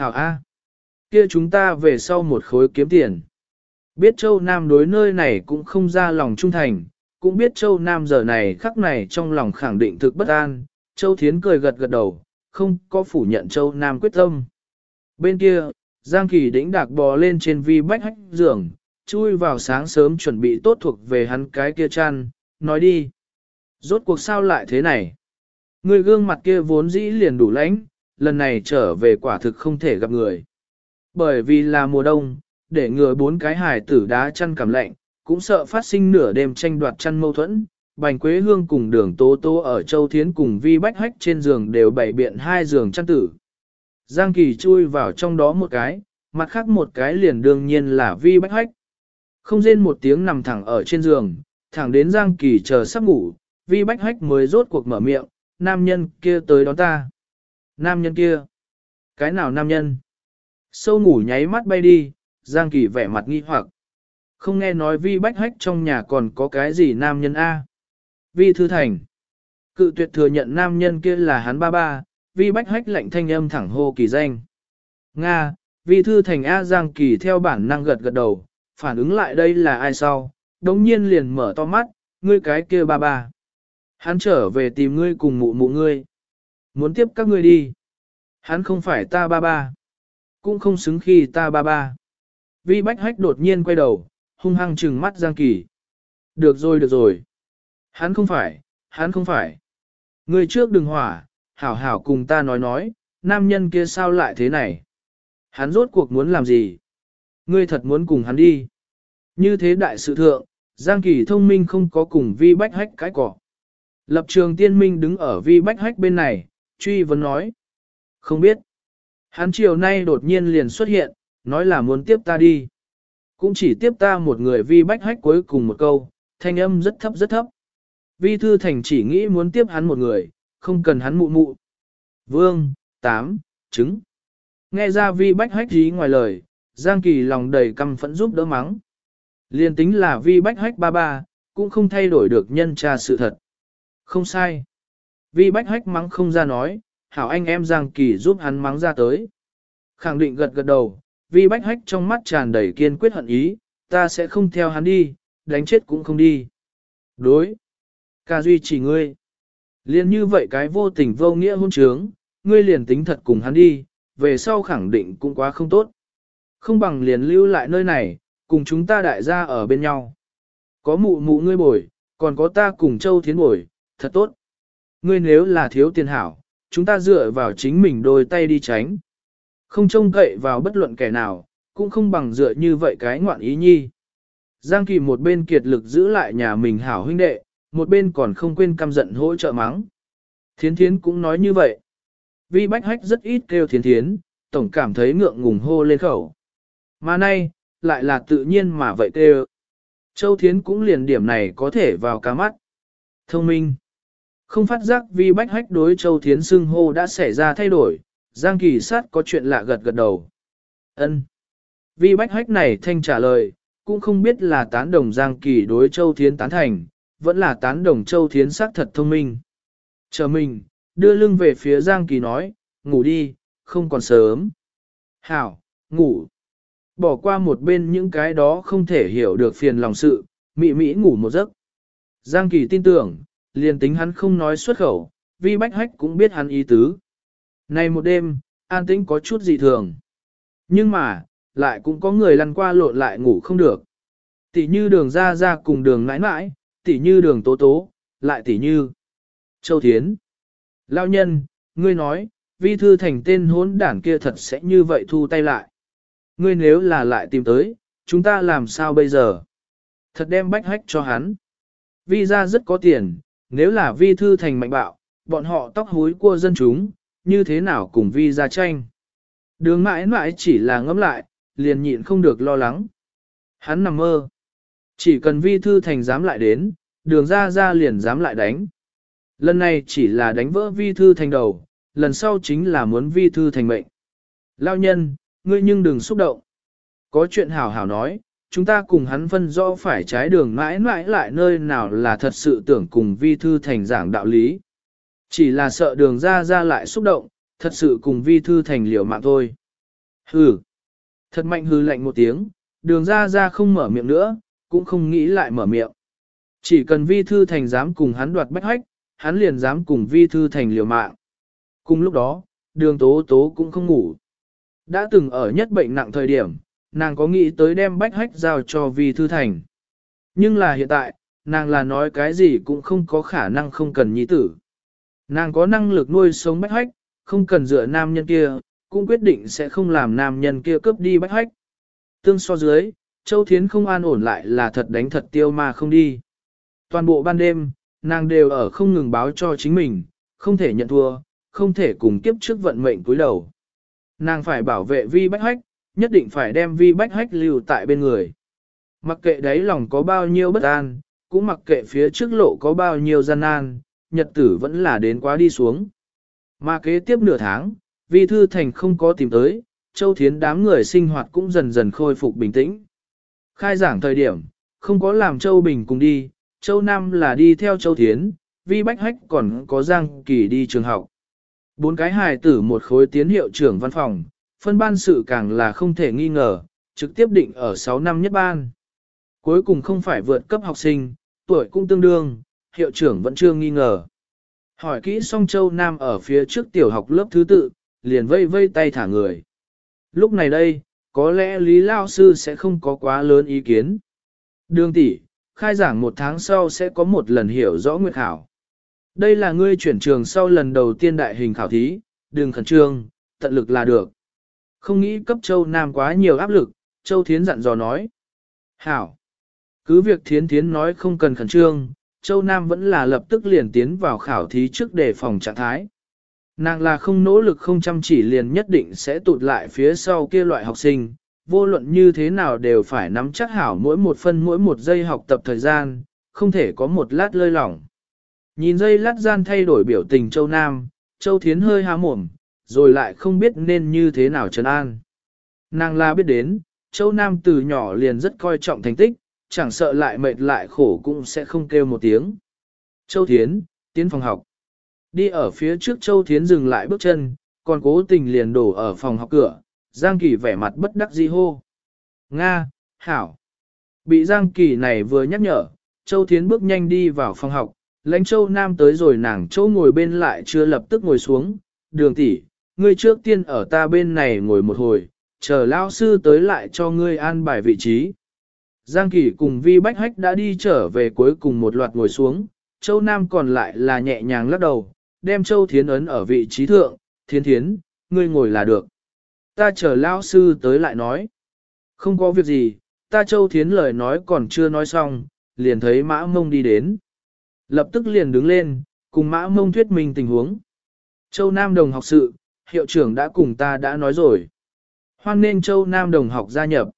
Hảo A. Kia chúng ta về sau một khối kiếm tiền. Biết Châu Nam đối nơi này cũng không ra lòng trung thành, cũng biết Châu Nam giờ này khắc này trong lòng khẳng định thực bất an. Châu Thiến cười gật gật đầu, không có phủ nhận Châu Nam quyết tâm. Bên kia, Giang Kỳ đĩnh đạc bò lên trên vi bách hách giường, chui vào sáng sớm chuẩn bị tốt thuộc về hắn cái kia chăn, nói đi. Rốt cuộc sao lại thế này? Người gương mặt kia vốn dĩ liền đủ lãnh, lần này trở về quả thực không thể gặp người. Bởi vì là mùa đông, để ngừa bốn cái hải tử đá chăn cảm lạnh, cũng sợ phát sinh nửa đêm tranh đoạt chăn mâu thuẫn. Bành Quế Hương cùng đường tố tố ở Châu Thiến cùng Vi Bách Hách trên giường đều bày biện hai giường chăn tử. Giang Kỳ chui vào trong đó một cái, mặt khác một cái liền đương nhiên là Vi Bách Hách. Không rên một tiếng nằm thẳng ở trên giường, thẳng đến Giang Kỳ chờ sắp ngủ, Vi Bách Hách mới rốt cuộc mở miệng, nam nhân kia tới đón ta. Nam nhân kia? Cái nào nam nhân? Sâu ngủ nháy mắt bay đi, Giang Kỳ vẻ mặt nghi hoặc. Không nghe nói Vi Bách Hách trong nhà còn có cái gì nam nhân A. Vi Thư Thành. Cự tuyệt thừa nhận nam nhân kia là hắn ba ba, Vi Bách Hách lạnh thanh âm thẳng hô kỳ danh. Nga, Vi Thư Thành A Giang Kỳ theo bản năng gật gật đầu, phản ứng lại đây là ai sau, đống nhiên liền mở to mắt, ngươi cái kia ba ba. Hắn trở về tìm ngươi cùng mụ mụ ngươi. Muốn tiếp các ngươi đi. Hắn không phải ta ba ba. Cũng không xứng khi ta ba ba. Vi Bách Hách đột nhiên quay đầu, hung hăng trừng mắt Giang Kỳ. Được rồi được rồi. Hắn không phải, hắn không phải. người trước đừng hỏa, hảo hảo cùng ta nói nói, nam nhân kia sao lại thế này? Hắn rốt cuộc muốn làm gì? Ngươi thật muốn cùng hắn đi. Như thế đại sự thượng, Giang Kỳ thông minh không có cùng Vi Bách Hách cái cỏ. Lập trường tiên minh đứng ở Vi Bách Hách bên này, truy vấn nói. Không biết. Hắn chiều nay đột nhiên liền xuất hiện, nói là muốn tiếp ta đi. Cũng chỉ tiếp ta một người Vi Bách Hách cuối cùng một câu, thanh âm rất thấp rất thấp. Vi Thư Thành chỉ nghĩ muốn tiếp hắn một người, không cần hắn mụ mụ. Vương, tám, trứng. Nghe ra Vi Bách Hách ý ngoài lời, Giang Kỳ lòng đầy căm phẫn giúp đỡ mắng. Liên tính là Vi Bách Hách ba ba, cũng không thay đổi được nhân tra sự thật. Không sai. Vi Bách Hách mắng không ra nói, hảo anh em Giang Kỳ giúp hắn mắng ra tới. Khẳng định gật gật đầu, Vi Bách Hách trong mắt tràn đầy kiên quyết hận ý, ta sẽ không theo hắn đi, đánh chết cũng không đi. Đối. Ca duy chỉ ngươi. Liên như vậy cái vô tình vô nghĩa hôn trướng, ngươi liền tính thật cùng hắn đi, về sau khẳng định cũng quá không tốt. Không bằng liền lưu lại nơi này, cùng chúng ta đại gia ở bên nhau. Có mụ mụ ngươi bồi, còn có ta cùng châu thiến bồi, thật tốt. Ngươi nếu là thiếu tiền hảo, chúng ta dựa vào chính mình đôi tay đi tránh. Không trông cậy vào bất luận kẻ nào, cũng không bằng dựa như vậy cái ngoạn ý nhi. Giang Kỳ một bên kiệt lực giữ lại nhà mình hảo huynh đệ, một bên còn không quên căm giận hỗ trợ mắng. Thiến thiến cũng nói như vậy. Vi bách hách rất ít kêu thiến thiến, tổng cảm thấy ngượng ngùng hô lên khẩu. Mà nay, lại là tự nhiên mà vậy kêu. Châu thiến cũng liền điểm này có thể vào cá mắt. Thông minh. Không phát giác vi bách hách đối châu thiến xưng hô đã xảy ra thay đổi, Giang Kỳ sát có chuyện lạ gật gật đầu. Ân. Vi bách hách này thanh trả lời, cũng không biết là tán đồng Giang Kỳ đối châu thiến tán thành, vẫn là tán đồng châu thiến sắc thật thông minh. Chờ mình, đưa lưng về phía Giang Kỳ nói, ngủ đi, không còn sớm. Hảo, ngủ. Bỏ qua một bên những cái đó không thể hiểu được phiền lòng sự, mị mỹ ngủ một giấc. Giang Kỳ tin tưởng, liền tính hắn không nói xuất khẩu, vi bách hách cũng biết hắn ý tứ. Này một đêm, an tĩnh có chút dị thường. Nhưng mà, lại cũng có người lăn qua lộn lại ngủ không được. Tỷ như đường ra ra cùng đường ngãi mãi, tỷ như đường tố tố, lại tỷ như Châu Thiến. Lao nhân, ngươi nói, vi thư thành tên hốn đản kia thật sẽ như vậy thu tay lại. Ngươi nếu là lại tìm tới, chúng ta làm sao bây giờ? Thật đem bách hách cho hắn. Vi ra rất có tiền, nếu là vi thư thành mạnh bạo, bọn họ tóc hối cua dân chúng, như thế nào cùng vi ra tranh. Đường mãi mãi chỉ là ngẫm lại, liền nhịn không được lo lắng. Hắn nằm mơ. Chỉ cần vi thư thành dám lại đến, đường ra ra liền dám lại đánh. Lần này chỉ là đánh vỡ vi thư thành đầu, lần sau chính là muốn vi thư thành mệnh. Lao nhân, ngươi nhưng đừng xúc động. Có chuyện hảo hảo nói, chúng ta cùng hắn phân rõ phải trái đường mãi mãi lại nơi nào là thật sự tưởng cùng vi thư thành giảng đạo lý. Chỉ là sợ đường ra ra lại xúc động, thật sự cùng vi thư thành liều mạng thôi. Hừ. Thật mạnh hư lạnh một tiếng, đường ra ra không mở miệng nữa, cũng không nghĩ lại mở miệng. Chỉ cần vi thư thành dám cùng hắn đoạt bách hách, hắn liền dám cùng vi thư thành liều mạng. Cùng lúc đó, đường tố tố cũng không ngủ. Đã từng ở nhất bệnh nặng thời điểm, nàng có nghĩ tới đem bách hách giao cho vi thư thành. Nhưng là hiện tại, nàng là nói cái gì cũng không có khả năng không cần nhi tử. Nàng có năng lực nuôi sống bách hách, không cần dựa nam nhân kia, cũng quyết định sẽ không làm nam nhân kia cướp đi bách hách. Tương so dưới, Châu Thiến không an ổn lại là thật đánh thật tiêu mà không đi. Toàn bộ ban đêm, nàng đều ở không ngừng báo cho chính mình, không thể nhận thua, không thể cùng kiếp trước vận mệnh cúi đầu. Nàng phải bảo vệ vi bách hách, nhất định phải đem vi bách hách lưu tại bên người. Mặc kệ đấy lòng có bao nhiêu bất an, cũng mặc kệ phía trước lộ có bao nhiêu gian nan, nhật tử vẫn là đến quá đi xuống. Mà kế tiếp nửa tháng, vi thư thành không có tìm tới, châu thiến đám người sinh hoạt cũng dần dần khôi phục bình tĩnh. Khai giảng thời điểm, không có làm châu bình cùng đi, châu nam là đi theo châu thiến, vi bách hách còn có giang kỳ đi trường học. Bốn cái hài tử một khối tiến hiệu trưởng văn phòng, phân ban sự càng là không thể nghi ngờ, trực tiếp định ở 6 năm nhất ban. Cuối cùng không phải vượt cấp học sinh, tuổi cũng tương đương, hiệu trưởng vẫn chưa nghi ngờ. Hỏi kỹ song châu Nam ở phía trước tiểu học lớp thứ tự, liền vây vây tay thả người. Lúc này đây, có lẽ Lý Lao Sư sẽ không có quá lớn ý kiến. Đường tỷ, khai giảng một tháng sau sẽ có một lần hiểu rõ nguyệt khảo. Đây là ngươi chuyển trường sau lần đầu tiên đại hình khảo thí, đừng khẩn trương, tận lực là được. Không nghĩ cấp Châu Nam quá nhiều áp lực, Châu Thiến dặn dò nói. Hảo. Cứ việc Thiến Thiến nói không cần khẩn trương, Châu Nam vẫn là lập tức liền tiến vào khảo thí trước để phòng trạng thái. Nàng là không nỗ lực không chăm chỉ liền nhất định sẽ tụt lại phía sau kia loại học sinh, vô luận như thế nào đều phải nắm chắc hảo mỗi một phân mỗi một giây học tập thời gian, không thể có một lát lơi lỏng. Nhìn dây lát gian thay đổi biểu tình Châu Nam, Châu Thiến hơi há mồm, rồi lại không biết nên như thế nào trấn an. Nàng la biết đến, Châu Nam từ nhỏ liền rất coi trọng thành tích, chẳng sợ lại mệt lại khổ cũng sẽ không kêu một tiếng. Châu Thiến, tiến phòng học. Đi ở phía trước Châu Thiến dừng lại bước chân, còn cố tình liền đổ ở phòng học cửa, Giang Kỳ vẻ mặt bất đắc dĩ hô. Nga, Hảo. Bị Giang Kỳ này vừa nhắc nhở, Châu Thiến bước nhanh đi vào phòng học, lãnh Châu Nam tới rồi nàng chỗ ngồi bên lại chưa lập tức ngồi xuống, đường tỷ, ngươi trước tiên ở ta bên này ngồi một hồi, chờ lao sư tới lại cho ngươi an bài vị trí. Giang Kỳ cùng Vi Bách Hách đã đi trở về cuối cùng một loạt ngồi xuống, Châu Nam còn lại là nhẹ nhàng lắc đầu, đem Châu Thiến ấn ở vị trí thượng, Thiến Thiến, ngươi ngồi là được. Ta chờ lao sư tới lại nói. Không có việc gì, ta Châu Thiến lời nói còn chưa nói xong, liền thấy mã mông đi đến. Lập tức liền đứng lên, cùng mã mông thuyết minh tình huống. Châu Nam đồng học sự, hiệu trưởng đã cùng ta đã nói rồi. Hoan nên Châu Nam đồng học gia nhập.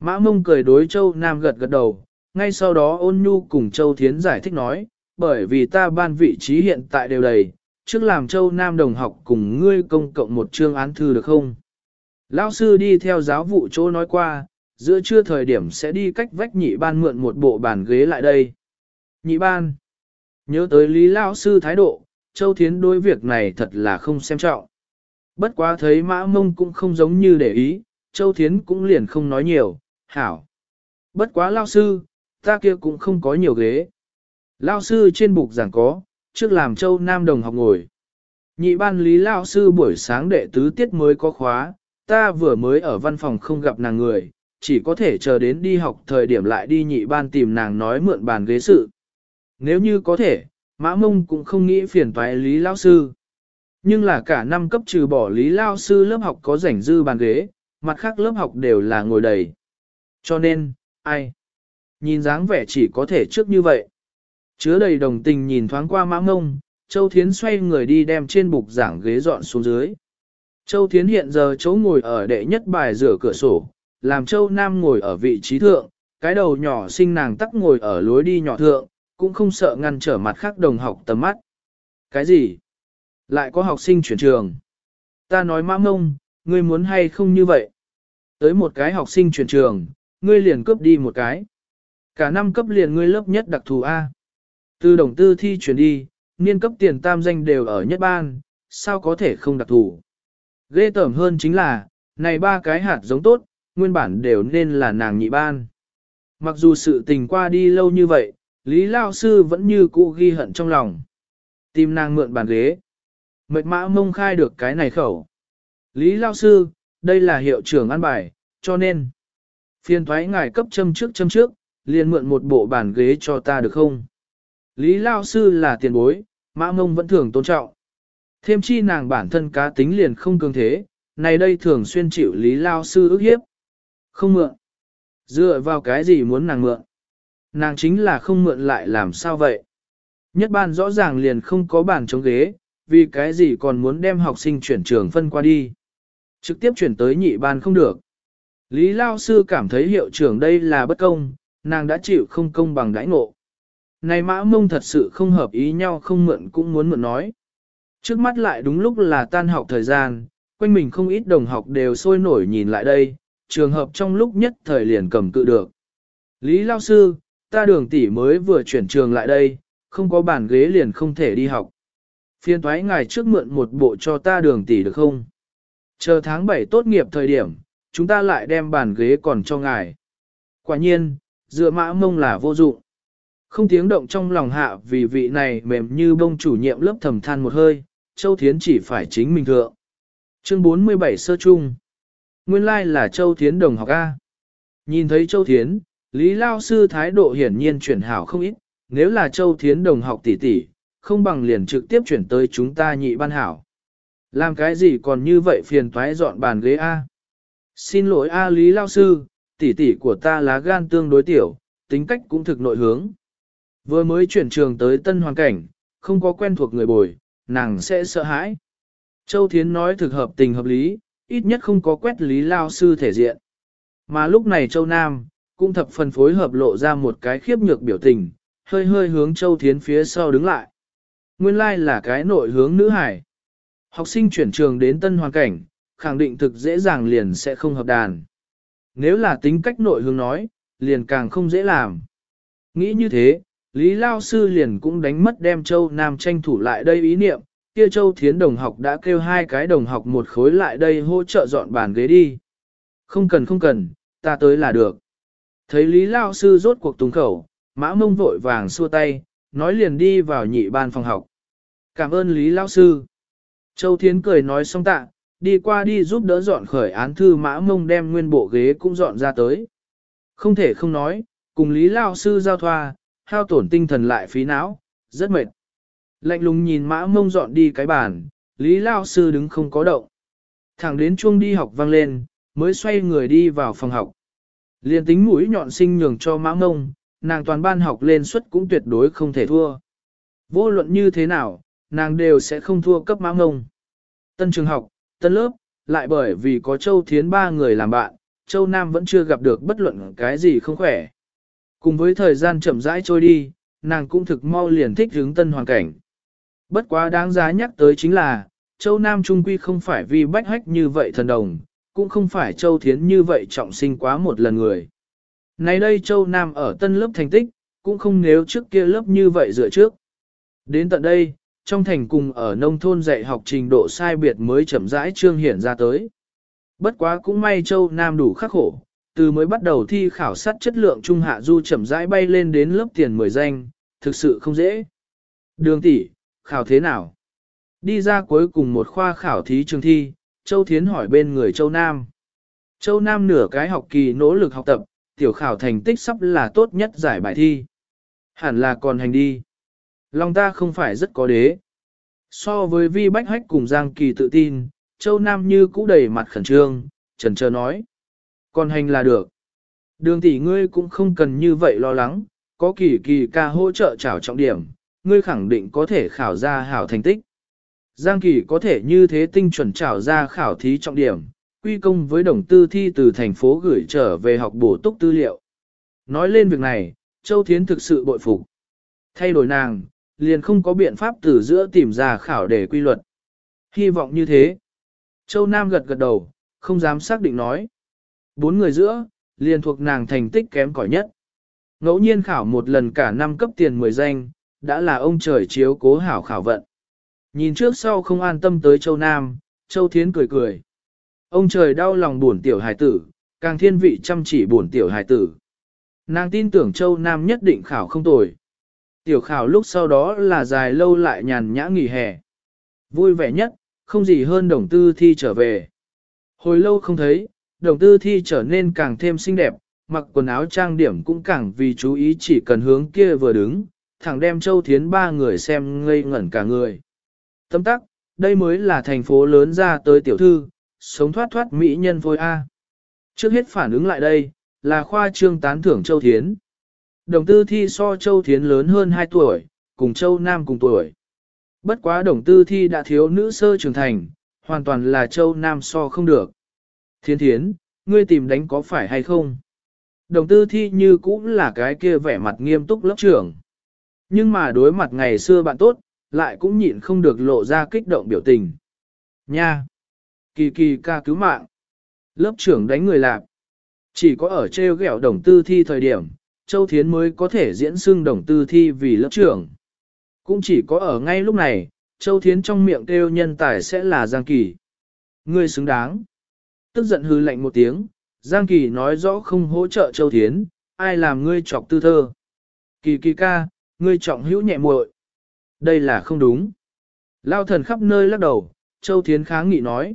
Mã mông cười đối Châu Nam gật gật đầu, ngay sau đó ôn nhu cùng Châu Thiến giải thích nói, bởi vì ta ban vị trí hiện tại đều đầy, trước làm Châu Nam đồng học cùng ngươi công cộng một chương án thư được không? Lão sư đi theo giáo vụ chỗ nói qua, giữa trưa thời điểm sẽ đi cách vách nhị ban mượn một bộ bàn ghế lại đây. Nhị ban. Nhớ tới Lý Lão sư thái độ, Châu Thiến đối việc này thật là không xem trọng. Bất quá thấy mã mông cũng không giống như để ý, Châu Thiến cũng liền không nói nhiều, hảo. Bất quá lao sư, ta kia cũng không có nhiều ghế. Lao sư trên bục giảng có, trước làm Châu Nam Đồng học ngồi. Nhị ban lý lao sư buổi sáng đệ tứ tiết mới có khóa, ta vừa mới ở văn phòng không gặp nàng người, chỉ có thể chờ đến đi học thời điểm lại đi nhị ban tìm nàng nói mượn bàn ghế sự. Nếu như có thể, mã mông cũng không nghĩ phiền toái lý lao sư. Nhưng là cả năm cấp trừ bỏ lý lao sư lớp học có rảnh dư bàn ghế, mặt khác lớp học đều là ngồi đầy. Cho nên, ai? Nhìn dáng vẻ chỉ có thể trước như vậy. Chứa đầy đồng tình nhìn thoáng qua mã ngông, Châu Thiến xoay người đi đem trên bục giảng ghế dọn xuống dưới. Châu Thiến hiện giờ chỗ ngồi ở đệ nhất bài rửa cửa sổ, làm Châu Nam ngồi ở vị trí thượng, cái đầu nhỏ sinh nàng tắc ngồi ở lối đi nhỏ thượng, cũng không sợ ngăn trở mặt khác đồng học tầm mắt. Cái gì? Lại có học sinh chuyển trường. Ta nói mã mông, ngươi muốn hay không như vậy? Tới một cái học sinh chuyển trường, ngươi liền cướp đi một cái. Cả năm cấp liền ngươi lớp nhất đặc thù A. Từ đồng tư thi chuyển đi, niên cấp tiền tam danh đều ở nhất ban, sao có thể không đặc thù. Ghê tởm hơn chính là, Này ba cái hạt giống tốt, nguyên bản đều nên là nàng nhị ban. Mặc dù sự tình qua đi lâu như vậy, Lý Lao Sư vẫn như cũ ghi hận trong lòng. Tìm nàng mượn bàn ghế. Mệt mã mông khai được cái này khẩu. Lý Lao Sư, đây là hiệu trưởng an bài, cho nên. phiền thoái ngài cấp châm trước châm trước, liền mượn một bộ bàn ghế cho ta được không? Lý Lao Sư là tiền bối, mã mông vẫn thường tôn trọng. Thêm chi nàng bản thân cá tính liền không cường thế, này đây thường xuyên chịu Lý Lao Sư ức hiếp. Không mượn. Dựa vào cái gì muốn nàng mượn? Nàng chính là không mượn lại làm sao vậy? Nhất ban rõ ràng liền không có bàn chống ghế, vì cái gì còn muốn đem học sinh chuyển trường phân qua đi. Trực tiếp chuyển tới nhị ban không được. Lý Lao Sư cảm thấy hiệu trưởng đây là bất công, nàng đã chịu không công bằng đãi ngộ. Này mã mông thật sự không hợp ý nhau không mượn cũng muốn mượn nói. Trước mắt lại đúng lúc là tan học thời gian, quanh mình không ít đồng học đều sôi nổi nhìn lại đây, trường hợp trong lúc nhất thời liền cầm cự được. Lý Lao Sư, ta đường tỷ mới vừa chuyển trường lại đây, không có bàn ghế liền không thể đi học. Phiên thoái ngài trước mượn một bộ cho ta đường tỷ được không? Chờ tháng 7 tốt nghiệp thời điểm, chúng ta lại đem bàn ghế còn cho ngài. Quả nhiên, dựa mã mông là vô dụng. Không tiếng động trong lòng hạ vì vị này mềm như bông chủ nhiệm lớp thầm than một hơi, Châu Thiến chỉ phải chính mình thượng. Chương 47 sơ chung. Nguyên lai like là Châu Thiến đồng học A. Nhìn thấy Châu Thiến, Lý Lao Sư thái độ hiển nhiên chuyển hảo không ít, nếu là Châu Thiến đồng học tỷ tỷ, không bằng liền trực tiếp chuyển tới chúng ta nhị ban hảo. Làm cái gì còn như vậy phiền toái dọn bàn ghế A. Xin lỗi A Lý Lao Sư, tỷ tỷ của ta lá gan tương đối tiểu, tính cách cũng thực nội hướng. Vừa mới chuyển trường tới tân hoàn cảnh, không có quen thuộc người bồi, nàng sẽ sợ hãi. Châu Thiến nói thực hợp tình hợp lý, ít nhất không có quét Lý Lao Sư thể diện. Mà lúc này Châu Nam, cũng thập phần phối hợp lộ ra một cái khiếp nhược biểu tình, hơi hơi hướng Châu Thiến phía sau đứng lại. Nguyên lai là cái nội hướng nữ hải. Học sinh chuyển trường đến tân hoàn cảnh, khẳng định thực dễ dàng liền sẽ không hợp đàn. Nếu là tính cách nội hướng nói, liền càng không dễ làm. Nghĩ như thế, Lý Lao Sư liền cũng đánh mất đem Châu Nam tranh thủ lại đây ý niệm, kia Châu Thiến đồng học đã kêu hai cái đồng học một khối lại đây hỗ trợ dọn bàn ghế đi. Không cần không cần, ta tới là được. Thấy Lý Lao Sư rốt cuộc túng khẩu, mã mông vội vàng xua tay, nói liền đi vào nhị ban phòng học. Cảm ơn Lý Lao Sư. Châu Thiến cười nói xong tạ, đi qua đi giúp đỡ dọn khởi án thư mã mông đem nguyên bộ ghế cũng dọn ra tới. Không thể không nói, cùng Lý Lao Sư giao thoa, hao tổn tinh thần lại phí não, rất mệt. Lạnh lùng nhìn mã mông dọn đi cái bàn, Lý Lao Sư đứng không có động. Thẳng đến chuông đi học vang lên, mới xoay người đi vào phòng học. Liên tính mũi nhọn sinh nhường cho mã mông, nàng toàn ban học lên suất cũng tuyệt đối không thể thua. Vô luận như thế nào, nàng đều sẽ không thua cấp mã ngông, Tân trường học, tân lớp, lại bởi vì có Châu Thiến ba người làm bạn, Châu Nam vẫn chưa gặp được bất luận cái gì không khỏe. Cùng với thời gian chậm rãi trôi đi, nàng cũng thực mau liền thích hướng tân hoàn cảnh. Bất quá đáng giá nhắc tới chính là, Châu Nam Trung Quy không phải vì bách hách như vậy thần đồng, cũng không phải Châu Thiến như vậy trọng sinh quá một lần người. Này đây Châu Nam ở tân lớp thành tích, cũng không nếu trước kia lớp như vậy dựa trước. Đến tận đây, trong thành cùng ở nông thôn dạy học trình độ sai biệt mới chậm rãi trương hiển ra tới. Bất quá cũng may Châu Nam đủ khắc khổ, từ mới bắt đầu thi khảo sát chất lượng trung hạ du chậm rãi bay lên đến lớp tiền 10 danh, thực sự không dễ. Đường tỷ, khảo thế nào? Đi ra cuối cùng một khoa khảo thí trường thi, Châu Thiến hỏi bên người Châu Nam. Châu Nam nửa cái học kỳ nỗ lực học tập, tiểu khảo thành tích sắp là tốt nhất giải bài thi. Hẳn là còn hành đi. Lòng ta không phải rất có đế. So với vi bách hách cùng Giang Kỳ tự tin, Châu Nam như cũ đầy mặt khẩn trương, trần Trờ nói. Còn hành là được. Đường tỷ ngươi cũng không cần như vậy lo lắng, có kỳ kỳ ca hỗ trợ trảo trọng điểm, ngươi khẳng định có thể khảo ra hảo thành tích. Giang kỳ có thể như thế tinh chuẩn trảo ra khảo thí trọng điểm, quy công với đồng tư thi từ thành phố gửi trở về học bổ túc tư liệu. Nói lên việc này, Châu Thiến thực sự bội phục. Thay đổi nàng, liền không có biện pháp từ giữa tìm ra khảo để quy luật. Hy vọng như thế. Châu Nam gật gật đầu, không dám xác định nói. Bốn người giữa, liền thuộc nàng thành tích kém cỏi nhất. Ngẫu nhiên khảo một lần cả năm cấp tiền 10 danh, đã là ông trời chiếu cố hảo khảo vận. Nhìn trước sau không an tâm tới Châu Nam, Châu Thiến cười cười. Ông trời đau lòng buồn tiểu hài tử, càng thiên vị chăm chỉ buồn tiểu hài tử. Nàng tin tưởng Châu Nam nhất định khảo không tồi. Tiểu khảo lúc sau đó là dài lâu lại nhàn nhã nghỉ hè. Vui vẻ nhất, không gì hơn đồng tư thi trở về. Hồi lâu không thấy, đồng tư thi trở nên càng thêm xinh đẹp, mặc quần áo trang điểm cũng càng vì chú ý chỉ cần hướng kia vừa đứng, thẳng đem Châu Thiến ba người xem ngây ngẩn cả người. Tâm tắc, đây mới là thành phố lớn ra tới tiểu thư, sống thoát thoát mỹ nhân phôi A. Trước hết phản ứng lại đây, là khoa trương tán thưởng Châu Thiến. Đồng tư thi so Châu Thiến lớn hơn 2 tuổi, cùng Châu Nam cùng tuổi. Bất quá đồng tư thi đã thiếu nữ sơ trưởng thành, hoàn toàn là Châu Nam so không được. Thiến thiến, ngươi tìm đánh có phải hay không? Đồng tư thi như cũng là cái kia vẻ mặt nghiêm túc lớp trưởng. Nhưng mà đối mặt ngày xưa bạn tốt, lại cũng nhịn không được lộ ra kích động biểu tình. Nha! Kỳ kỳ ca cứu mạng. Lớp trưởng đánh người lạc. Chỉ có ở treo ghẹo đồng tư thi thời điểm, Châu Thiến mới có thể diễn xưng đồng tư thi vì lớp trưởng. Cũng chỉ có ở ngay lúc này, Châu Thiến trong miệng kêu nhân tài sẽ là Giang Kỳ. Ngươi xứng đáng. Tức giận hư lạnh một tiếng, Giang Kỳ nói rõ không hỗ trợ Châu Thiến, ai làm ngươi chọc tư thơ. Kỳ kỳ ca, ngươi trọng hữu nhẹ muội. Đây là không đúng. Lao thần khắp nơi lắc đầu, Châu Thiến kháng nghị nói.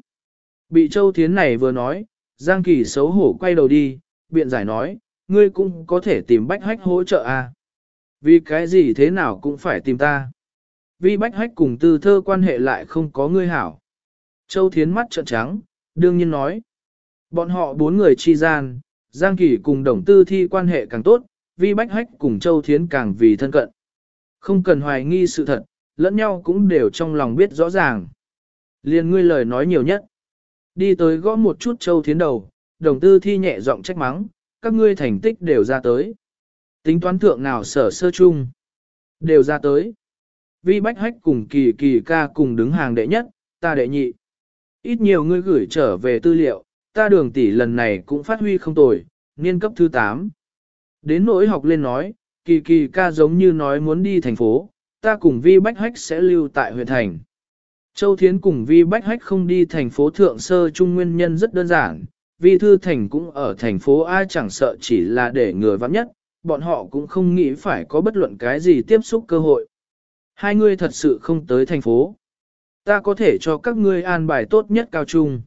Bị Châu Thiến này vừa nói, Giang Kỳ xấu hổ quay đầu đi, biện giải nói, ngươi cũng có thể tìm bách hách hỗ trợ à. Vì cái gì thế nào cũng phải tìm ta. Vì bách hách cùng tư thơ quan hệ lại không có ngươi hảo. Châu Thiến mắt trợn trắng, đương nhiên nói. Bọn họ bốn người chi gian, Giang Kỳ cùng đồng tư thi quan hệ càng tốt, vì bách hách cùng Châu Thiến càng vì thân cận. Không cần hoài nghi sự thật, lẫn nhau cũng đều trong lòng biết rõ ràng. Liên ngươi lời nói nhiều nhất. Đi tới gõ một chút Châu Thiến đầu, đồng tư thi nhẹ giọng trách mắng, các ngươi thành tích đều ra tới. Tính toán thượng nào sở sơ chung. Đều ra tới. Vi bách hách cùng kỳ kỳ ca cùng đứng hàng đệ nhất, ta đệ nhị. Ít nhiều ngươi gửi trở về tư liệu, ta đường tỷ lần này cũng phát huy không tồi, niên cấp thứ 8. Đến nỗi học lên nói, kỳ kỳ ca giống như nói muốn đi thành phố, ta cùng Vi Bách Hách sẽ lưu tại huyện thành. Châu Thiến cùng Vi Bách Hách không đi thành phố Thượng Sơ Trung nguyên nhân rất đơn giản, Vi Thư Thành cũng ở thành phố ai chẳng sợ chỉ là để người vắng nhất, bọn họ cũng không nghĩ phải có bất luận cái gì tiếp xúc cơ hội. Hai người thật sự không tới thành phố. Ta có thể cho các ngươi an bài tốt nhất cao trung.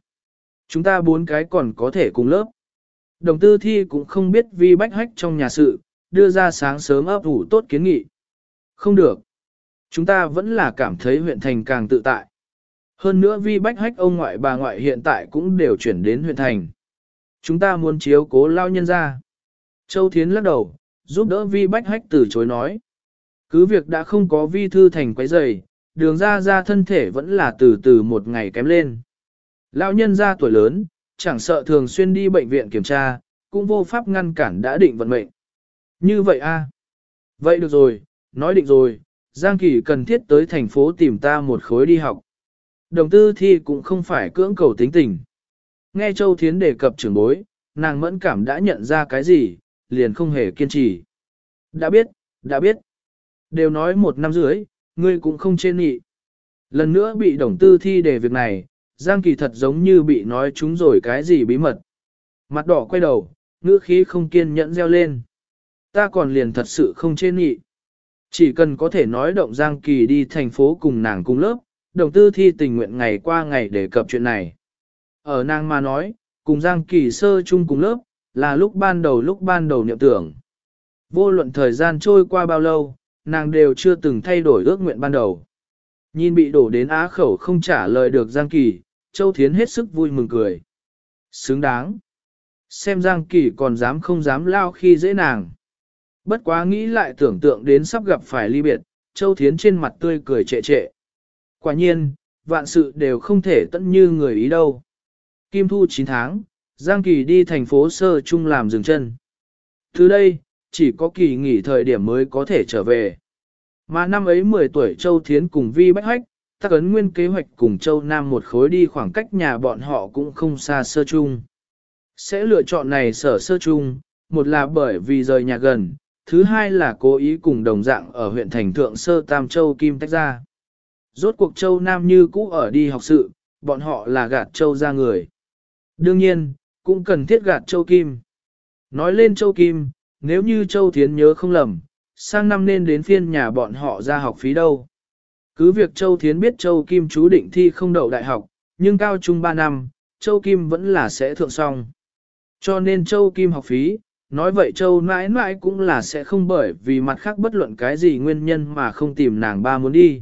Chúng ta bốn cái còn có thể cùng lớp. Đồng tư thi cũng không biết Vi Bách Hách trong nhà sự, đưa ra sáng sớm ấp ủ tốt kiến nghị. Không được. Chúng ta vẫn là cảm thấy huyện thành càng tự tại. Hơn nữa vi bách hách ông ngoại bà ngoại hiện tại cũng đều chuyển đến huyện thành. Chúng ta muốn chiếu cố lao nhân ra. Châu Thiến lắc đầu, giúp đỡ vi bách hách từ chối nói. Cứ việc đã không có vi thư thành quấy rầy, đường ra ra thân thể vẫn là từ từ một ngày kém lên. Lão nhân ra tuổi lớn, chẳng sợ thường xuyên đi bệnh viện kiểm tra, cũng vô pháp ngăn cản đã định vận mệnh. Như vậy a Vậy được rồi, nói định rồi, Giang Kỳ cần thiết tới thành phố tìm ta một khối đi học. Đồng tư thi cũng không phải cưỡng cầu tính tình. Nghe Châu Thiến đề cập trưởng bối, nàng mẫn cảm đã nhận ra cái gì, liền không hề kiên trì. Đã biết, đã biết. Đều nói một năm dưới, ngươi cũng không trên nghị. Lần nữa bị đồng tư thi đề việc này, Giang Kỳ thật giống như bị nói chúng rồi cái gì bí mật. Mặt đỏ quay đầu, ngữ khí không kiên nhẫn reo lên. Ta còn liền thật sự không trên nghị. Chỉ cần có thể nói động Giang Kỳ đi thành phố cùng nàng cùng lớp, đồng tư thi tình nguyện ngày qua ngày để cập chuyện này. Ở nàng mà nói, cùng Giang Kỳ sơ chung cùng lớp, là lúc ban đầu lúc ban đầu niệm tưởng. Vô luận thời gian trôi qua bao lâu, nàng đều chưa từng thay đổi ước nguyện ban đầu. Nhìn bị đổ đến á khẩu không trả lời được Giang Kỳ, Châu Thiến hết sức vui mừng cười. Xứng đáng. Xem Giang Kỳ còn dám không dám lao khi dễ nàng. Bất quá nghĩ lại tưởng tượng đến sắp gặp phải ly biệt, Châu Thiến trên mặt tươi cười trệ trệ. Quả nhiên, vạn sự đều không thể tận như người ý đâu. Kim thu 9 tháng, Giang Kỳ đi thành phố Sơ Trung làm dừng chân. Từ đây, chỉ có kỳ nghỉ thời điểm mới có thể trở về. Mà năm ấy 10 tuổi Châu Thiến cùng Vi Bách Hách, tác ấn nguyên kế hoạch cùng Châu Nam một khối đi khoảng cách nhà bọn họ cũng không xa Sơ Trung. Sẽ lựa chọn này sở Sơ Trung, một là bởi vì rời nhà gần, thứ hai là cố ý cùng đồng dạng ở huyện thành thượng Sơ Tam Châu Kim tách ra. Rốt cuộc Châu Nam như cũ ở đi học sự, bọn họ là gạt Châu ra người. Đương nhiên, cũng cần thiết gạt Châu Kim. Nói lên Châu Kim, nếu như Châu Thiến nhớ không lầm, sang năm nên đến phiên nhà bọn họ ra học phí đâu. Cứ việc Châu Thiến biết Châu Kim chú định thi không đậu đại học, nhưng cao trung 3 năm, Châu Kim vẫn là sẽ thượng song. Cho nên Châu Kim học phí, nói vậy Châu mãi mãi cũng là sẽ không bởi vì mặt khác bất luận cái gì nguyên nhân mà không tìm nàng ba muốn đi.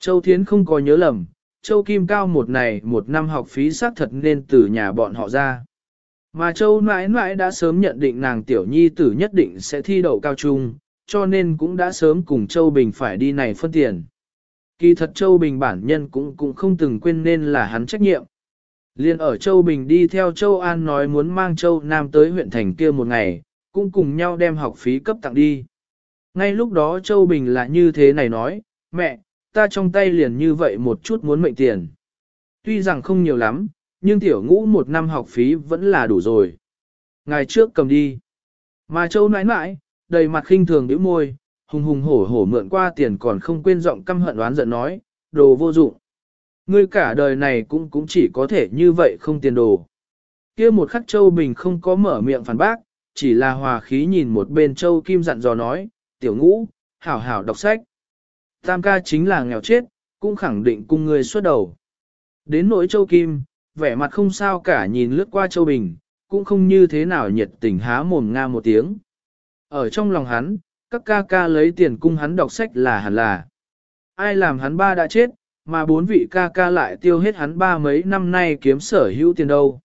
Châu Thiến không có nhớ lầm, Châu Kim cao một này một năm học phí xác thật nên từ nhà bọn họ ra. Mà Châu mãi mãi đã sớm nhận định nàng tiểu nhi tử nhất định sẽ thi đậu cao trung, cho nên cũng đã sớm cùng Châu Bình phải đi này phân tiền. Kỳ thật Châu Bình bản nhân cũng cũng không từng quên nên là hắn trách nhiệm. Liên ở Châu Bình đi theo Châu An nói muốn mang Châu Nam tới huyện thành kia một ngày, cũng cùng nhau đem học phí cấp tặng đi. Ngay lúc đó Châu Bình là như thế này nói, mẹ, ta trong tay liền như vậy một chút muốn mệnh tiền. Tuy rằng không nhiều lắm, nhưng tiểu ngũ một năm học phí vẫn là đủ rồi. Ngày trước cầm đi. Mà Châu nãi nãi, đầy mặt khinh thường nhíu môi, hùng hùng hổ hổ mượn qua tiền còn không quên giọng căm hận oán giận nói, đồ vô dụng. Ngươi cả đời này cũng cũng chỉ có thể như vậy không tiền đồ. kia một khắc Châu Bình không có mở miệng phản bác, chỉ là hòa khí nhìn một bên Châu Kim dặn dò nói, tiểu ngũ, hảo hảo đọc sách. Tam ca chính là nghèo chết, cũng khẳng định cùng người xuất đầu. Đến nỗi Châu Kim, vẻ mặt không sao cả nhìn lướt qua Châu Bình, cũng không như thế nào nhiệt tình há mồm nga một tiếng. Ở trong lòng hắn, các ca ca lấy tiền cung hắn đọc sách là hẳn là. Ai làm hắn ba đã chết, mà bốn vị ca ca lại tiêu hết hắn ba mấy năm nay kiếm sở hữu tiền đâu.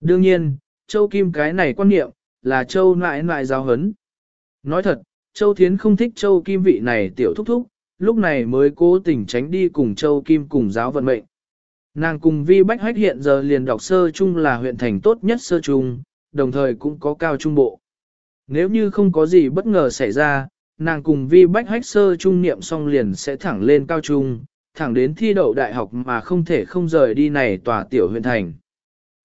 Đương nhiên, Châu Kim cái này quan niệm, là Châu nại nại giáo hấn. Nói thật, Châu Thiến không thích Châu Kim vị này tiểu thúc thúc, lúc này mới cố tình tránh đi cùng Châu Kim cùng giáo vận mệnh. Nàng cùng Vi Bách Hách hiện giờ liền đọc sơ trung là huyện thành tốt nhất sơ trung, đồng thời cũng có cao trung bộ. Nếu như không có gì bất ngờ xảy ra, nàng cùng Vi Bách Hách sơ trung niệm xong liền sẽ thẳng lên cao trung, thẳng đến thi đậu đại học mà không thể không rời đi này tòa tiểu huyện thành.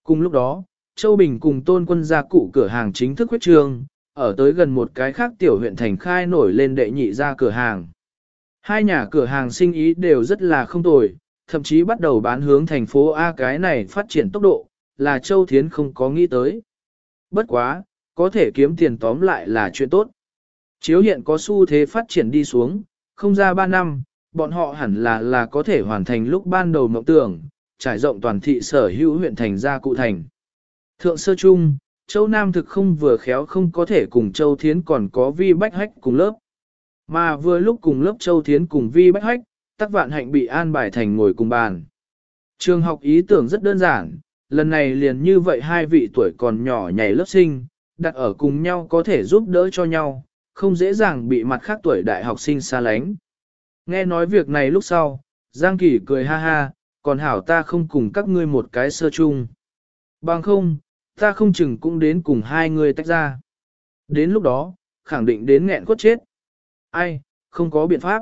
Cùng lúc đó, Châu Bình cùng tôn quân gia cụ cửa hàng chính thức huyết trương, ở tới gần một cái khác tiểu huyện thành khai nổi lên đệ nhị ra cửa hàng. Hai nhà cửa hàng sinh ý đều rất là không tồi, thậm chí bắt đầu bán hướng thành phố A cái này phát triển tốc độ, là Châu Thiến không có nghĩ tới. Bất quá, có thể kiếm tiền tóm lại là chuyện tốt. Chiếu hiện có xu thế phát triển đi xuống, không ra 3 năm, bọn họ hẳn là là có thể hoàn thành lúc ban đầu mộng tưởng, trải rộng toàn thị sở hữu huyện thành ra cụ thành. Thượng sơ trung, Châu Nam thực không vừa khéo không có thể cùng Châu Thiến còn có vi bách hách cùng lớp. Mà vừa lúc cùng lớp Châu Thiến cùng vi bách hách, tắc vạn hạnh bị an bài thành ngồi cùng bàn. Trường học ý tưởng rất đơn giản, lần này liền như vậy hai vị tuổi còn nhỏ nhảy lớp sinh, đặt ở cùng nhau có thể giúp đỡ cho nhau, không dễ dàng bị mặt khác tuổi đại học sinh xa lánh. Nghe nói việc này lúc sau, Giang Kỳ cười ha ha, còn hảo ta không cùng các ngươi một cái sơ chung. Bằng không, ta không chừng cũng đến cùng hai người tách ra. Đến lúc đó, khẳng định đến nghẹn cốt chết. Ai, không có biện pháp.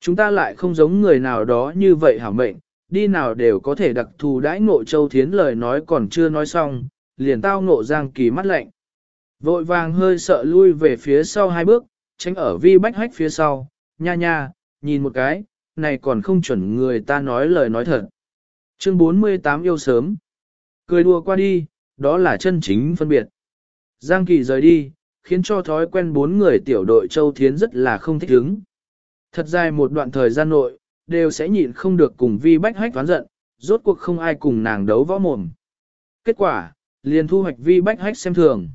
Chúng ta lại không giống người nào đó như vậy hả mệnh, đi nào đều có thể đặc thù đãi ngộ châu thiến lời nói còn chưa nói xong, liền tao ngộ Giang Kỳ mắt lạnh. Vội vàng hơi sợ lui về phía sau hai bước, tránh ở vi bách hách phía sau, nha nha, nhìn một cái, này còn không chuẩn người ta nói lời nói thật. Chương 48 yêu sớm. Cười đùa qua đi, đó là chân chính phân biệt. Giang Kỳ rời đi, khiến cho thói quen bốn người tiểu đội Châu Thiến rất là không thích ứng. Thật dài một đoạn thời gian nội, đều sẽ nhịn không được cùng vi bách hách toán giận, rốt cuộc không ai cùng nàng đấu võ mồm. Kết quả, liền thu hoạch vi bách hách xem thường.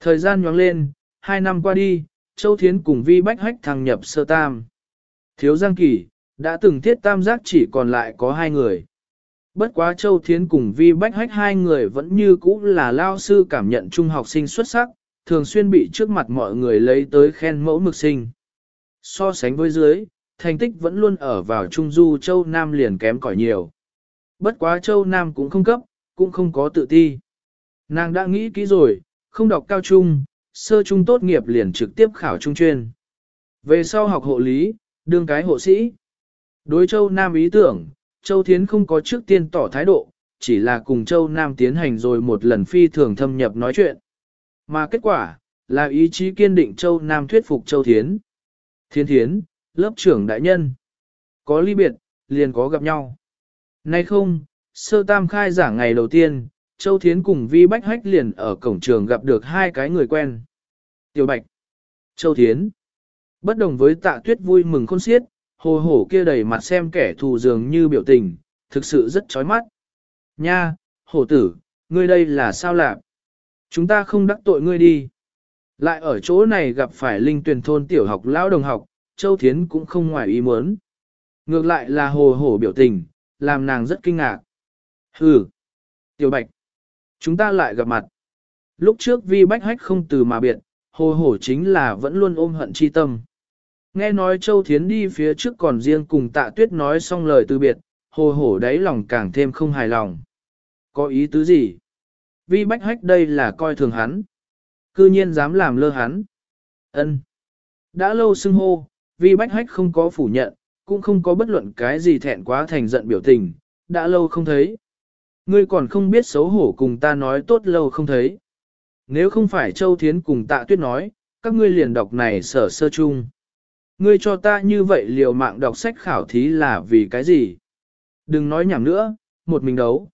Thời gian nhoáng lên, hai năm qua đi, Châu Thiến cùng vi bách hách thăng nhập sơ tam. Thiếu Giang Kỳ, đã từng thiết tam giác chỉ còn lại có hai người. Bất quá Châu Thiến cùng Vi Bách Hách hai người vẫn như cũ là lao sư cảm nhận trung học sinh xuất sắc, thường xuyên bị trước mặt mọi người lấy tới khen mẫu mực sinh. So sánh với dưới, thành tích vẫn luôn ở vào trung du Châu Nam liền kém cỏi nhiều. Bất quá Châu Nam cũng không cấp, cũng không có tự ti. Nàng đã nghĩ kỹ rồi, không đọc cao trung, sơ trung tốt nghiệp liền trực tiếp khảo trung chuyên. Về sau học hộ lý, đương cái hộ sĩ. Đối Châu Nam ý tưởng, Châu Thiến không có trước tiên tỏ thái độ, chỉ là cùng Châu Nam tiến hành rồi một lần phi thường thâm nhập nói chuyện. Mà kết quả, là ý chí kiên định Châu Nam thuyết phục Châu Thiến. Thiên Thiến, lớp trưởng đại nhân. Có ly biệt, liền có gặp nhau. Nay không, sơ tam khai giảng ngày đầu tiên, Châu Thiến cùng Vi Bách Hách liền ở cổng trường gặp được hai cái người quen. Tiểu Bạch, Châu Thiến. Bất đồng với tạ tuyết vui mừng khôn xiết, hồ hổ kia đầy mặt xem kẻ thù dường như biểu tình, thực sự rất chói mắt. Nha, hổ tử, ngươi đây là sao lạc? Chúng ta không đắc tội ngươi đi. Lại ở chỗ này gặp phải linh tuyển thôn tiểu học lão đồng học, Châu Thiến cũng không ngoài ý muốn. Ngược lại là hồ hổ biểu tình, làm nàng rất kinh ngạc. Hừ, tiểu bạch, chúng ta lại gặp mặt. Lúc trước vi bách hách không từ mà biệt, hồ hổ chính là vẫn luôn ôm hận chi tâm. Nghe nói Châu Thiến đi phía trước còn riêng cùng tạ tuyết nói xong lời từ biệt, hồ hổ đáy lòng càng thêm không hài lòng. Có ý tứ gì? Vi bách hách đây là coi thường hắn. Cư nhiên dám làm lơ hắn. ân Đã lâu xưng hô, vi bách hách không có phủ nhận, cũng không có bất luận cái gì thẹn quá thành giận biểu tình, đã lâu không thấy. Ngươi còn không biết xấu hổ cùng ta nói tốt lâu không thấy. Nếu không phải Châu Thiến cùng tạ tuyết nói, các ngươi liền đọc này sở sơ chung. Ngươi cho ta như vậy liều mạng đọc sách khảo thí là vì cái gì? Đừng nói nhảm nữa, một mình đấu.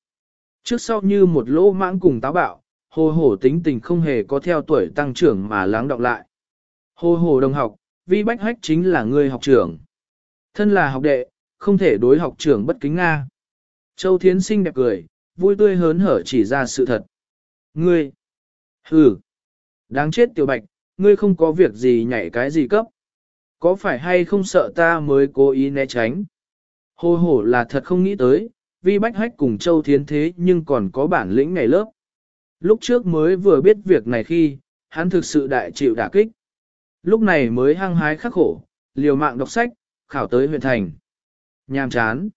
Trước sau như một lỗ mãng cùng táo bạo, hồ hổ tính tình không hề có theo tuổi tăng trưởng mà lắng đọng lại. Hồ hổ đồng học, vi bách hách chính là người học trưởng. Thân là học đệ, không thể đối học trưởng bất kính Nga. Châu Thiến sinh đẹp cười, vui tươi hớn hở chỉ ra sự thật. Ngươi! Hừ! Đáng chết tiểu bạch, ngươi không có việc gì nhảy cái gì cấp. Có phải hay không sợ ta mới cố ý né tránh? Hồ hổ là thật không nghĩ tới, vi bách hách cùng Châu Thiến thế nhưng còn có bản lĩnh ngày lớp. Lúc trước mới vừa biết việc này khi, hắn thực sự đại chịu đả kích. Lúc này mới hăng hái khắc khổ, liều mạng đọc sách, khảo tới huyện thành. Nhàm chán.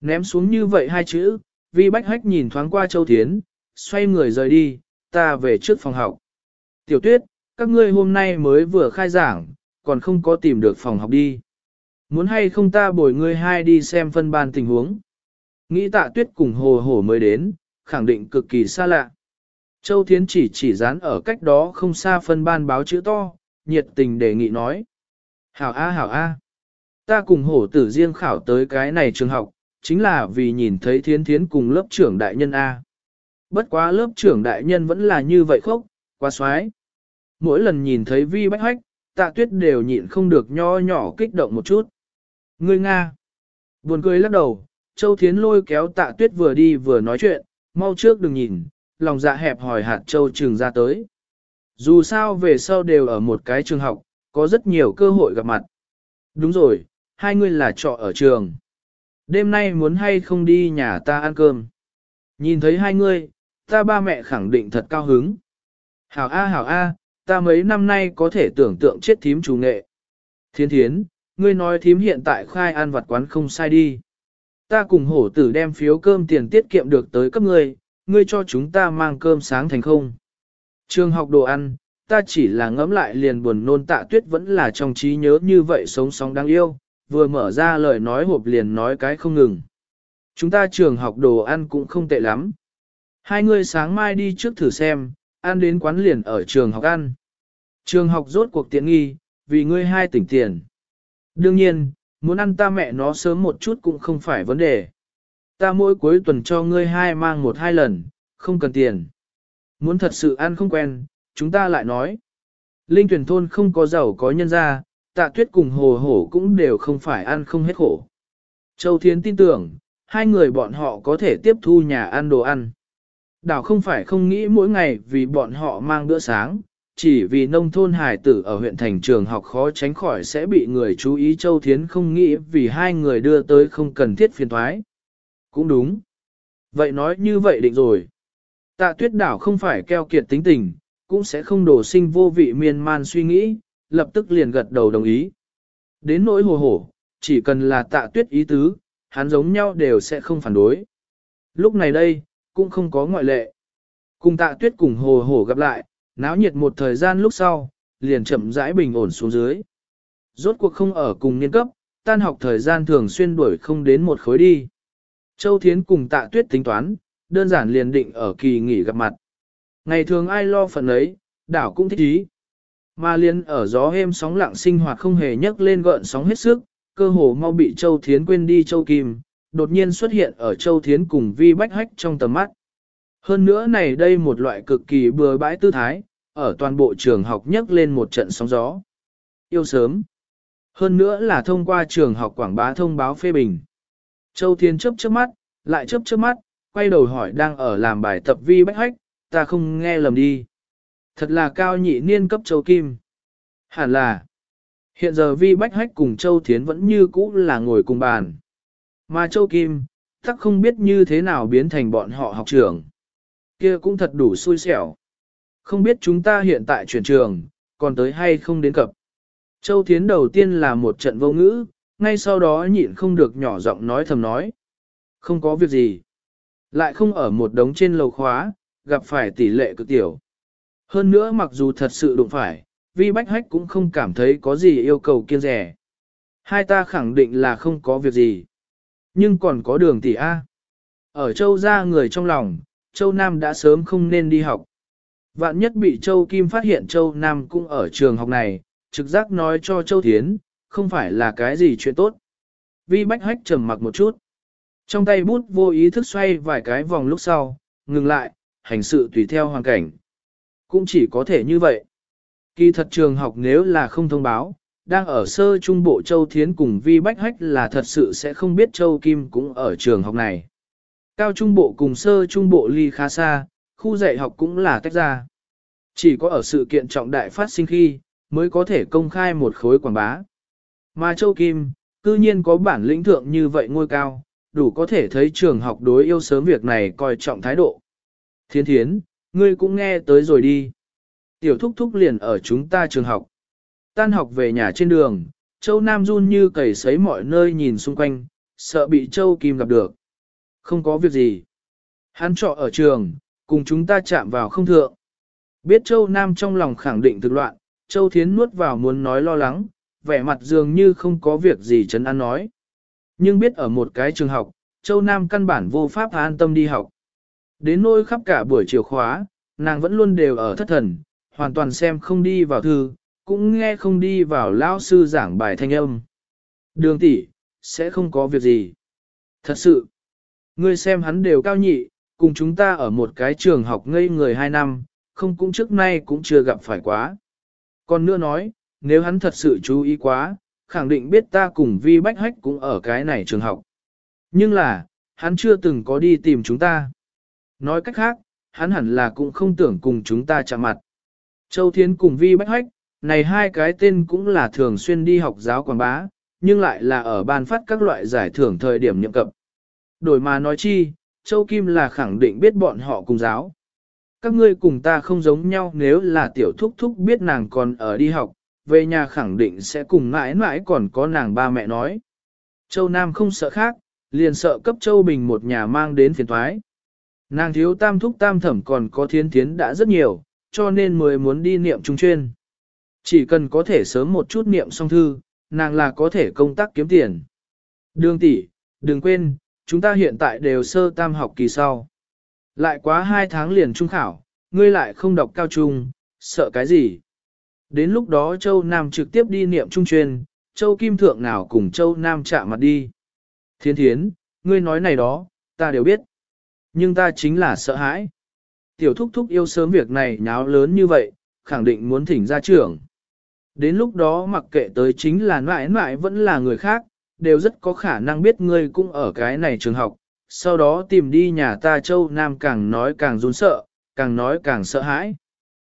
Ném xuống như vậy hai chữ, vi bách hách nhìn thoáng qua Châu Thiến, xoay người rời đi, ta về trước phòng học. Tiểu tuyết, các ngươi hôm nay mới vừa khai giảng, còn không có tìm được phòng học đi. Muốn hay không ta bồi ngươi hai đi xem phân ban tình huống. Nghĩ tạ tuyết cùng hồ hồ mới đến, khẳng định cực kỳ xa lạ. Châu Thiến chỉ chỉ dán ở cách đó không xa phân ban báo chữ to, nhiệt tình đề nghị nói. Hảo A hảo A. Ta cùng hổ tử riêng khảo tới cái này trường học, chính là vì nhìn thấy thiến thiến cùng lớp trưởng đại nhân A. Bất quá lớp trưởng đại nhân vẫn là như vậy khốc, quá xoái. Mỗi lần nhìn thấy vi bách hách, tạ tuyết đều nhịn không được nho nhỏ kích động một chút. Ngươi Nga. Buồn cười lắc đầu, Châu Thiến lôi kéo tạ tuyết vừa đi vừa nói chuyện, mau trước đừng nhìn, lòng dạ hẹp hỏi hạt Châu trường ra tới. Dù sao về sau đều ở một cái trường học, có rất nhiều cơ hội gặp mặt. Đúng rồi, hai người là trọ ở trường. Đêm nay muốn hay không đi nhà ta ăn cơm. Nhìn thấy hai người, ta ba mẹ khẳng định thật cao hứng. Hảo A hảo A, ta mấy năm nay có thể tưởng tượng chết thím chủ nghệ. Thiên thiến, ngươi nói thím hiện tại khai ăn vặt quán không sai đi. Ta cùng hổ tử đem phiếu cơm tiền tiết kiệm được tới cấp ngươi, ngươi cho chúng ta mang cơm sáng thành không. Trường học đồ ăn, ta chỉ là ngẫm lại liền buồn nôn tạ tuyết vẫn là trong trí nhớ như vậy sống sóng đáng yêu, vừa mở ra lời nói hộp liền nói cái không ngừng. Chúng ta trường học đồ ăn cũng không tệ lắm. Hai người sáng mai đi trước thử xem, ăn đến quán liền ở trường học ăn. Trường học rốt cuộc tiện nghi, vì ngươi hai tỉnh tiền. Đương nhiên, muốn ăn ta mẹ nó sớm một chút cũng không phải vấn đề. Ta mỗi cuối tuần cho ngươi hai mang một hai lần, không cần tiền. Muốn thật sự ăn không quen, chúng ta lại nói. Linh tuyển thôn không có giàu có nhân gia, tạ tuyết cùng hồ hổ cũng đều không phải ăn không hết khổ. Châu Thiến tin tưởng, hai người bọn họ có thể tiếp thu nhà ăn đồ ăn. Đảo không phải không nghĩ mỗi ngày vì bọn họ mang bữa sáng, chỉ vì nông thôn hải tử ở huyện thành trường học khó tránh khỏi sẽ bị người chú ý Châu Thiến không nghĩ vì hai người đưa tới không cần thiết phiền thoái. Cũng đúng. Vậy nói như vậy định rồi. Tạ tuyết đảo không phải keo kiệt tính tình, cũng sẽ không đổ sinh vô vị miên man suy nghĩ, lập tức liền gật đầu đồng ý. Đến nỗi hồ hổ, chỉ cần là tạ tuyết ý tứ, hắn giống nhau đều sẽ không phản đối. Lúc này đây, cũng không có ngoại lệ. Cùng tạ tuyết cùng hồ hổ gặp lại, náo nhiệt một thời gian lúc sau, liền chậm rãi bình ổn xuống dưới. Rốt cuộc không ở cùng niên cấp, tan học thời gian thường xuyên đuổi không đến một khối đi. Châu Thiến cùng tạ tuyết tính toán, đơn giản liền định ở kỳ nghỉ gặp mặt. Ngày thường ai lo phần ấy, đảo cũng thích ý. Mà liên ở gió êm sóng lặng sinh hoạt không hề nhấc lên gợn sóng hết sức, cơ hồ mau bị Châu Thiến quên đi Châu Kim, đột nhiên xuất hiện ở Châu Thiến cùng Vi Bách Hách trong tầm mắt. Hơn nữa này đây một loại cực kỳ bừa bãi tư thái, ở toàn bộ trường học nhấc lên một trận sóng gió. Yêu sớm. Hơn nữa là thông qua trường học quảng bá thông báo phê bình. Châu Thiên chớp chớp mắt, lại chớp chớp mắt, quay đầu hỏi đang ở làm bài tập vi bách hách, ta không nghe lầm đi. Thật là cao nhị niên cấp Châu Kim. Hẳn là, hiện giờ vi bách hách cùng Châu Thiến vẫn như cũ là ngồi cùng bàn. Mà Châu Kim, chắc không biết như thế nào biến thành bọn họ học trưởng. Kia cũng thật đủ xui xẻo. Không biết chúng ta hiện tại chuyển trường, còn tới hay không đến cập. Châu Thiến đầu tiên là một trận vô ngữ, ngay sau đó nhịn không được nhỏ giọng nói thầm nói. Không có việc gì. Lại không ở một đống trên lầu khóa, gặp phải tỷ lệ cực tiểu. Hơn nữa mặc dù thật sự đụng phải, vi bách hách cũng không cảm thấy có gì yêu cầu kiên rẻ. Hai ta khẳng định là không có việc gì. Nhưng còn có đường tỷ A. Ở châu gia người trong lòng, châu Nam đã sớm không nên đi học. Vạn nhất bị châu Kim phát hiện châu Nam cũng ở trường học này, trực giác nói cho châu Thiến, không phải là cái gì chuyện tốt. Vi bách hách trầm mặc một chút. Trong tay bút vô ý thức xoay vài cái vòng lúc sau, ngừng lại, hành sự tùy theo hoàn cảnh. Cũng chỉ có thể như vậy. Kỳ thật trường học nếu là không thông báo, đang ở sơ trung bộ Châu Thiến cùng Vi Bách Hách là thật sự sẽ không biết Châu Kim cũng ở trường học này. Cao trung bộ cùng sơ trung bộ ly khá xa, khu dạy học cũng là tách ra. Chỉ có ở sự kiện trọng đại phát sinh khi, mới có thể công khai một khối quảng bá. Mà Châu Kim, cư nhiên có bản lĩnh thượng như vậy ngôi cao, đủ có thể thấy trường học đối yêu sớm việc này coi trọng thái độ. Thiên thiến, ngươi cũng nghe tới rồi đi. Tiểu thúc thúc liền ở chúng ta trường học. Tan học về nhà trên đường, Châu Nam run như cầy sấy mọi nơi nhìn xung quanh, sợ bị Châu Kim gặp được. Không có việc gì. Hắn trọ ở trường, cùng chúng ta chạm vào không thượng. Biết Châu Nam trong lòng khẳng định thực loạn, Châu Thiến nuốt vào muốn nói lo lắng, vẻ mặt dường như không có việc gì chấn an nói. Nhưng biết ở một cái trường học, Châu Nam căn bản vô pháp an tâm đi học. Đến nỗi khắp cả buổi chiều khóa, nàng vẫn luôn đều ở thất thần, hoàn toàn xem không đi vào thư, cũng nghe không đi vào lao sư giảng bài thanh âm. Đường tỷ sẽ không có việc gì. Thật sự, ngươi xem hắn đều cao nhị, cùng chúng ta ở một cái trường học ngây người hai năm, không cũng trước nay cũng chưa gặp phải quá. Còn nữa nói, nếu hắn thật sự chú ý quá, khẳng định biết ta cùng Vi Bách Hách cũng ở cái này trường học. Nhưng là, hắn chưa từng có đi tìm chúng ta. Nói cách khác, hắn hẳn là cũng không tưởng cùng chúng ta chạm mặt. Châu Thiến cùng Vi Bách Hách, này hai cái tên cũng là thường xuyên đi học giáo quảng bá, nhưng lại là ở ban phát các loại giải thưởng thời điểm nhậm cập. Đổi mà nói chi, Châu Kim là khẳng định biết bọn họ cùng giáo. Các ngươi cùng ta không giống nhau nếu là tiểu thúc thúc biết nàng còn ở đi học, về nhà khẳng định sẽ cùng mãi mãi còn có nàng ba mẹ nói. Châu Nam không sợ khác, liền sợ cấp Châu Bình một nhà mang đến phiền thoái. Nàng thiếu tam thúc tam thẩm còn có thiên thiến đã rất nhiều, cho nên mới muốn đi niệm trung chuyên. Chỉ cần có thể sớm một chút niệm xong thư, nàng là có thể công tác kiếm tiền. Đường tỷ, đừng quên, chúng ta hiện tại đều sơ tam học kỳ sau. Lại quá hai tháng liền trung khảo, ngươi lại không đọc cao trung, sợ cái gì? Đến lúc đó Châu Nam trực tiếp đi niệm trung truyền, Châu Kim Thượng nào cùng Châu Nam chạm mặt đi. Thiên thiến, ngươi nói này đó, ta đều biết. Nhưng ta chính là sợ hãi. Tiểu thúc thúc yêu sớm việc này nháo lớn như vậy, khẳng định muốn thỉnh ra trưởng. Đến lúc đó mặc kệ tới chính là mãi mãi vẫn là người khác, đều rất có khả năng biết ngươi cũng ở cái này trường học. Sau đó tìm đi nhà ta Châu Nam càng nói càng run sợ, càng nói càng sợ hãi.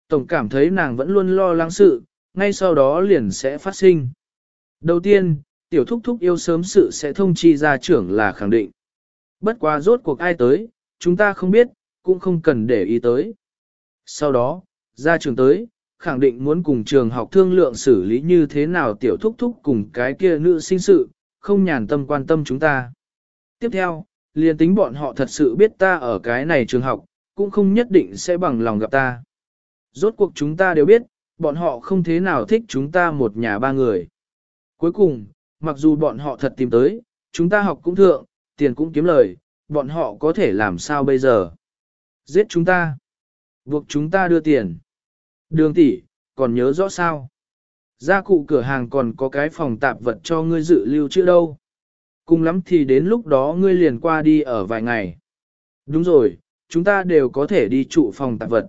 Tổng cảm thấy nàng vẫn luôn lo lắng sự, ngay sau đó liền sẽ phát sinh. Đầu tiên, tiểu thúc thúc yêu sớm sự sẽ thông chi ra trưởng là khẳng định. Bất quá rốt cuộc ai tới, chúng ta không biết, cũng không cần để ý tới. Sau đó, ra trường tới, khẳng định muốn cùng trường học thương lượng xử lý như thế nào tiểu thúc thúc cùng cái kia nữ sinh sự, không nhàn tâm quan tâm chúng ta. Tiếp theo, liền tính bọn họ thật sự biết ta ở cái này trường học, cũng không nhất định sẽ bằng lòng gặp ta. Rốt cuộc chúng ta đều biết, bọn họ không thế nào thích chúng ta một nhà ba người. Cuối cùng, mặc dù bọn họ thật tìm tới, chúng ta học cũng thượng, tiền cũng kiếm lời, bọn họ có thể làm sao bây giờ? Giết chúng ta. Buộc chúng ta đưa tiền. Đường tỷ, còn nhớ rõ sao? Gia cụ cửa hàng còn có cái phòng tạp vật cho ngươi dự lưu chứ đâu. Cùng lắm thì đến lúc đó ngươi liền qua đi ở vài ngày. Đúng rồi, chúng ta đều có thể đi trụ phòng tạp vật.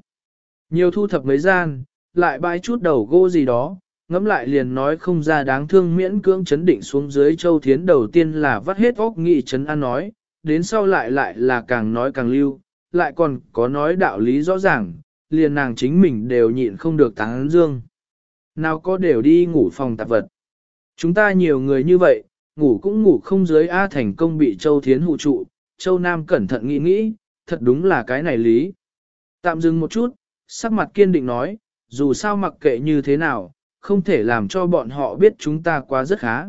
Nhiều thu thập mấy gian, lại bãi chút đầu gỗ gì đó, ngẫm lại liền nói không ra đáng thương miễn cưỡng chấn định xuống dưới châu thiến đầu tiên là vắt hết óc nghị chấn an nói, đến sau lại lại là càng nói càng lưu, lại còn có nói đạo lý rõ ràng, liền nàng chính mình đều nhịn không được tán dương. Nào có đều đi ngủ phòng tạp vật. Chúng ta nhiều người như vậy, ngủ cũng ngủ không dưới A thành công bị Châu Thiến hụ trụ, Châu Nam cẩn thận nghĩ nghĩ, thật đúng là cái này lý. Tạm dừng một chút, sắc mặt kiên định nói, dù sao mặc kệ như thế nào, không thể làm cho bọn họ biết chúng ta quá rất khá.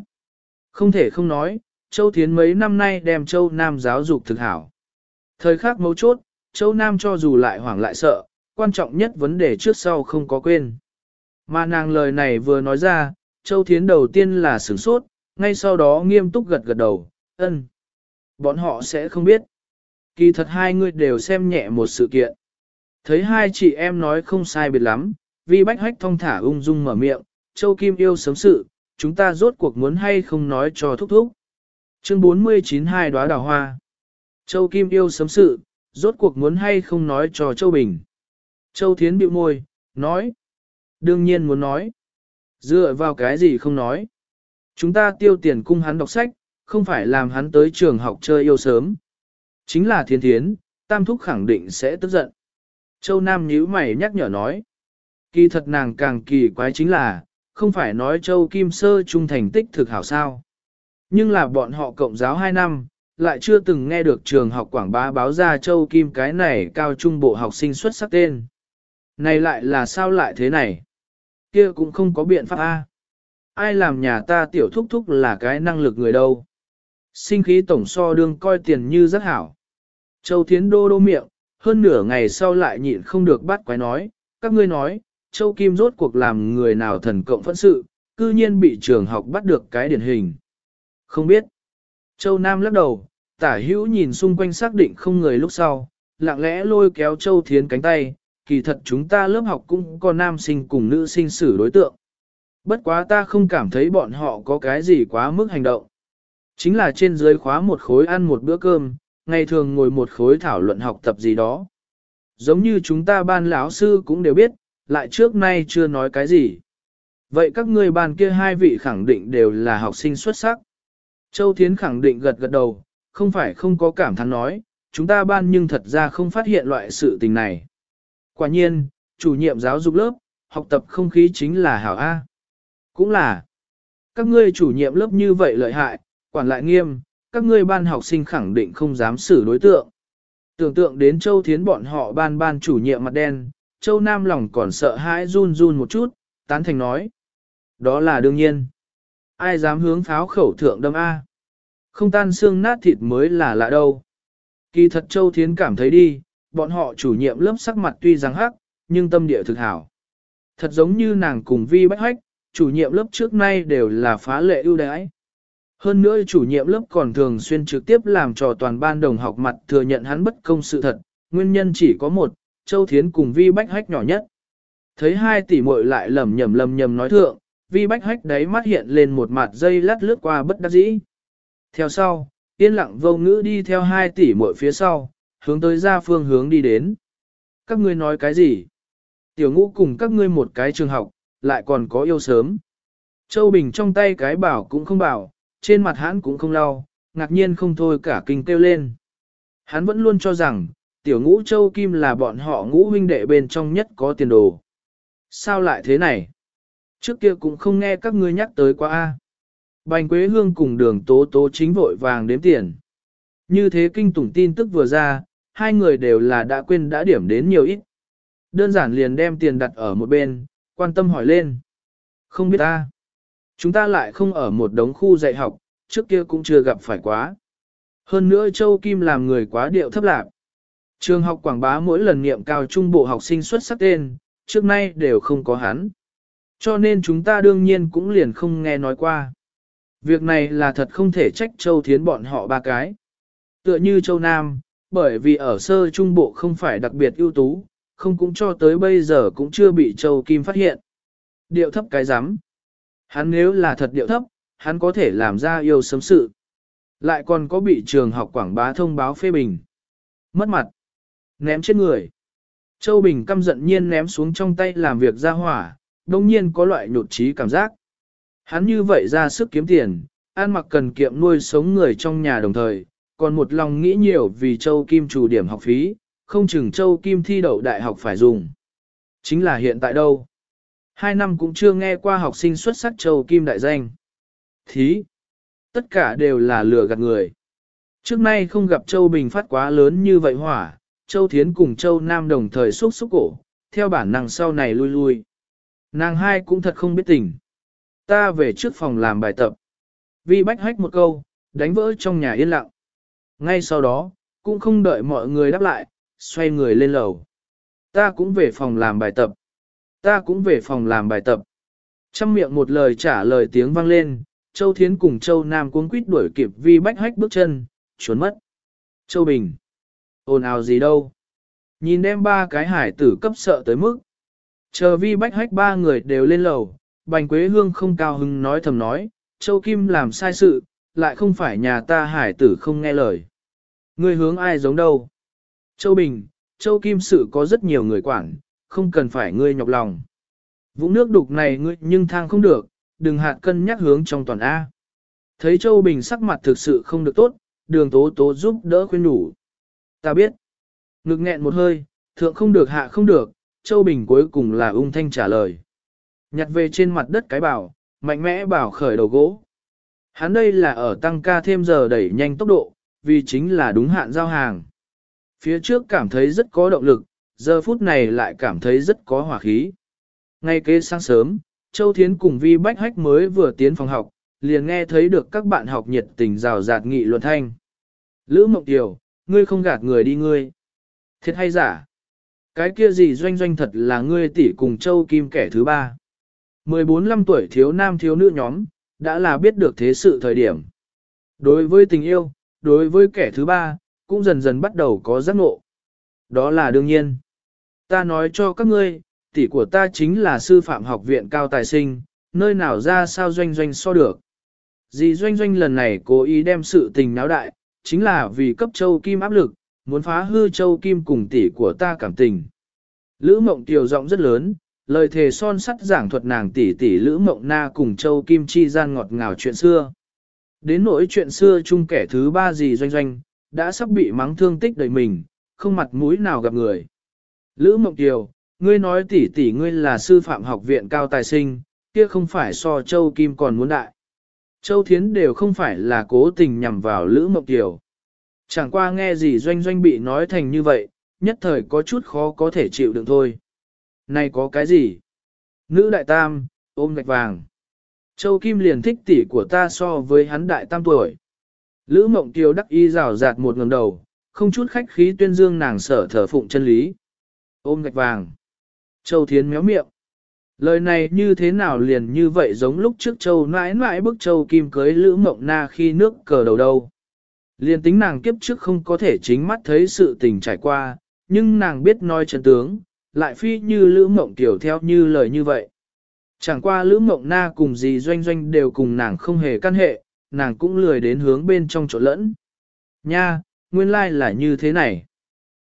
Không thể không nói, Châu Thiến mấy năm nay đem Châu Nam giáo dục thực hảo. Thời khắc mấu chốt, Châu Nam cho dù lại hoảng lại sợ, quan trọng nhất vấn đề trước sau không có quên. Mà nàng lời này vừa nói ra, Châu Thiến đầu tiên là sửng sốt, ngay sau đó nghiêm túc gật gật đầu, ân. Bọn họ sẽ không biết. Kỳ thật hai người đều xem nhẹ một sự kiện. Thấy hai chị em nói không sai biệt lắm, vì bách hách thong thả ung dung mở miệng, Châu Kim yêu sớm sự, chúng ta rốt cuộc muốn hay không nói cho thúc thúc. Chương 49 hai đóa đào hoa. Châu Kim yêu sớm sự, rốt cuộc muốn hay không nói cho Châu Bình. Châu Thiến bĩu môi, nói. Đương nhiên muốn nói. Dựa vào cái gì không nói. Chúng ta tiêu tiền cung hắn đọc sách, không phải làm hắn tới trường học chơi yêu sớm. Chính là thiên thiến, tam thúc khẳng định sẽ tức giận. Châu Nam nhíu mày nhắc nhở nói. Kỳ thật nàng càng kỳ quái chính là, không phải nói Châu Kim Sơ trung thành tích thực hảo sao. Nhưng là bọn họ cộng giáo 2 năm, lại chưa từng nghe được trường học quảng bá báo ra Châu Kim cái này cao trung bộ học sinh xuất sắc tên. Này lại là sao lại thế này? Kia cũng không có biện pháp A. Ai làm nhà ta tiểu thúc thúc là cái năng lực người đâu? Sinh khí tổng so đương coi tiền như rất hảo. Châu Thiến đô đô miệng, hơn nửa ngày sau lại nhịn không được bắt quái nói, các ngươi nói, Châu Kim rốt cuộc làm người nào thần cộng phẫn sự, cư nhiên bị trường học bắt được cái điển hình. Không biết. Châu Nam lắc đầu, tả hữu nhìn xung quanh xác định không người lúc sau, lặng lẽ lôi kéo Châu Thiến cánh tay, kỳ thật chúng ta lớp học cũng có nam sinh cùng nữ sinh xử đối tượng. Bất quá ta không cảm thấy bọn họ có cái gì quá mức hành động. Chính là trên dưới khóa một khối ăn một bữa cơm, ngày thường ngồi một khối thảo luận học tập gì đó. Giống như chúng ta ban lão sư cũng đều biết, lại trước nay chưa nói cái gì. Vậy các ngươi ban kia hai vị khẳng định đều là học sinh xuất sắc. Châu Thiến khẳng định gật gật đầu, không phải không có cảm thán nói, chúng ta ban nhưng thật ra không phát hiện loại sự tình này. Quả nhiên, chủ nhiệm giáo dục lớp, học tập không khí chính là hảo A. Cũng là, các ngươi chủ nhiệm lớp như vậy lợi hại, quản lại nghiêm, các ngươi ban học sinh khẳng định không dám xử đối tượng. Tưởng tượng đến Châu Thiến bọn họ ban ban chủ nhiệm mặt đen, Châu Nam lòng còn sợ hãi run run một chút, tán thành nói. Đó là đương nhiên. Ai dám hướng pháo khẩu thượng đâm A. Không tan xương nát thịt mới là lạ đâu. Kỳ thật Châu Thiến cảm thấy đi, bọn họ chủ nhiệm lớp sắc mặt tuy rằng hắc, nhưng tâm địa thực hảo. Thật giống như nàng cùng Vi Bách Hách, chủ nhiệm lớp trước nay đều là phá lệ ưu đãi. Hơn nữa chủ nhiệm lớp còn thường xuyên trực tiếp làm trò toàn ban đồng học mặt thừa nhận hắn bất công sự thật, nguyên nhân chỉ có một, Châu Thiến cùng Vi Bách Hách nhỏ nhất. Thấy hai tỷ muội lại lầm nhầm lầm nhầm nói thượng, Vi Bách Hách đấy mắt hiện lên một mặt dây lát lướt qua bất đắc dĩ. Theo sau, yên lặng vô ngữ đi theo hai tỷ muội phía sau, hướng tới ra phương hướng đi đến. Các ngươi nói cái gì? Tiểu ngũ cùng các ngươi một cái trường học, lại còn có yêu sớm. Châu Bình trong tay cái bảo cũng không bảo, trên mặt hắn cũng không lau, ngạc nhiên không thôi cả kinh kêu lên. Hắn vẫn luôn cho rằng, tiểu ngũ châu kim là bọn họ ngũ huynh đệ bên trong nhất có tiền đồ. Sao lại thế này? Trước kia cũng không nghe các ngươi nhắc tới quá a. Bành Quế Hương cùng đường tố tố chính vội vàng đếm tiền. Như thế kinh tủng tin tức vừa ra, hai người đều là đã quên đã điểm đến nhiều ít. Đơn giản liền đem tiền đặt ở một bên, quan tâm hỏi lên. Không biết ta. Chúng ta lại không ở một đống khu dạy học, trước kia cũng chưa gặp phải quá. Hơn nữa Châu Kim làm người quá điệu thấp lạc. Trường học quảng bá mỗi lần niệm cao trung bộ học sinh xuất sắc tên, trước nay đều không có hắn. Cho nên chúng ta đương nhiên cũng liền không nghe nói qua. Việc này là thật không thể trách Châu Thiến bọn họ ba cái. Tựa như Châu Nam, bởi vì ở sơ trung bộ không phải đặc biệt ưu tú, không cũng cho tới bây giờ cũng chưa bị Châu Kim phát hiện. Điệu thấp cái rắm Hắn nếu là thật điệu thấp, hắn có thể làm ra yêu sớm sự. Lại còn có bị trường học quảng bá thông báo phê bình. Mất mặt. Ném chết người. Châu Bình căm giận nhiên ném xuống trong tay làm việc ra hỏa, đồng nhiên có loại nhột trí cảm giác. Hắn như vậy ra sức kiếm tiền, ăn mặc cần kiệm nuôi sống người trong nhà đồng thời, còn một lòng nghĩ nhiều vì Châu Kim chủ điểm học phí, không chừng Châu Kim thi đậu đại học phải dùng. Chính là hiện tại đâu? Hai năm cũng chưa nghe qua học sinh xuất sắc Châu Kim đại danh. Thí! Tất cả đều là lừa gạt người. Trước nay không gặp Châu Bình phát quá lớn như vậy hỏa, Châu Thiến cùng Châu Nam đồng thời xúc xúc cổ, theo bản năng sau này lui lui. Nàng hai cũng thật không biết tình. Ta về trước phòng làm bài tập. Vi bách hách một câu, đánh vỡ trong nhà yên lặng. Ngay sau đó, cũng không đợi mọi người đáp lại, xoay người lên lầu. Ta cũng về phòng làm bài tập. Ta cũng về phòng làm bài tập. Trăm miệng một lời trả lời tiếng vang lên, Châu Thiến cùng Châu Nam cuống quýt đuổi kịp vi bách hách bước chân, trốn mất. Châu Bình. ồn ào gì đâu. Nhìn đem ba cái hải tử cấp sợ tới mức. Chờ vi bách hách ba người đều lên lầu, Bành Quế Hương không cao hứng nói thầm nói, Châu Kim làm sai sự, lại không phải nhà ta hải tử không nghe lời. Người hướng ai giống đâu? Châu Bình, Châu Kim sự có rất nhiều người quản, không cần phải ngươi nhọc lòng. Vũng nước đục này ngươi nhưng thang không được, đừng hạt cân nhắc hướng trong toàn A. Thấy Châu Bình sắc mặt thực sự không được tốt, đường tố tố giúp đỡ khuyên đủ. Ta biết. Ngực nghẹn một hơi, thượng không được hạ không được, Châu Bình cuối cùng là ung thanh trả lời. Nhặt về trên mặt đất cái bảo, mạnh mẽ bảo khởi đầu gỗ. Hắn đây là ở tăng ca thêm giờ đẩy nhanh tốc độ, vì chính là đúng hạn giao hàng. Phía trước cảm thấy rất có động lực, giờ phút này lại cảm thấy rất có hỏa khí. Ngay kế sáng sớm, Châu Thiến cùng Vi Bách Hách mới vừa tiến phòng học, liền nghe thấy được các bạn học nhiệt tình rào rạt nghị luận thanh. Lữ Mộng Tiểu, ngươi không gạt người đi ngươi. Thiệt hay giả? Cái kia gì doanh doanh thật là ngươi tỷ cùng Châu Kim kẻ thứ ba. 14-15 tuổi thiếu nam thiếu nữ nhóm, đã là biết được thế sự thời điểm. Đối với tình yêu, đối với kẻ thứ ba, cũng dần dần bắt đầu có giác ngộ. Đó là đương nhiên. Ta nói cho các ngươi, tỷ của ta chính là sư phạm học viện cao tài sinh, nơi nào ra sao doanh doanh so được. Dì doanh doanh lần này cố ý đem sự tình náo đại, chính là vì cấp châu kim áp lực, muốn phá hư châu kim cùng tỷ của ta cảm tình. Lữ mộng tiểu giọng rất lớn, lời thề son sắt giảng thuật nàng tỷ tỷ Lữ mộng na cùng châu kim chi gian ngọt ngào chuyện xưa. Đến nỗi chuyện xưa chung kẻ thứ ba gì doanh doanh, đã sắp bị mắng thương tích đời mình, không mặt mũi nào gặp người. Lữ mộng Kiều, ngươi nói tỷ tỷ ngươi là sư phạm học viện cao tài sinh, kia không phải so châu kim còn muốn đại. Châu Thiến đều không phải là cố tình nhằm vào Lữ Mộng Kiều. Chẳng qua nghe gì doanh doanh bị nói thành như vậy, nhất thời có chút khó có thể chịu đựng thôi. Này có cái gì? Nữ đại tam, ôm gạch vàng. Châu Kim liền thích tỷ của ta so với hắn đại tam tuổi. Lữ Mộng Kiều đắc y rào rạt một ngầm đầu, không chút khách khí tuyên dương nàng sở thờ phụng chân lý. Ôm gạch vàng. Châu Thiến méo miệng. Lời này như thế nào liền như vậy giống lúc trước châu nãi nãi bức châu kim cưới lữ mộng na khi nước cờ đầu đâu. Liền tính nàng kiếp trước không có thể chính mắt thấy sự tình trải qua, nhưng nàng biết nói chân tướng, lại phi như lữ mộng tiểu theo như lời như vậy. Chẳng qua lữ mộng na cùng gì doanh doanh đều cùng nàng không hề căn hệ, nàng cũng lười đến hướng bên trong chỗ lẫn. Nha, nguyên lai like là như thế này.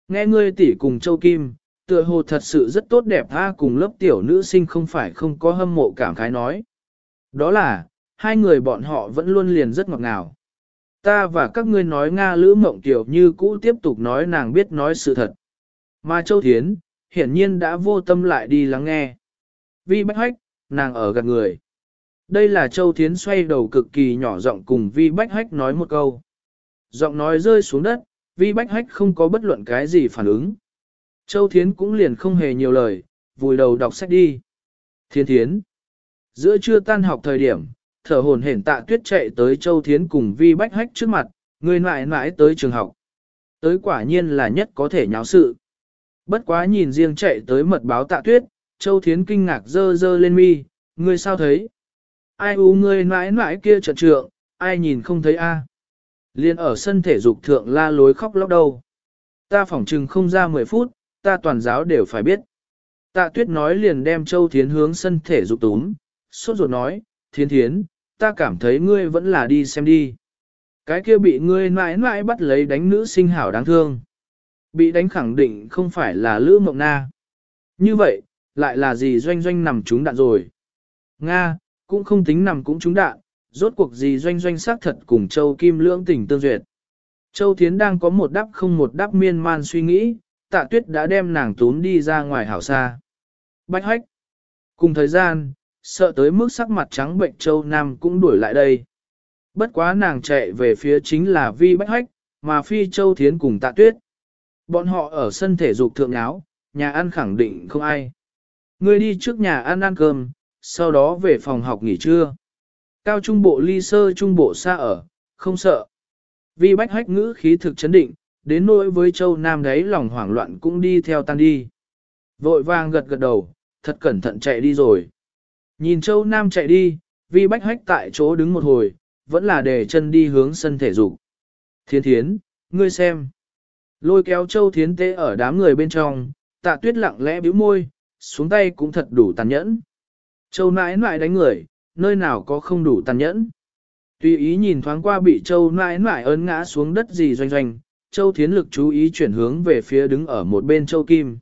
Nghe ngươi tỷ cùng châu kim, Tựa hồ thật sự rất tốt đẹp tha cùng lớp tiểu nữ sinh không phải không có hâm mộ cảm khái nói. Đó là, hai người bọn họ vẫn luôn liền rất ngọt ngào. Ta và các ngươi nói Nga Lữ Mộng Tiểu như cũ tiếp tục nói nàng biết nói sự thật. Mà Châu Thiến, hiển nhiên đã vô tâm lại đi lắng nghe. Vi Bách Hách, nàng ở gần người. Đây là Châu Thiến xoay đầu cực kỳ nhỏ giọng cùng Vi Bách Hách nói một câu. Giọng nói rơi xuống đất, Vi Bách Hách không có bất luận cái gì phản ứng. Châu Thiến cũng liền không hề nhiều lời, vùi đầu đọc sách đi. Thiên Thiến. Giữa trưa tan học thời điểm, thở hồn hển tạ tuyết chạy tới Châu Thiến cùng Vi Bách Hách trước mặt, người mãi mãi tới trường học. Tới quả nhiên là nhất có thể nháo sự. Bất quá nhìn riêng chạy tới mật báo tạ tuyết, Châu Thiến kinh ngạc dơ dơ lên mi, ngươi sao thấy? Ai u ngươi mãi mãi kia trận trượng, ai nhìn không thấy a? Liên ở sân thể dục thượng la lối khóc lóc đâu. Ta phỏng trừng không ra 10 phút, ta toàn giáo đều phải biết. Tạ tuyết nói liền đem Châu Thiến hướng sân thể dục túm, sốt ruột nói, Thiến Thiến, ta cảm thấy ngươi vẫn là đi xem đi. Cái kia bị ngươi mãi mãi bắt lấy đánh nữ sinh hảo đáng thương. Bị đánh khẳng định không phải là Lữ Mộng Na. Như vậy, lại là gì doanh doanh nằm trúng đạn rồi. Nga, cũng không tính nằm cũng trúng đạn, rốt cuộc gì doanh doanh xác thật cùng Châu Kim lưỡng tình tương duyệt. Châu Thiến đang có một đắp không một đắp miên man suy nghĩ, tạ tuyết đã đem nàng tốn đi ra ngoài hảo xa. Bách hách. Cùng thời gian, sợ tới mức sắc mặt trắng bệnh Châu Nam cũng đuổi lại đây. Bất quá nàng chạy về phía chính là Vi Bách hách, mà Phi Châu Thiến cùng tạ tuyết. Bọn họ ở sân thể dục thượng áo, nhà ăn khẳng định không ai. Ngươi đi trước nhà ăn ăn cơm, sau đó về phòng học nghỉ trưa. Cao trung bộ ly sơ trung bộ xa ở, không sợ. Vi bách hách ngữ khí thực chấn định, đến nỗi với châu Nam đấy lòng hoảng loạn cũng đi theo tan đi. Vội vàng gật gật đầu, thật cẩn thận chạy đi rồi. Nhìn châu Nam chạy đi, vi bách hách tại chỗ đứng một hồi, vẫn là để chân đi hướng sân thể dục. Thiên thiến, ngươi xem. Lôi kéo châu thiến tế ở đám người bên trong, tạ tuyết lặng lẽ bĩu môi, xuống tay cũng thật đủ tàn nhẫn. Châu nãi nãi đánh người, nơi nào có không đủ tàn nhẫn. Tùy ý nhìn thoáng qua bị Châu nãi nãi ấn ngã xuống đất gì doanh doanh, Châu Thiến lực chú ý chuyển hướng về phía đứng ở một bên Châu Kim.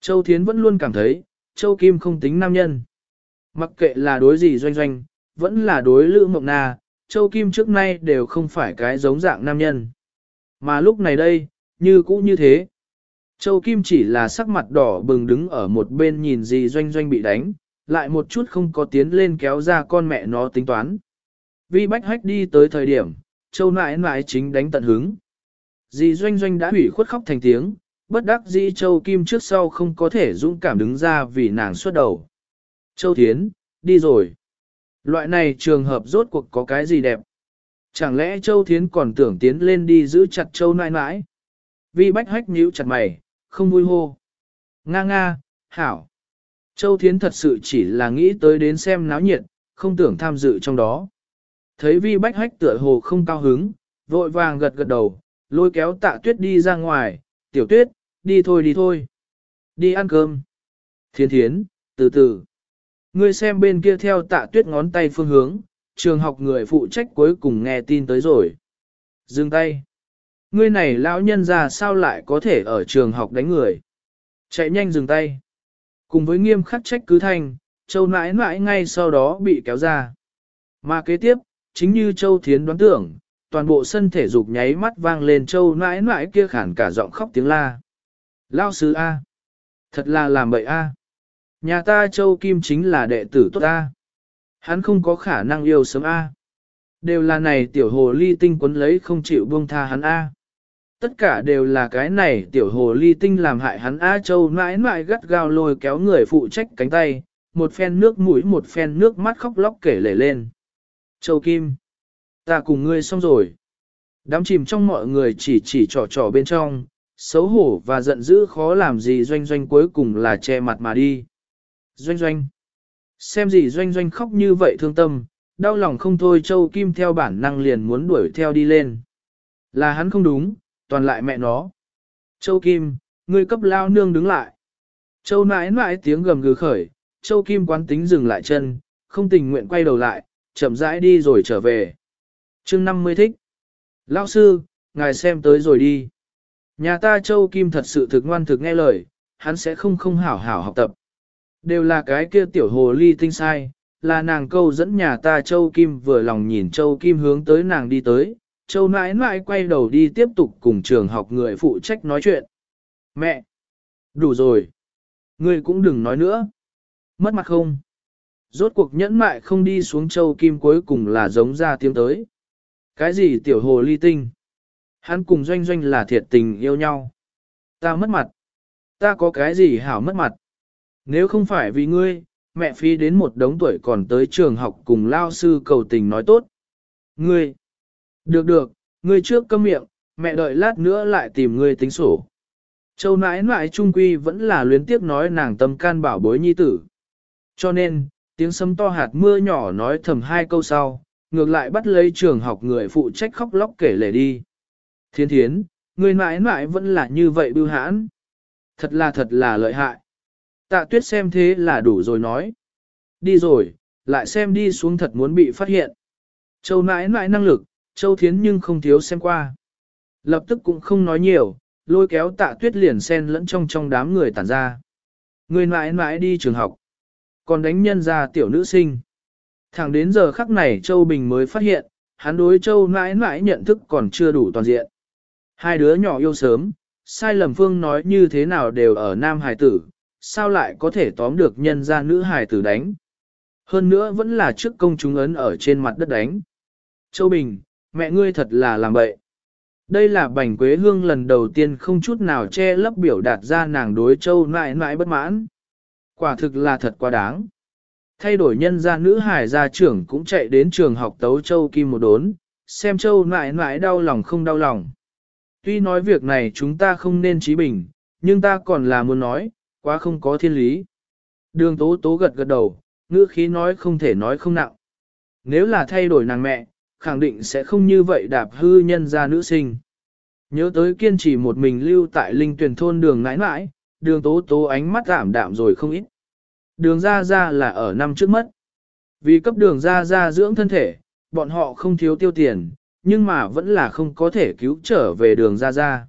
Châu Thiến vẫn luôn cảm thấy, Châu Kim không tính nam nhân. Mặc kệ là đối gì doanh doanh, vẫn là đối lữ mộng na, Châu Kim trước nay đều không phải cái giống dạng nam nhân. Mà lúc này đây, như cũ như thế. Châu Kim chỉ là sắc mặt đỏ bừng đứng ở một bên nhìn gì doanh doanh bị đánh, lại một chút không có tiến lên kéo ra con mẹ nó tính toán. Vi bách hách đi tới thời điểm, Châu nãi nãi chính đánh tận hứng. Dì doanh doanh đã hủy khuất khóc thành tiếng, bất đắc dĩ Châu Kim trước sau không có thể dũng cảm đứng ra vì nàng xuất đầu. Châu Thiến, đi rồi. Loại này trường hợp rốt cuộc có cái gì đẹp? Chẳng lẽ Châu Thiến còn tưởng tiến lên đi giữ chặt Châu nãi nãi? Vi bách hách nhíu chặt mày, không vui hô. Nga nga, hảo. Châu Thiến thật sự chỉ là nghĩ tới đến xem náo nhiệt, không tưởng tham dự trong đó. Thấy vi bách hách tựa hồ không cao hứng, vội vàng gật gật đầu, lôi kéo tạ tuyết đi ra ngoài, tiểu tuyết, đi thôi đi thôi. Đi ăn cơm. Thiên thiến, từ từ. Ngươi xem bên kia theo tạ tuyết ngón tay phương hướng, trường học người phụ trách cuối cùng nghe tin tới rồi. Dừng tay. Ngươi này lão nhân ra sao lại có thể ở trường học đánh người. Chạy nhanh dừng tay. Cùng với nghiêm khắc trách cứ thanh, châu nãi nãi ngay sau đó bị kéo ra. Mà kế tiếp, chính như châu thiến đoán tưởng, toàn bộ sân thể dục nháy mắt vang lên châu nãi nãi kia khản cả giọng khóc tiếng la. Lao sư A. Thật là làm bậy A. Nhà ta châu kim chính là đệ tử tốt A. Hắn không có khả năng yêu sớm A. Đều là này tiểu hồ ly tinh quấn lấy không chịu buông tha hắn A tất cả đều là cái này tiểu hồ ly tinh làm hại hắn A Châu mãi mãi gắt gao lôi kéo người phụ trách cánh tay, một phen nước mũi một phen nước mắt khóc lóc kể lể lên. Châu Kim, ta cùng ngươi xong rồi. Đám chìm trong mọi người chỉ chỉ trò trò bên trong, xấu hổ và giận dữ khó làm gì doanh doanh cuối cùng là che mặt mà đi. Doanh doanh, xem gì doanh doanh khóc như vậy thương tâm, đau lòng không thôi Châu Kim theo bản năng liền muốn đuổi theo đi lên. Là hắn không đúng, toàn lại mẹ nó. Châu Kim, ngươi cấp lao nương đứng lại. Châu nãi nãi tiếng gầm gừ khởi, Châu Kim quán tính dừng lại chân, không tình nguyện quay đầu lại, chậm rãi đi rồi trở về. chương 50 thích. Lao sư, ngài xem tới rồi đi. Nhà ta Châu Kim thật sự thực ngoan thực nghe lời, hắn sẽ không không hảo hảo học tập. Đều là cái kia tiểu hồ ly tinh sai, là nàng câu dẫn nhà ta Châu Kim vừa lòng nhìn Châu Kim hướng tới nàng đi tới, Châu nãi nãi quay đầu đi tiếp tục cùng trường học người phụ trách nói chuyện. Mẹ! Đủ rồi! Ngươi cũng đừng nói nữa. Mất mặt không? Rốt cuộc nhẫn mại không đi xuống châu kim cuối cùng là giống ra tiếng tới. Cái gì tiểu hồ ly tinh? Hắn cùng doanh doanh là thiệt tình yêu nhau. Ta mất mặt. Ta có cái gì hảo mất mặt? Nếu không phải vì ngươi, mẹ phi đến một đống tuổi còn tới trường học cùng lao sư cầu tình nói tốt. Ngươi! Được được, ngươi trước câm miệng, mẹ đợi lát nữa lại tìm ngươi tính sổ. Châu nãi nãi trung quy vẫn là luyến tiếp nói nàng tâm can bảo bối nhi tử. Cho nên, tiếng sấm to hạt mưa nhỏ nói thầm hai câu sau, ngược lại bắt lấy trường học người phụ trách khóc lóc kể lể đi. Thiên thiến, người nãi nãi vẫn là như vậy bưu hãn. Thật là thật là lợi hại. Tạ tuyết xem thế là đủ rồi nói. Đi rồi, lại xem đi xuống thật muốn bị phát hiện. Châu nãi nãi năng lực, Châu Thiến nhưng không thiếu xem qua. Lập tức cũng không nói nhiều, lôi kéo tạ tuyết liền xen lẫn trong trong đám người tản ra. Người mãi mãi đi trường học, còn đánh nhân ra tiểu nữ sinh. Thẳng đến giờ khắc này Châu Bình mới phát hiện, hắn đối Châu mãi mãi nhận thức còn chưa đủ toàn diện. Hai đứa nhỏ yêu sớm, sai lầm phương nói như thế nào đều ở nam hải tử, sao lại có thể tóm được nhân ra nữ hải tử đánh. Hơn nữa vẫn là trước công chúng ấn ở trên mặt đất đánh. Châu Bình, mẹ ngươi thật là làm bậy. Đây là bành quế hương lần đầu tiên không chút nào che lấp biểu đạt ra nàng đối châu nãi nãi bất mãn. Quả thực là thật quá đáng. Thay đổi nhân gia nữ hải gia trưởng cũng chạy đến trường học tấu châu kim một đốn, xem châu nãi nãi đau lòng không đau lòng. Tuy nói việc này chúng ta không nên trí bình, nhưng ta còn là muốn nói, quá không có thiên lý. Đường tố tố gật gật đầu, ngữ khí nói không thể nói không nặng. Nếu là thay đổi nàng mẹ, khẳng định sẽ không như vậy đạp hư nhân ra nữ sinh. Nhớ tới kiên trì một mình lưu tại linh tuyển thôn đường nãi nãi, đường tố tố ánh mắt giảm đạm rồi không ít. Đường ra ra là ở năm trước mất. Vì cấp đường ra ra dưỡng thân thể, bọn họ không thiếu tiêu tiền, nhưng mà vẫn là không có thể cứu trở về đường ra ra.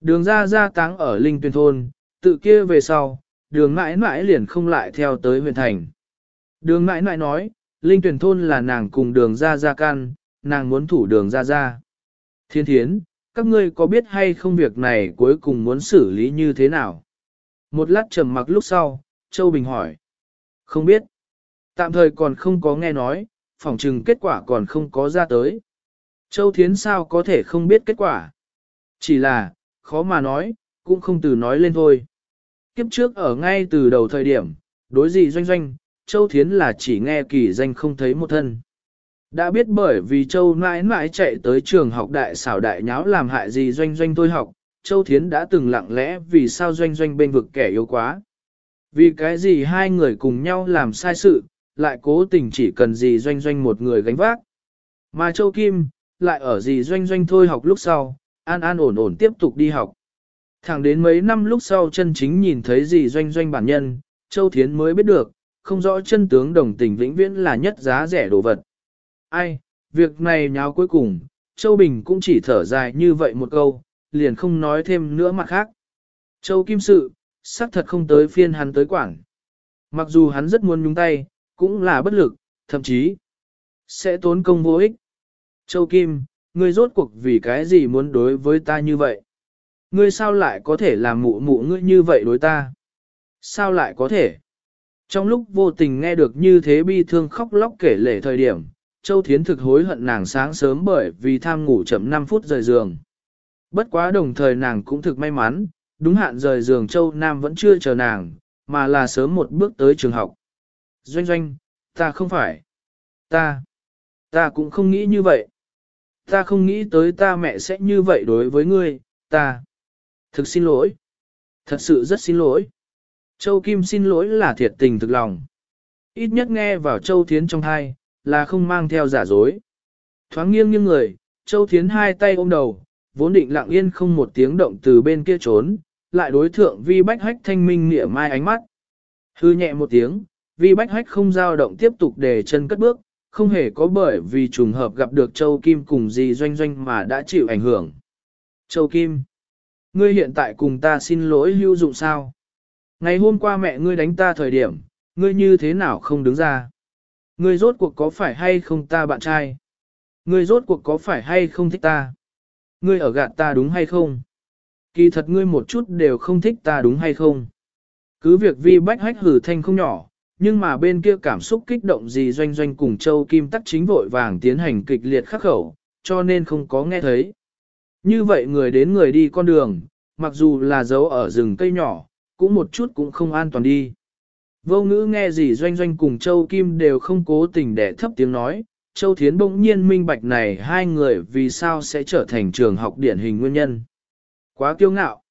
Đường ra ra táng ở linh tuyển thôn, tự kia về sau, đường mãi mãi liền không lại theo tới huyện thành. Đường mãi mãi nói, linh tuyển thôn là nàng cùng đường ra ra can, nàng muốn thủ đường ra ra. Thiên thiến, các ngươi có biết hay không việc này cuối cùng muốn xử lý như thế nào? Một lát trầm mặc lúc sau, Châu Bình hỏi. Không biết. Tạm thời còn không có nghe nói, phỏng chừng kết quả còn không có ra tới. Châu Thiến sao có thể không biết kết quả? Chỉ là, khó mà nói, cũng không từ nói lên thôi. Kiếp trước ở ngay từ đầu thời điểm, đối gì doanh doanh, Châu Thiến là chỉ nghe kỳ danh không thấy một thân. Đã biết bởi vì Châu mãi mãi chạy tới trường học đại xảo đại nháo làm hại gì doanh doanh tôi học, Châu Thiến đã từng lặng lẽ vì sao doanh doanh bên vực kẻ yếu quá. Vì cái gì hai người cùng nhau làm sai sự, lại cố tình chỉ cần gì doanh doanh một người gánh vác. Mà Châu Kim, lại ở gì doanh doanh thôi học lúc sau, an an ổn ổn tiếp tục đi học. Thẳng đến mấy năm lúc sau chân chính nhìn thấy gì doanh doanh bản nhân, Châu Thiến mới biết được, không rõ chân tướng đồng tình vĩnh viễn là nhất giá rẻ đồ vật. Ai, việc này nháo cuối cùng, Châu Bình cũng chỉ thở dài như vậy một câu, liền không nói thêm nữa mặt khác. Châu Kim Sự, xác thật không tới phiên hắn tới quảng. Mặc dù hắn rất muốn nhúng tay, cũng là bất lực, thậm chí sẽ tốn công vô ích. Châu Kim, ngươi rốt cuộc vì cái gì muốn đối với ta như vậy? Ngươi sao lại có thể làm mụ mụ ngươi như vậy đối ta? Sao lại có thể? Trong lúc vô tình nghe được như thế bi thương khóc lóc kể lể thời điểm, Châu Thiến thực hối hận nàng sáng sớm bởi vì tham ngủ chậm 5 phút rời giường. Bất quá đồng thời nàng cũng thực may mắn, đúng hạn rời giường Châu Nam vẫn chưa chờ nàng, mà là sớm một bước tới trường học. Doanh doanh, ta không phải. Ta, ta cũng không nghĩ như vậy. Ta không nghĩ tới ta mẹ sẽ như vậy đối với ngươi, ta. Thực xin lỗi. Thật sự rất xin lỗi. Châu Kim xin lỗi là thiệt tình thực lòng. Ít nhất nghe vào Châu Thiến trong thai, là không mang theo giả dối. Thoáng nghiêng như người, Châu Thiến hai tay ôm đầu, vốn định lặng yên không một tiếng động từ bên kia trốn, lại đối thượng vi bách hách thanh minh nghĩa mai ánh mắt. Hư nhẹ một tiếng, vi bách hách không dao động tiếp tục để chân cất bước, không hề có bởi vì trùng hợp gặp được Châu Kim cùng gì doanh doanh mà đã chịu ảnh hưởng. Châu Kim, ngươi hiện tại cùng ta xin lỗi hữu dụng sao? Ngày hôm qua mẹ ngươi đánh ta thời điểm, ngươi như thế nào không đứng ra? Ngươi rốt cuộc có phải hay không ta bạn trai? Ngươi rốt cuộc có phải hay không thích ta? Ngươi ở gạt ta đúng hay không? Kỳ thật ngươi một chút đều không thích ta đúng hay không? Cứ việc vi bách hách hử thanh không nhỏ, nhưng mà bên kia cảm xúc kích động gì doanh doanh cùng châu kim tắc chính vội vàng tiến hành kịch liệt khắc khẩu, cho nên không có nghe thấy. Như vậy người đến người đi con đường, mặc dù là dấu ở rừng cây nhỏ, cũng một chút cũng không an toàn đi. Vô ngữ nghe gì doanh doanh cùng Châu Kim đều không cố tình để thấp tiếng nói, Châu Thiến bỗng nhiên minh bạch này hai người vì sao sẽ trở thành trường học điển hình nguyên nhân. Quá kiêu ngạo,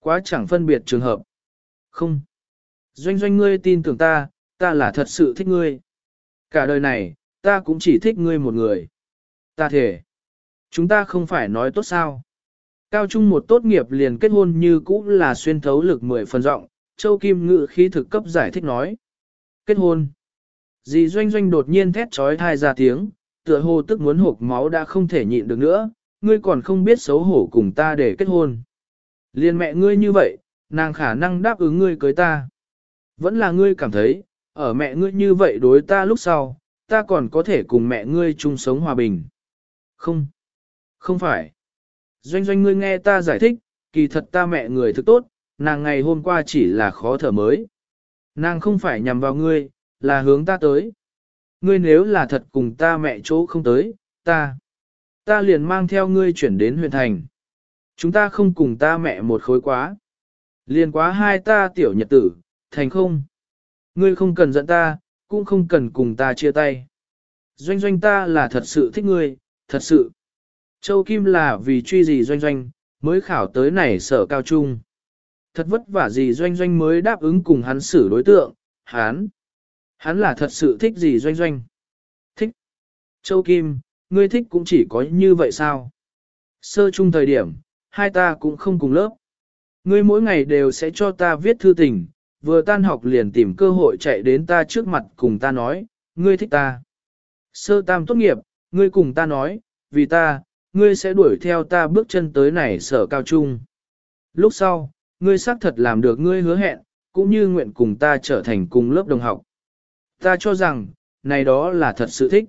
quá chẳng phân biệt trường hợp. Không. Doanh doanh ngươi tin tưởng ta, ta là thật sự thích ngươi. Cả đời này, ta cũng chỉ thích ngươi một người. Ta thể. Chúng ta không phải nói tốt sao. Cao trung một tốt nghiệp liền kết hôn như cũ là xuyên thấu lực mười phần rộng, Châu Kim Ngự khí thực cấp giải thích nói. Kết hôn. Dì Doanh Doanh đột nhiên thét trói thai ra tiếng, tựa hồ tức muốn hộp máu đã không thể nhịn được nữa, ngươi còn không biết xấu hổ cùng ta để kết hôn. Liên mẹ ngươi như vậy, nàng khả năng đáp ứng ngươi cưới ta. Vẫn là ngươi cảm thấy, ở mẹ ngươi như vậy đối ta lúc sau, ta còn có thể cùng mẹ ngươi chung sống hòa bình. Không, không phải. Doanh doanh ngươi nghe ta giải thích, kỳ thật ta mẹ người thực tốt, nàng ngày hôm qua chỉ là khó thở mới. Nàng không phải nhằm vào ngươi, là hướng ta tới. Ngươi nếu là thật cùng ta mẹ chỗ không tới, ta, ta liền mang theo ngươi chuyển đến huyện thành. Chúng ta không cùng ta mẹ một khối quá. Liền quá hai ta tiểu nhật tử, thành không. Ngươi không cần giận ta, cũng không cần cùng ta chia tay. Doanh doanh ta là thật sự thích ngươi, thật sự. Châu Kim là vì truy gì doanh doanh, mới khảo tới này sở cao trung. Thật vất vả gì doanh doanh mới đáp ứng cùng hắn xử đối tượng, hắn. Hắn là thật sự thích gì doanh doanh. Thích. Châu Kim, ngươi thích cũng chỉ có như vậy sao? Sơ chung thời điểm, hai ta cũng không cùng lớp. Ngươi mỗi ngày đều sẽ cho ta viết thư tình, vừa tan học liền tìm cơ hội chạy đến ta trước mặt cùng ta nói, ngươi thích ta. Sơ tam tốt nghiệp, ngươi cùng ta nói, vì ta, ngươi sẽ đuổi theo ta bước chân tới này sở cao trung. Lúc sau, ngươi xác thật làm được ngươi hứa hẹn, cũng như nguyện cùng ta trở thành cùng lớp đồng học. Ta cho rằng, này đó là thật sự thích.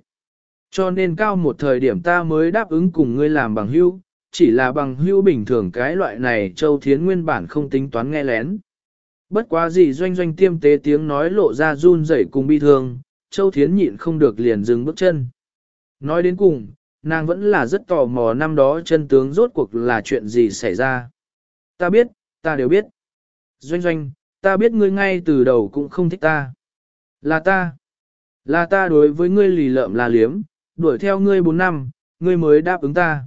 Cho nên cao một thời điểm ta mới đáp ứng cùng ngươi làm bằng hữu, chỉ là bằng hữu bình thường cái loại này Châu Thiến nguyên bản không tính toán nghe lén. Bất quá gì doanh doanh tiêm tế tiếng nói lộ ra run rẩy cùng bi thương, Châu Thiến nhịn không được liền dừng bước chân. Nói đến cùng, nàng vẫn là rất tò mò năm đó chân tướng rốt cuộc là chuyện gì xảy ra. Ta biết, ta đều biết. Doanh doanh, ta biết ngươi ngay từ đầu cũng không thích ta. Là ta. Là ta đối với ngươi lì lợm là liếm, đuổi theo ngươi 4 năm, ngươi mới đáp ứng ta.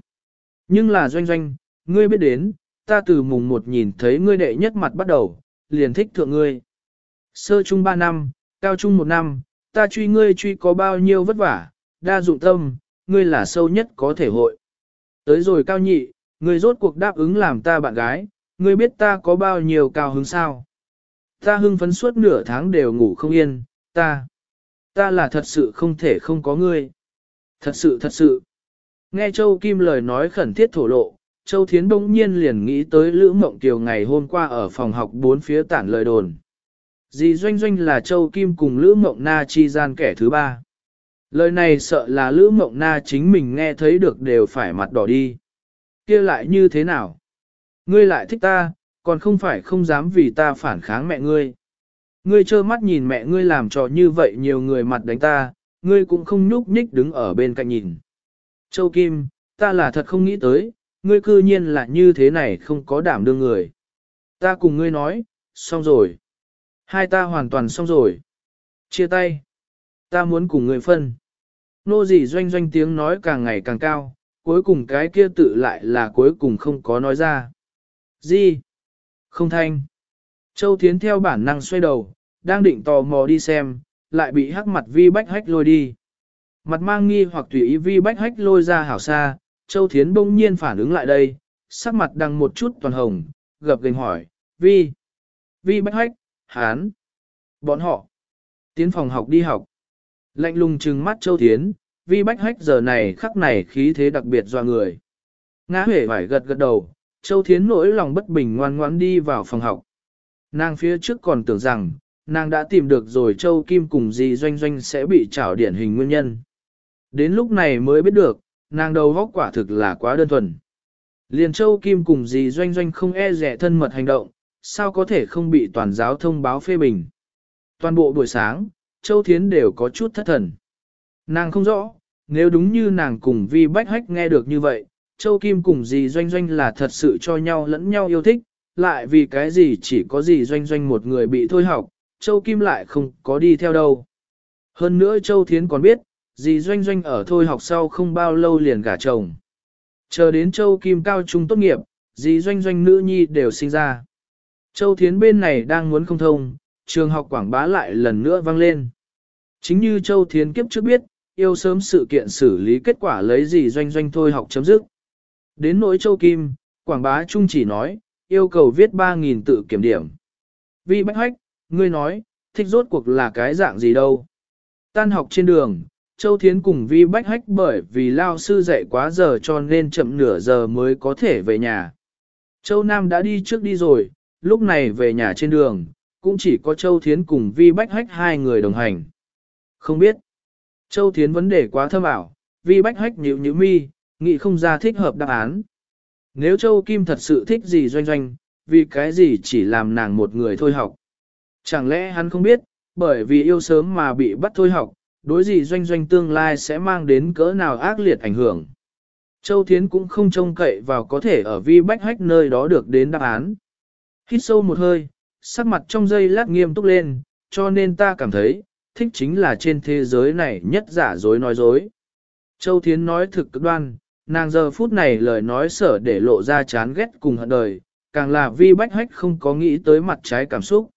Nhưng là doanh doanh, ngươi biết đến, ta từ mùng một nhìn thấy ngươi đệ nhất mặt bắt đầu, liền thích thượng ngươi. Sơ trung 3 năm, cao trung 1 năm, ta truy ngươi truy có bao nhiêu vất vả, đa dụng tâm, ngươi là sâu nhất có thể hội. Tới rồi cao nhị, ngươi rốt cuộc đáp ứng làm ta bạn gái, ngươi biết ta có bao nhiêu cao hứng sao. Ta hưng phấn suốt nửa tháng đều ngủ không yên, ta, ta là thật sự không thể không có ngươi. Thật sự thật sự. Nghe Châu Kim lời nói khẩn thiết thổ lộ, Châu Thiến bỗng nhiên liền nghĩ tới Lữ Mộng Kiều ngày hôm qua ở phòng học bốn phía tản lời đồn. Dì Doanh Doanh là Châu Kim cùng Lữ Mộng Na chi gian kẻ thứ ba. Lời này sợ là Lữ Mộng Na chính mình nghe thấy được đều phải mặt đỏ đi. kia lại như thế nào? Ngươi lại thích ta, còn không phải không dám vì ta phản kháng mẹ ngươi. Ngươi trơ mắt nhìn mẹ ngươi làm trò như vậy nhiều người mặt đánh ta, ngươi cũng không nhúc nhích đứng ở bên cạnh nhìn. Châu Kim, ta là thật không nghĩ tới, ngươi cư nhiên là như thế này không có đảm đương người. Ta cùng ngươi nói, xong rồi. Hai ta hoàn toàn xong rồi. Chia tay. Ta muốn cùng ngươi phân. Nô gì doanh doanh tiếng nói càng ngày càng cao, cuối cùng cái kia tự lại là cuối cùng không có nói ra. Gì? Không thanh. Châu Thiến theo bản năng xoay đầu, đang định tò mò đi xem, lại bị hắc mặt vi bách hách lôi đi. Mặt mang nghi hoặc tùy ý vi bách hách lôi ra hảo xa, Châu Thiến bỗng nhiên phản ứng lại đây, sắc mặt đằng một chút toàn hồng, gập gành hỏi, vi, vi bách hách, hán, bọn họ, tiến phòng học đi học. Lạnh lùng trừng mắt Châu Thiến, vi bách hách giờ này khắc này khí thế đặc biệt doa người. Ngã huệ vải gật gật đầu, Châu Thiến nỗi lòng bất bình ngoan ngoãn đi vào phòng học. Nàng phía trước còn tưởng rằng, nàng đã tìm được rồi Châu Kim cùng dì Doanh Doanh sẽ bị trảo điển hình nguyên nhân. Đến lúc này mới biết được, nàng đầu vóc quả thực là quá đơn thuần. Liền Châu Kim cùng dì Doanh Doanh không e rẻ thân mật hành động, sao có thể không bị toàn giáo thông báo phê bình. Toàn bộ buổi sáng, Châu Thiến đều có chút thất thần. Nàng không rõ, nếu đúng như nàng cùng Vi Bách Hách nghe được như vậy, Châu Kim cùng dì Doanh Doanh là thật sự cho nhau lẫn nhau yêu thích, lại vì cái gì chỉ có dì Doanh Doanh một người bị thôi học, Châu Kim lại không có đi theo đâu. Hơn nữa Châu Thiến còn biết, dì Doanh Doanh ở thôi học sau không bao lâu liền gả chồng. Chờ đến Châu Kim cao trung tốt nghiệp, dì Doanh Doanh nữ nhi đều sinh ra. Châu Thiến bên này đang muốn không thông, trường học quảng bá lại lần nữa vang lên. Chính như Châu Thiến kiếp trước biết, yêu sớm sự kiện xử lý kết quả lấy gì doanh doanh thôi học chấm dứt. Đến nỗi Châu Kim, quảng bá trung chỉ nói, yêu cầu viết 3.000 tự kiểm điểm. Vi Bách Hách, ngươi nói, thích rốt cuộc là cái dạng gì đâu. Tan học trên đường, Châu Thiến cùng Vi Bách Hách bởi vì lao sư dạy quá giờ cho nên chậm nửa giờ mới có thể về nhà. Châu Nam đã đi trước đi rồi, lúc này về nhà trên đường, cũng chỉ có Châu Thiến cùng Vi Bách Hách hai người đồng hành. Không biết. Châu Thiến vấn đề quá thâm ảo, Vi Bách Hách nhịu nhịu mi, nghĩ không ra thích hợp đáp án. Nếu Châu Kim thật sự thích gì doanh doanh, vì cái gì chỉ làm nàng một người thôi học. Chẳng lẽ hắn không biết, bởi vì yêu sớm mà bị bắt thôi học, đối gì doanh doanh tương lai sẽ mang đến cỡ nào ác liệt ảnh hưởng. Châu Thiến cũng không trông cậy vào có thể ở vi bách hách nơi đó được đến đáp án. Hít sâu một hơi, sắc mặt trong giây lát nghiêm túc lên, cho nên ta cảm thấy, thích chính là trên thế giới này nhất giả dối nói dối. Châu Thiến nói thực cực đoan, nàng giờ phút này lời nói sở để lộ ra chán ghét cùng hận đời, càng là vi bách hách không có nghĩ tới mặt trái cảm xúc.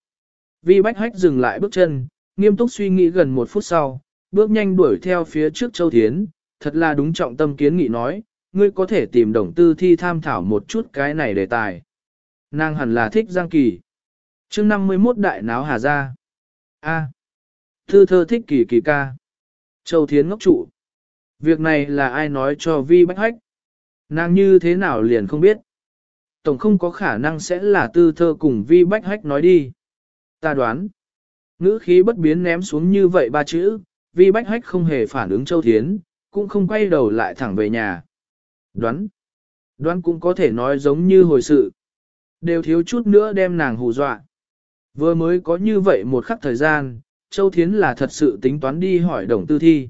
Vi bách hách dừng lại bước chân, nghiêm túc suy nghĩ gần một phút sau, bước nhanh đuổi theo phía trước Châu Thiến, thật là đúng trọng tâm kiến nghị nói, ngươi có thể tìm đồng tư thi tham thảo một chút cái này đề tài. Nàng hẳn là thích Giang Kỳ chương 51 đại náo hà ra. A. Thư thơ thích kỳ kỳ ca. Châu Thiến ngốc trụ. Việc này là ai nói cho Vi Bách Hách? Nàng như thế nào liền không biết? Tổng không có khả năng sẽ là tư thơ cùng Vi Bách Hách nói đi. Ta đoán. Ngữ khí bất biến ném xuống như vậy ba chữ, Vi Bách Hách không hề phản ứng Châu Thiến, cũng không quay đầu lại thẳng về nhà. Đoán. Đoán cũng có thể nói giống như hồi sự. Đều thiếu chút nữa đem nàng hù dọa. Vừa mới có như vậy một khắc thời gian, Châu Thiến là thật sự tính toán đi hỏi đồng tư thi.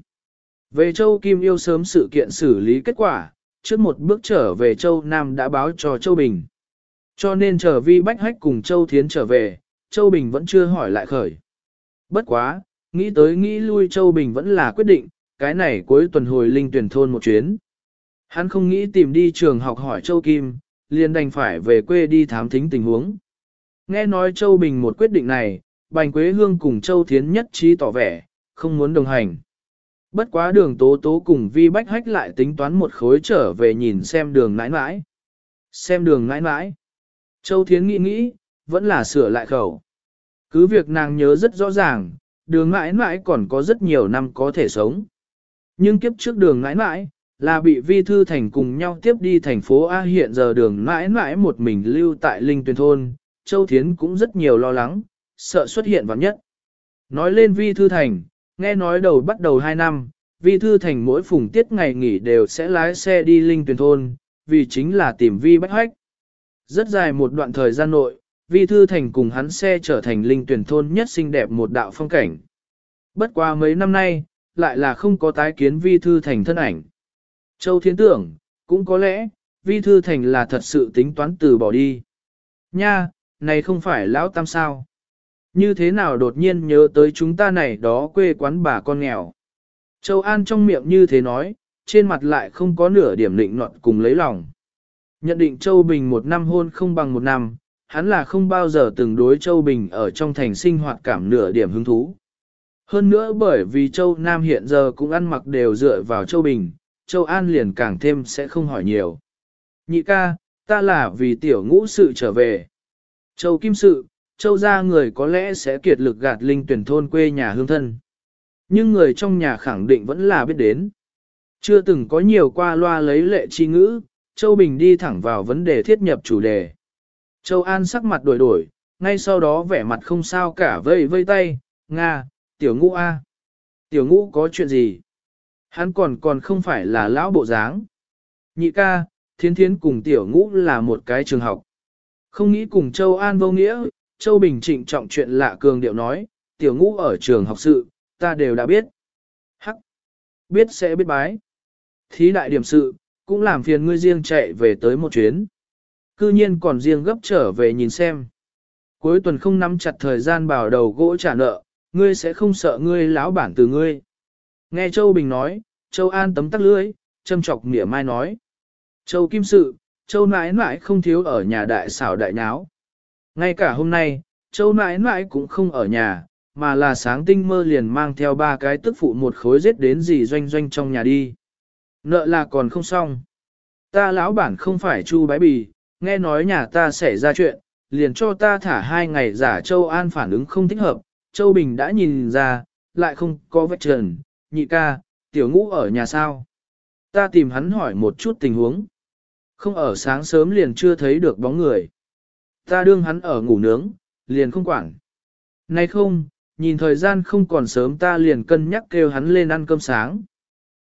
Về Châu Kim yêu sớm sự kiện xử lý kết quả, trước một bước trở về Châu Nam đã báo cho Châu Bình. Cho nên chờ vi bách hách cùng Châu Thiến trở về, Châu Bình vẫn chưa hỏi lại khởi. Bất quá, nghĩ tới nghĩ lui Châu Bình vẫn là quyết định, cái này cuối tuần hồi linh tuyển thôn một chuyến. Hắn không nghĩ tìm đi trường học hỏi Châu Kim, liền đành phải về quê đi thám thính tình huống. Nghe nói Châu Bình một quyết định này, Bành Quế Hương cùng Châu Thiến nhất trí tỏ vẻ, không muốn đồng hành. Bất quá đường tố tố cùng Vi Bách Hách lại tính toán một khối trở về nhìn xem đường nãi nãi. Xem đường nãi nãi. Châu Thiến nghĩ nghĩ, vẫn là sửa lại khẩu. Cứ việc nàng nhớ rất rõ ràng, đường nãi nãi còn có rất nhiều năm có thể sống. Nhưng kiếp trước đường nãi nãi, là bị vi thư thành cùng nhau tiếp đi thành phố A hiện giờ đường nãi nãi một mình lưu tại Linh Tuyền Thôn, Châu Thiến cũng rất nhiều lo lắng, sợ xuất hiện vắng nhất. Nói lên vi thư thành, nghe nói đầu bắt đầu 2 năm, vi thư thành mỗi phùng tiết ngày nghỉ đều sẽ lái xe đi Linh Tuyền Thôn, vì chính là tìm vi bách hoách. Rất dài một đoạn thời gian nội, vi thư thành cùng hắn xe trở thành Linh Tuyền Thôn nhất xinh đẹp một đạo phong cảnh. Bất qua mấy năm nay, lại là không có tái kiến vi thư thành thân ảnh. Châu Thiến tưởng, cũng có lẽ, vi thư thành là thật sự tính toán từ bỏ đi. Nha, này không phải lão tam sao. Như thế nào đột nhiên nhớ tới chúng ta này đó quê quán bà con nghèo. Châu An trong miệng như thế nói, trên mặt lại không có nửa điểm định nọt cùng lấy lòng. Nhận định Châu Bình một năm hôn không bằng một năm, hắn là không bao giờ từng đối Châu Bình ở trong thành sinh hoạt cảm nửa điểm hứng thú. Hơn nữa bởi vì Châu Nam hiện giờ cũng ăn mặc đều dựa vào Châu Bình, Châu An liền càng thêm sẽ không hỏi nhiều. Nhị ca, ta là vì tiểu ngũ sự trở về. Châu Kim sự, Châu gia người có lẽ sẽ kiệt lực gạt linh tuyển thôn quê nhà hương thân. Nhưng người trong nhà khẳng định vẫn là biết đến. Chưa từng có nhiều qua loa lấy lệ chi ngữ, Châu Bình đi thẳng vào vấn đề thiết nhập chủ đề. Châu An sắc mặt đổi đổi, ngay sau đó vẻ mặt không sao cả vây vây tay, Nga, tiểu ngũ A. Tiểu ngũ có chuyện gì? Hắn còn còn không phải là lão bộ dáng. Nhị ca, thiến thiến cùng tiểu ngũ là một cái trường học. Không nghĩ cùng Châu An vô nghĩa, Châu Bình trịnh trọng chuyện lạ cường điệu nói, tiểu ngũ ở trường học sự, ta đều đã biết. Hắc, biết sẽ biết bái. Thí đại điểm sự, cũng làm phiền ngươi riêng chạy về tới một chuyến. Cư nhiên còn riêng gấp trở về nhìn xem. Cuối tuần không nắm chặt thời gian bảo đầu gỗ trả nợ, ngươi sẽ không sợ ngươi lão bản từ ngươi. Nghe Châu Bình nói, Châu An tấm tắc lưỡi, châm chọc mỉa mai nói. Châu Kim Sự, Châu nãi nãi không thiếu ở nhà đại xảo đại nháo. Ngay cả hôm nay, Châu nãi nãi cũng không ở nhà, mà là sáng tinh mơ liền mang theo ba cái tức phụ một khối giết đến gì doanh doanh trong nhà đi. Nợ là còn không xong. Ta lão bản không phải chu bái bì, nghe nói nhà ta xảy ra chuyện, liền cho ta thả hai ngày giả Châu An phản ứng không thích hợp, Châu Bình đã nhìn ra, lại không có vết trần, nhị ca, tiểu ngũ ở nhà sao? Ta tìm hắn hỏi một chút tình huống. Không ở sáng sớm liền chưa thấy được bóng người. Ta đương hắn ở ngủ nướng, liền không quản. Nay không, nhìn thời gian không còn sớm ta liền cân nhắc kêu hắn lên ăn cơm sáng.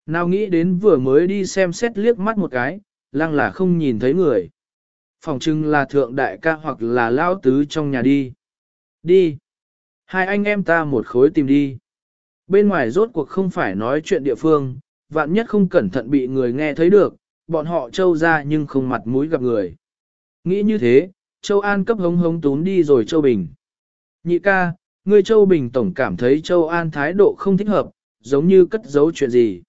Nào nghĩ đến vừa mới đi xem xét liếc mắt một cái, lăng là không nhìn thấy người. Phòng trưng là thượng đại ca hoặc là lao tứ trong nhà đi. Đi. Hai anh em ta một khối tìm đi. Bên ngoài rốt cuộc không phải nói chuyện địa phương, vạn nhất không cẩn thận bị người nghe thấy được, bọn họ châu ra nhưng không mặt mũi gặp người. Nghĩ như thế, Châu An cấp hống hống tún đi rồi Châu Bình. Nhị ca, người Châu Bình tổng cảm thấy Châu An thái độ không thích hợp, giống như cất giấu chuyện gì.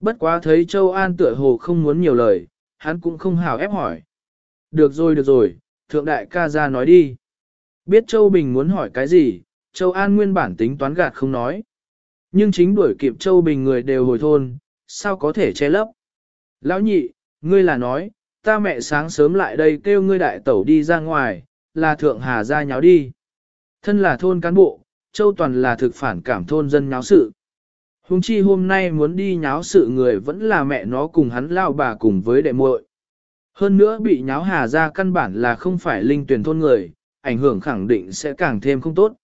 Bất quá thấy Châu An tựa hồ không muốn nhiều lời, hắn cũng không hào ép hỏi. Được rồi được rồi, thượng đại ca ra nói đi. Biết Châu Bình muốn hỏi cái gì, Châu An nguyên bản tính toán gạt không nói. Nhưng chính đuổi kịp Châu Bình người đều hồi thôn, sao có thể che lấp. Lão nhị, ngươi là nói, ta mẹ sáng sớm lại đây kêu ngươi đại tẩu đi ra ngoài, là thượng hà ra nháo đi. Thân là thôn cán bộ, Châu Toàn là thực phản cảm thôn dân nháo sự. Hùng chi hôm nay muốn đi nháo sự người vẫn là mẹ nó cùng hắn lao bà cùng với đệ muội. Hơn nữa bị nháo hà ra căn bản là không phải linh tuyển thôn người, ảnh hưởng khẳng định sẽ càng thêm không tốt.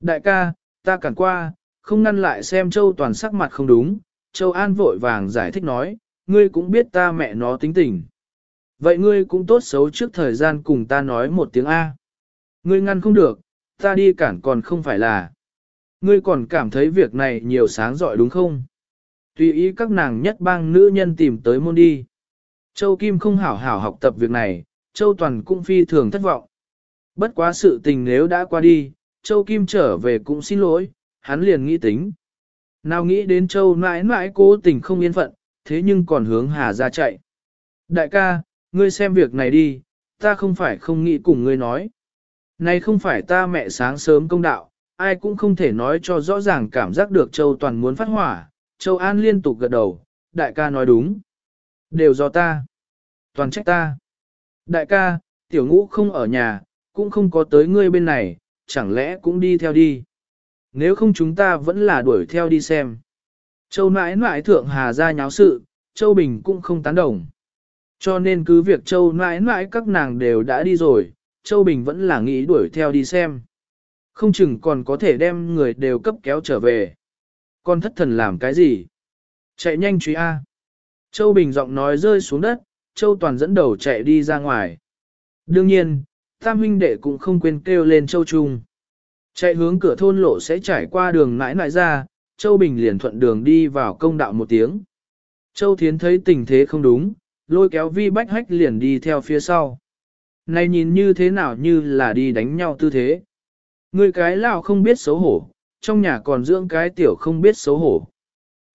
Đại ca, ta cản qua, không ngăn lại xem Châu Toàn sắc mặt không đúng, Châu An vội vàng giải thích nói, ngươi cũng biết ta mẹ nó tính tình. Vậy ngươi cũng tốt xấu trước thời gian cùng ta nói một tiếng A. Ngươi ngăn không được, ta đi cản còn không phải là. Ngươi còn cảm thấy việc này nhiều sáng giỏi đúng không? Tùy ý các nàng nhất bang nữ nhân tìm tới môn đi. Châu Kim không hảo hảo học tập việc này, Châu Toàn cũng phi thường thất vọng. Bất quá sự tình nếu đã qua đi, Châu Kim trở về cũng xin lỗi, hắn liền nghĩ tính. Nào nghĩ đến Châu mãi mãi cố tình không yên phận, thế nhưng còn hướng Hà ra chạy. Đại ca, ngươi xem việc này đi, ta không phải không nghĩ cùng ngươi nói. Này không phải ta mẹ sáng sớm công đạo, ai cũng không thể nói cho rõ ràng cảm giác được Châu Toàn muốn phát hỏa. Châu An liên tục gật đầu, đại ca nói đúng. Đều do ta. Toàn trách ta. Đại ca, tiểu ngũ không ở nhà, cũng không có tới ngươi bên này, chẳng lẽ cũng đi theo đi. Nếu không chúng ta vẫn là đuổi theo đi xem. Châu nãi nãi thượng hà ra nháo sự, Châu Bình cũng không tán đồng. Cho nên cứ việc Châu nãi nãi các nàng đều đã đi rồi, Châu Bình vẫn là nghĩ đuổi theo đi xem. Không chừng còn có thể đem người đều cấp kéo trở về. Con thất thần làm cái gì? Chạy nhanh truy A. Châu Bình giọng nói rơi xuống đất, Châu Toàn dẫn đầu chạy đi ra ngoài. Đương nhiên, Tam huynh đệ cũng không quên kêu lên Châu Trung. Chạy hướng cửa thôn lộ sẽ trải qua đường nãi nãi ra, Châu Bình liền thuận đường đi vào công đạo một tiếng. Châu Thiến thấy tình thế không đúng, lôi kéo vi bách hách liền đi theo phía sau. Này nhìn như thế nào như là đi đánh nhau tư thế. Người cái lão không biết xấu hổ, trong nhà còn dưỡng cái tiểu không biết xấu hổ.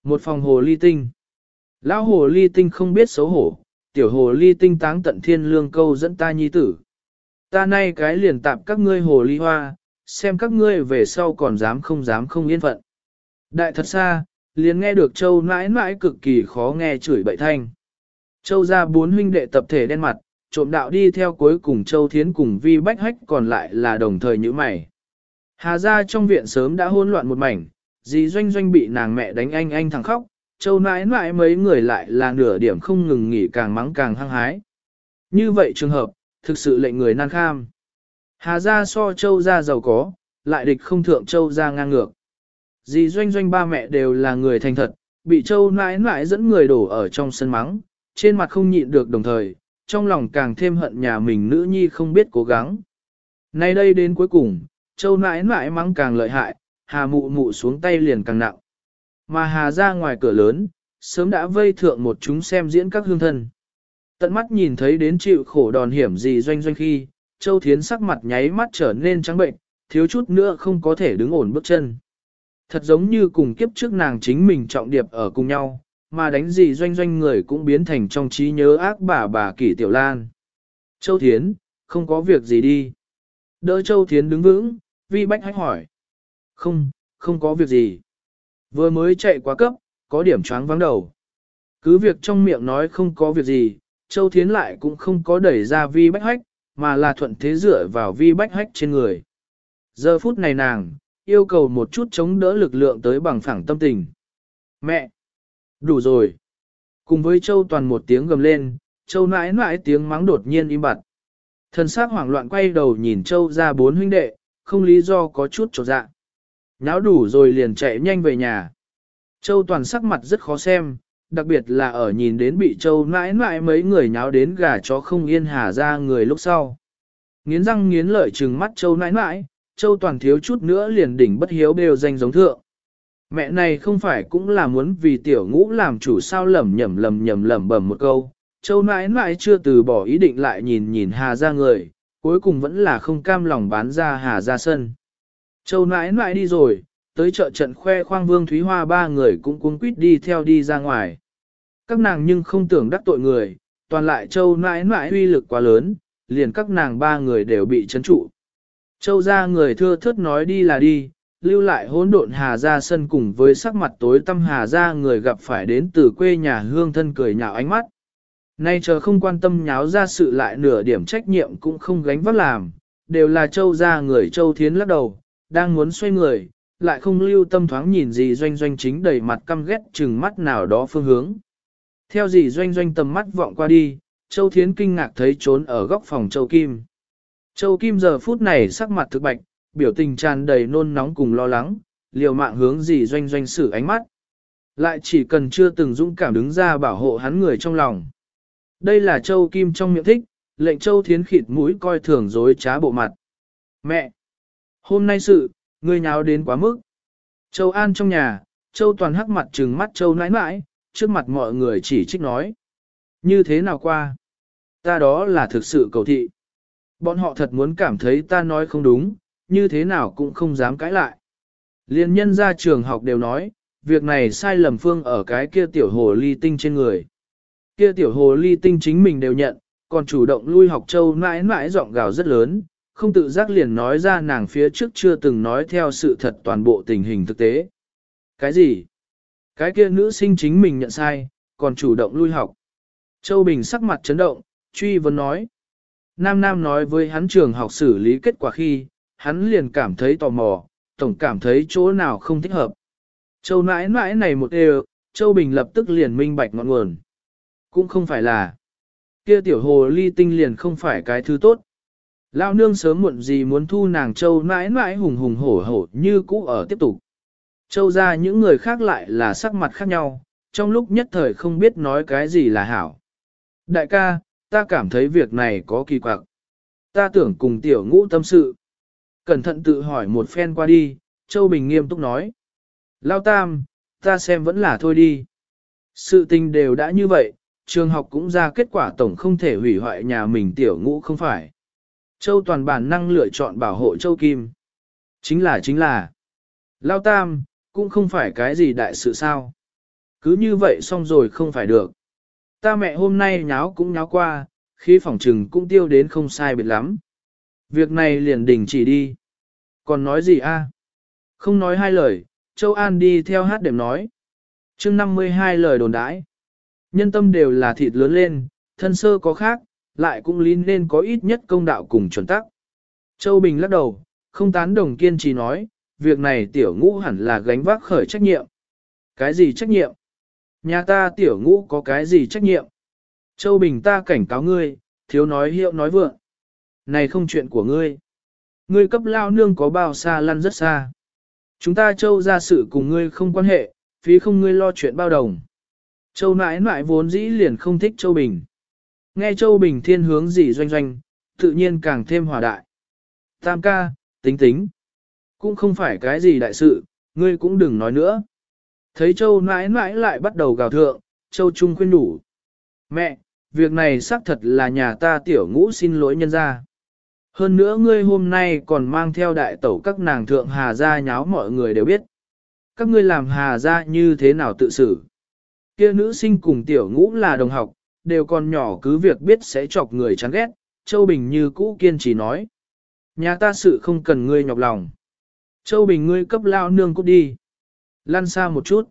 Một phòng hồ ly tinh. Lão hồ ly tinh không biết xấu hổ, tiểu hồ ly tinh táng tận thiên lương câu dẫn ta nhi tử. Ta nay cái liền tạp các ngươi hồ ly hoa, xem các ngươi về sau còn dám không dám không yên phận. Đại thật xa, liền nghe được châu mãi mãi cực kỳ khó nghe chửi bậy thanh. Châu ra bốn huynh đệ tập thể đen mặt, trộm đạo đi theo cuối cùng châu thiến cùng vi bách hách còn lại là đồng thời như mày. Hà ra trong viện sớm đã hỗn loạn một mảnh, dì doanh doanh bị nàng mẹ đánh anh anh thằng khóc, châu nãi nãi mấy người lại là nửa điểm không ngừng nghỉ càng mắng càng hăng hái. Như vậy trường hợp, thực sự lệnh người nan kham. Hà ra so châu ra giàu có, lại địch không thượng châu ra ngang ngược. Dì doanh doanh ba mẹ đều là người thành thật, bị châu nãi nãi dẫn người đổ ở trong sân mắng, trên mặt không nhịn được đồng thời, trong lòng càng thêm hận nhà mình nữ nhi không biết cố gắng. Nay đây đến cuối cùng, châu nãi nãi mắng càng lợi hại, hà mụ mụ xuống tay liền càng nặng. Mà hà ra ngoài cửa lớn, sớm đã vây thượng một chúng xem diễn các hương thân. Tận mắt nhìn thấy đến chịu khổ đòn hiểm gì doanh doanh khi, Châu Thiến sắc mặt nháy mắt trở nên trắng bệnh, thiếu chút nữa không có thể đứng ổn bước chân. Thật giống như cùng kiếp trước nàng chính mình trọng điệp ở cùng nhau, mà đánh gì doanh doanh người cũng biến thành trong trí nhớ ác bà bà kỷ tiểu lan. Châu Thiến, không có việc gì đi. Đỡ Châu Thiến đứng vững, vi bách hách hỏi. Không, không có việc gì. Vừa mới chạy quá cấp, có điểm choáng vắng đầu. Cứ việc trong miệng nói không có việc gì, Châu Thiến lại cũng không có đẩy ra vi bách hách, mà là thuận thế dựa vào vi bách hách trên người. Giờ phút này nàng, yêu cầu một chút chống đỡ lực lượng tới bằng phẳng tâm tình. Mẹ! Đủ rồi! Cùng với Châu Toàn một tiếng gầm lên, Châu nãi nãi tiếng mắng đột nhiên im bặt. Thần sắc hoảng loạn quay đầu nhìn Châu ra bốn huynh đệ, không lý do có chút trột dạ. Nháo đủ rồi liền chạy nhanh về nhà. Châu toàn sắc mặt rất khó xem, đặc biệt là ở nhìn đến bị Châu nãi nãi mấy người nháo đến gà chó không yên hà ra người lúc sau. Nghiến răng nghiến lợi trừng mắt Châu nãi nãi, Châu toàn thiếu chút nữa liền đỉnh bất hiếu đều danh giống thượng. Mẹ này không phải cũng là muốn vì tiểu ngũ làm chủ sao lầm nhầm lầm nhầm lầm bầm một câu. Châu nãi nãi chưa từ bỏ ý định lại nhìn nhìn hà ra người, cuối cùng vẫn là không cam lòng bán ra hà ra sân. Châu nãi nãi đi rồi, tới chợ trận khoe khoang vương Thúy Hoa ba người cũng cuống quýt đi theo đi ra ngoài. Các nàng nhưng không tưởng đắc tội người, toàn lại châu nãi nãi uy lực quá lớn, liền các nàng ba người đều bị chấn trụ. Châu ra người thưa thớt nói đi là đi, lưu lại hỗn độn hà ra sân cùng với sắc mặt tối tâm hà ra người gặp phải đến từ quê nhà hương thân cười nhạo ánh mắt. Nay chờ không quan tâm nháo ra sự lại nửa điểm trách nhiệm cũng không gánh vác làm, đều là châu ra người châu thiến lắc đầu, đang muốn xoay người, lại không lưu tâm thoáng nhìn gì doanh doanh chính đầy mặt căm ghét chừng mắt nào đó phương hướng. Theo gì doanh doanh tầm mắt vọng qua đi, châu thiến kinh ngạc thấy trốn ở góc phòng châu kim. Châu kim giờ phút này sắc mặt thực bạch, biểu tình tràn đầy nôn nóng cùng lo lắng, liều mạng hướng gì doanh doanh xử ánh mắt. Lại chỉ cần chưa từng dũng cảm đứng ra bảo hộ hắn người trong lòng. Đây là Châu Kim trong miệng thích, lệnh Châu Thiến khịt mũi coi thường dối trá bộ mặt. Mẹ! Hôm nay sự, ngươi nháo đến quá mức. Châu An trong nhà, Châu Toàn hắc mặt trừng mắt Châu nãi nãi, trước mặt mọi người chỉ trích nói. Như thế nào qua? Ta đó là thực sự cầu thị. Bọn họ thật muốn cảm thấy ta nói không đúng, như thế nào cũng không dám cãi lại. Liên nhân ra trường học đều nói, việc này sai lầm phương ở cái kia tiểu hồ ly tinh trên người. Kia tiểu hồ ly tinh chính mình đều nhận, còn chủ động lui học châu mãi mãi giọng gào rất lớn, không tự giác liền nói ra nàng phía trước chưa từng nói theo sự thật toàn bộ tình hình thực tế. Cái gì? Cái kia nữ sinh chính mình nhận sai, còn chủ động lui học. Châu Bình sắc mặt chấn động, truy vấn nói. Nam Nam nói với hắn trường học xử lý kết quả khi, hắn liền cảm thấy tò mò, tổng cảm thấy chỗ nào không thích hợp. Châu nãi nãi này một đều, Châu Bình lập tức liền minh bạch ngọn nguồn. Cũng không phải là, kia tiểu hồ ly tinh liền không phải cái thứ tốt. Lão nương sớm muộn gì muốn thu nàng Châu nãi nãi hùng hùng hổ hổ như cũ ở tiếp tục. Châu ra những người khác lại là sắc mặt khác nhau, trong lúc nhất thời không biết nói cái gì là hảo. Đại ca, ta cảm thấy việc này có kỳ quặc. Ta tưởng cùng tiểu ngũ tâm sự. Cẩn thận tự hỏi một phen qua đi, Châu Bình nghiêm túc nói. Lao tam, ta xem vẫn là thôi đi. Sự tình đều đã như vậy, trường học cũng ra kết quả tổng không thể hủy hoại nhà mình tiểu ngũ không phải. Châu toàn bản năng lựa chọn bảo hộ Châu Kim. Chính là chính là. Lao tam, cũng không phải cái gì đại sự sao. Cứ như vậy xong rồi không phải được. Ta mẹ hôm nay nháo cũng nháo qua, khi phòng trừng cũng tiêu đến không sai biệt lắm. Việc này liền đình chỉ đi. Còn nói gì a? Không nói hai lời, Châu An đi theo hát điểm nói. chương 52 lời đồn đãi. Nhân tâm đều là thịt lớn lên, thân sơ có khác, lại cũng lín nên có ít nhất công đạo cùng chuẩn tắc. Châu Bình lắc đầu, không tán đồng kiên trì nói, việc này tiểu ngũ hẳn là gánh vác khởi trách nhiệm. Cái gì trách nhiệm? Nhà ta tiểu ngũ có cái gì trách nhiệm? Châu Bình ta cảnh cáo ngươi, thiếu nói hiệu nói vượng. Này không chuyện của ngươi. Ngươi cấp lao nương có bao xa lăn rất xa. Chúng ta châu ra sự cùng ngươi không quan hệ, phí không ngươi lo chuyện bao đồng. Châu nãi nãi vốn dĩ liền không thích Châu Bình. Nghe Châu Bình thiên hướng gì doanh doanh, tự nhiên càng thêm hòa đại. Tam ca, tính tính. Cũng không phải cái gì đại sự, ngươi cũng đừng nói nữa. Thấy Châu nãi nãi lại bắt đầu gào thượng, Châu Trung khuyên đủ. Mẹ, việc này xác thật là nhà ta tiểu ngũ xin lỗi nhân ra. Hơn nữa ngươi hôm nay còn mang theo đại tẩu các nàng thượng hà gia nháo mọi người đều biết. Các ngươi làm hà gia như thế nào tự xử. Kia nữ sinh cùng tiểu ngũ là đồng học, đều còn nhỏ cứ việc biết sẽ chọc người chán ghét, Châu Bình như cũ kiên trì nói. Nhà ta sự không cần ngươi nhọc lòng. Châu Bình ngươi cấp lao nương cút đi. Lăn xa một chút.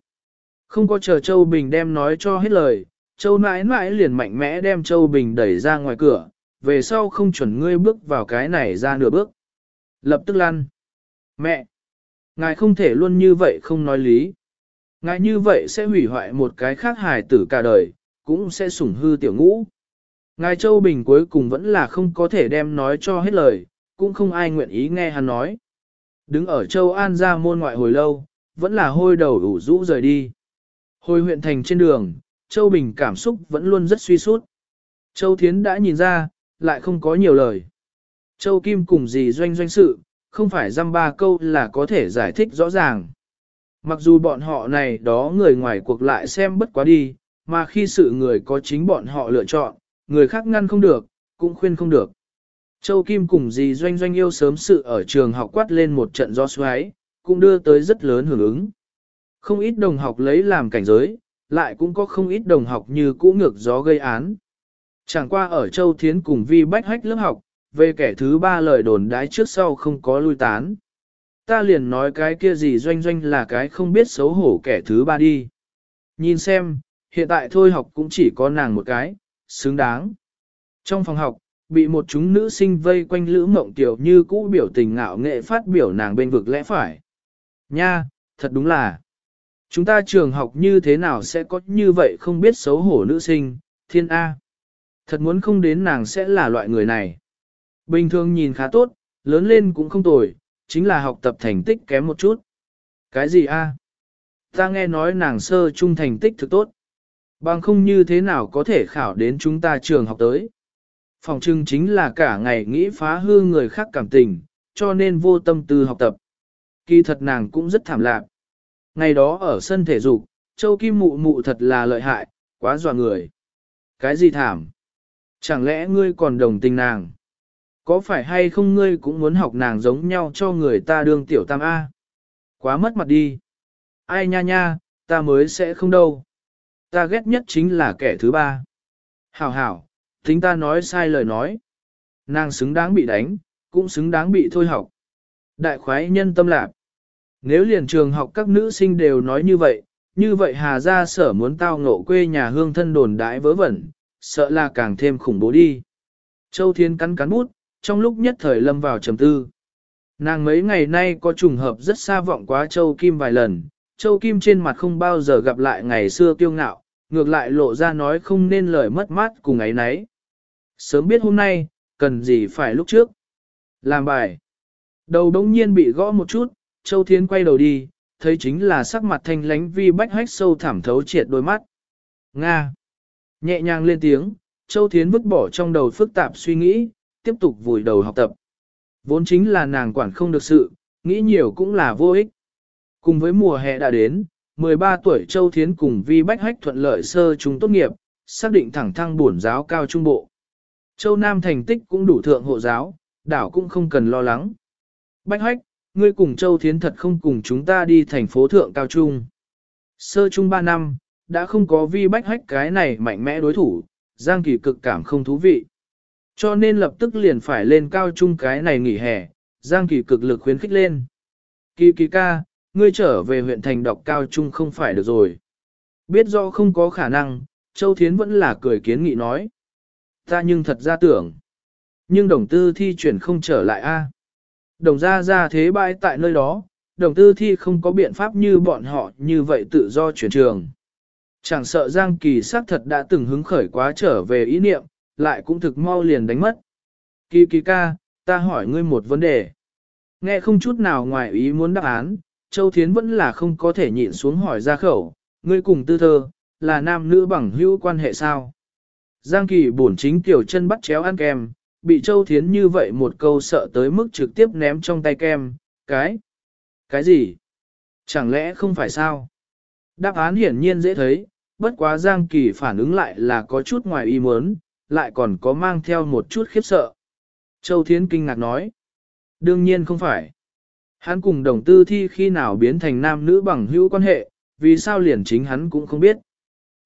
Không có chờ Châu Bình đem nói cho hết lời, Châu nãi nãi liền mạnh mẽ đem Châu Bình đẩy ra ngoài cửa, về sau không chuẩn ngươi bước vào cái này ra nửa bước. Lập tức lăn. Mẹ! Ngài không thể luôn như vậy không nói lý. Ngài như vậy sẽ hủy hoại một cái khác hài tử cả đời, cũng sẽ sủng hư tiểu ngũ. Ngài Châu Bình cuối cùng vẫn là không có thể đem nói cho hết lời, cũng không ai nguyện ý nghe hắn nói. Đứng ở Châu An ra môn ngoại hồi lâu, vẫn là hôi đầu ủ rũ rời đi. Hồi huyện thành trên đường, Châu Bình cảm xúc vẫn luôn rất suy sút. Châu Thiến đã nhìn ra, lại không có nhiều lời. Châu Kim cùng gì doanh doanh sự, không phải dăm ba câu là có thể giải thích rõ ràng. Mặc dù bọn họ này đó người ngoài cuộc lại xem bất quá đi, mà khi sự người có chính bọn họ lựa chọn, người khác ngăn không được, cũng khuyên không được. Châu Kim cùng dì doanh doanh yêu sớm sự ở trường học quát lên một trận gió xoáy, cũng đưa tới rất lớn hưởng ứng. Không ít đồng học lấy làm cảnh giới, lại cũng có không ít đồng học như cũ ngược gió gây án. Chẳng qua ở Châu Thiến cùng Vi Bách Hách lớp học, về kẻ thứ ba lời đồn đái trước sau không có lui tán. Ta liền nói cái kia gì doanh doanh là cái không biết xấu hổ kẻ thứ ba đi. Nhìn xem, hiện tại thôi học cũng chỉ có nàng một cái, xứng đáng. Trong phòng học, bị một chúng nữ sinh vây quanh lữ mộng tiểu như cũ biểu tình ngạo nghệ phát biểu nàng bên vực lẽ phải. Nha, thật đúng là. Chúng ta trường học như thế nào sẽ có như vậy không biết xấu hổ nữ sinh, thiên A. Thật muốn không đến nàng sẽ là loại người này. Bình thường nhìn khá tốt, lớn lên cũng không tồi, chính là học tập thành tích kém một chút. Cái gì A? Ta nghe nói nàng sơ trung thành tích thực tốt. Bằng không như thế nào có thể khảo đến chúng ta trường học tới. Phòng trưng chính là cả ngày nghĩ phá hư người khác cảm tình, cho nên vô tâm tư học tập. Kỳ thật nàng cũng rất thảm lạc. Ngày đó ở sân thể dục, Châu Kim Mụ Mụ thật là lợi hại, quá dọa người. Cái gì thảm? Chẳng lẽ ngươi còn đồng tình nàng? Có phải hay không ngươi cũng muốn học nàng giống nhau cho người ta đương tiểu tam A? Quá mất mặt đi. Ai nha nha, ta mới sẽ không đâu. Ta ghét nhất chính là kẻ thứ ba. Hảo hảo, tính ta nói sai lời nói. Nàng xứng đáng bị đánh, cũng xứng đáng bị thôi học. Đại khoái nhân tâm lạc. Nếu liền trường học các nữ sinh đều nói như vậy, như vậy Hà Gia sở muốn tao ngộ quê nhà hương thân đồn đãi vớ vẩn, sợ là càng thêm khủng bố đi. Châu Thiên cắn cắn bút, trong lúc nhất thời lâm vào trầm tư. Nàng mấy ngày nay có trùng hợp rất xa vọng quá Châu Kim vài lần, Châu Kim trên mặt không bao giờ gặp lại ngày xưa kiêu ngạo, ngược lại lộ ra nói không nên lời mất mát cùng ấy nấy. Sớm biết hôm nay, cần gì phải lúc trước. Làm bài. Đầu đống nhiên bị gõ một chút, Châu Thiến quay đầu đi, thấy chính là sắc mặt thanh lánh vi bách hách sâu thảm thấu triệt đôi mắt. Nga. Nhẹ nhàng lên tiếng, Châu Thiến vứt bỏ trong đầu phức tạp suy nghĩ, tiếp tục vùi đầu học tập. Vốn chính là nàng quản không được sự, nghĩ nhiều cũng là vô ích. Cùng với mùa hè đã đến, 13 tuổi Châu Thiến cùng Vi Bách Hách thuận lợi sơ chúng tốt nghiệp, xác định thẳng thăng bổn giáo cao trung bộ. Châu Nam thành tích cũng đủ thượng hộ giáo, đảo cũng không cần lo lắng. Bách Hách, ngươi cùng Châu Thiến thật không cùng chúng ta đi thành phố thượng cao trung. Sơ trung 3 năm, đã không có Vi Bách Hách cái này mạnh mẽ đối thủ, Giang Kỳ cực cảm không thú vị. Cho nên lập tức liền phải lên cao trung cái này nghỉ hè, Giang Kỳ cực lực khuyến khích lên. Kỳ kỳ ca, ngươi trở về huyện thành đọc cao trung không phải được rồi. Biết do không có khả năng, Châu Thiến vẫn là cười kiến nghị nói. Ta nhưng thật ra tưởng. Nhưng đồng tư thi chuyển không trở lại a. Đồng ra ra thế bãi tại nơi đó, đồng tư thi không có biện pháp như bọn họ như vậy tự do chuyển trường. Chẳng sợ Giang Kỳ xác thật đã từng hứng khởi quá trở về ý niệm, lại cũng thực mau liền đánh mất. Kỳ kỳ ca, ta hỏi ngươi một vấn đề. Nghe không chút nào ngoài ý muốn đáp án, Châu Thiến vẫn là không có thể nhịn xuống hỏi ra khẩu, ngươi cùng tư thơ, là nam nữ bằng hữu quan hệ sao? Giang Kỳ bổn chính tiểu chân bắt chéo ăn kem, bị Châu Thiến như vậy một câu sợ tới mức trực tiếp ném trong tay kem, cái? Cái gì? Chẳng lẽ không phải sao? Đáp án hiển nhiên dễ thấy, bất quá Giang Kỳ phản ứng lại là có chút ngoài ý muốn, lại còn có mang theo một chút khiếp sợ. Châu Thiến kinh ngạc nói. Đương nhiên không phải. Hắn cùng đồng tư thi khi nào biến thành nam nữ bằng hữu quan hệ, vì sao liền chính hắn cũng không biết.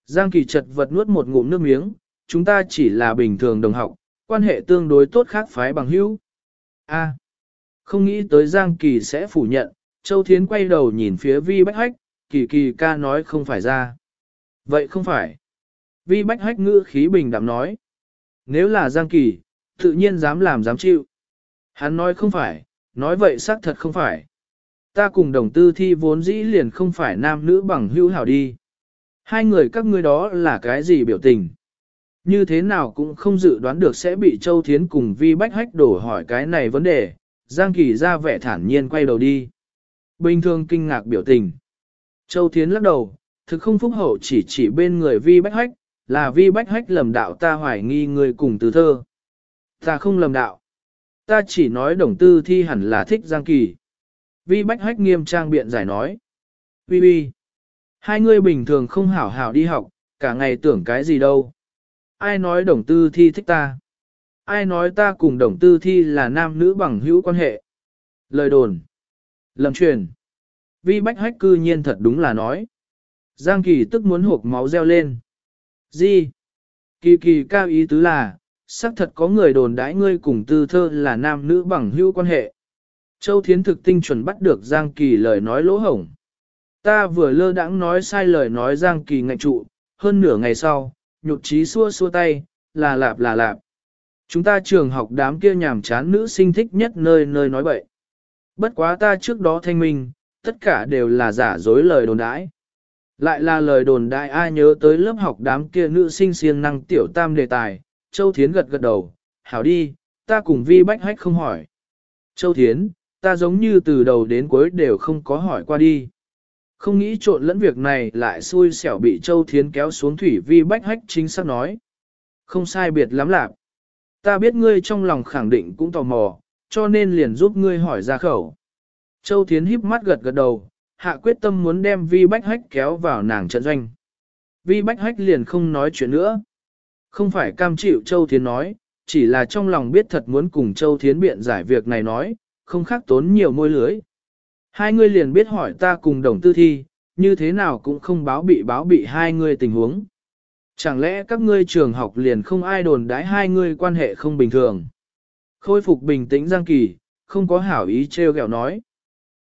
Giang Kỳ chật vật nuốt một ngụm nước miếng, chúng ta chỉ là bình thường đồng học, quan hệ tương đối tốt khác phái bằng hữu. A, không nghĩ tới Giang Kỳ sẽ phủ nhận, Châu Thiến quay đầu nhìn phía Vi Bách Hách, Kỳ Kỳ ca nói không phải ra. Vậy không phải. Vi Bách Hách ngữ khí bình đạm nói. Nếu là Giang Kỳ, tự nhiên dám làm dám chịu. Hắn nói không phải, nói vậy xác thật không phải. Ta cùng đồng tư thi vốn dĩ liền không phải nam nữ bằng hữu hảo đi. Hai người các ngươi đó là cái gì biểu tình? Như thế nào cũng không dự đoán được sẽ bị Châu Thiến cùng Vi Bách Hách đổ hỏi cái này vấn đề, Giang Kỳ ra vẻ thản nhiên quay đầu đi. Bình thường kinh ngạc biểu tình. Châu Thiến lắc đầu, thực không phúc hậu chỉ chỉ bên người Vi Bách Hách, là Vi Bách Hách lầm đạo ta hoài nghi người cùng từ thơ. Ta không lầm đạo. Ta chỉ nói đồng tư thi hẳn là thích Giang Kỳ. Vi Bách Hách nghiêm trang biện giải nói. Vi Vi. Hai người bình thường không hảo hảo đi học, cả ngày tưởng cái gì đâu. Ai nói đồng tư thi thích ta? Ai nói ta cùng đồng tư thi là nam nữ bằng hữu quan hệ? Lời đồn. Lầm truyền. Vi Bách Hách cư nhiên thật đúng là nói. Giang Kỳ tức muốn hộp máu reo lên. Gì? Kỳ kỳ cao ý tứ là, xác thật có người đồn đãi ngươi cùng tư thơ là nam nữ bằng hữu quan hệ. Châu Thiến thực tinh chuẩn bắt được Giang Kỳ lời nói lỗ hổng. Ta vừa lơ đãng nói sai lời nói Giang Kỳ ngạch trụ, hơn nửa ngày sau, nhột trí xua xua tay, là lạp là lạp. Chúng ta trường học đám kia nhàm chán nữ sinh thích nhất nơi nơi nói bậy. Bất quá ta trước đó thanh minh, tất cả đều là giả dối lời đồn đãi. Lại là lời đồn đại ai nhớ tới lớp học đám kia nữ sinh siêng năng tiểu tam đề tài, Châu Thiến gật gật đầu, hảo đi, ta cùng vi bách hách không hỏi. Châu Thiến, ta giống như từ đầu đến cuối đều không có hỏi qua đi. Không nghĩ trộn lẫn việc này lại xui xẻo bị Châu Thiến kéo xuống thủy vi bách hách chính xác nói. Không sai biệt lắm lạc. Ta biết ngươi trong lòng khẳng định cũng tò mò, cho nên liền giúp ngươi hỏi ra khẩu. Châu Thiến híp mắt gật gật đầu, hạ quyết tâm muốn đem vi bách hách kéo vào nàng trận doanh. Vi bách hách liền không nói chuyện nữa. Không phải cam chịu Châu Thiến nói, chỉ là trong lòng biết thật muốn cùng Châu Thiến biện giải việc này nói, không khác tốn nhiều môi lưới. Hai người liền biết hỏi ta cùng đồng tư thi, như thế nào cũng không báo bị báo bị hai người tình huống. Chẳng lẽ các ngươi trường học liền không ai đồn đãi hai người quan hệ không bình thường. Khôi phục bình tĩnh Giang Kỳ, không có hảo ý treo gẹo nói.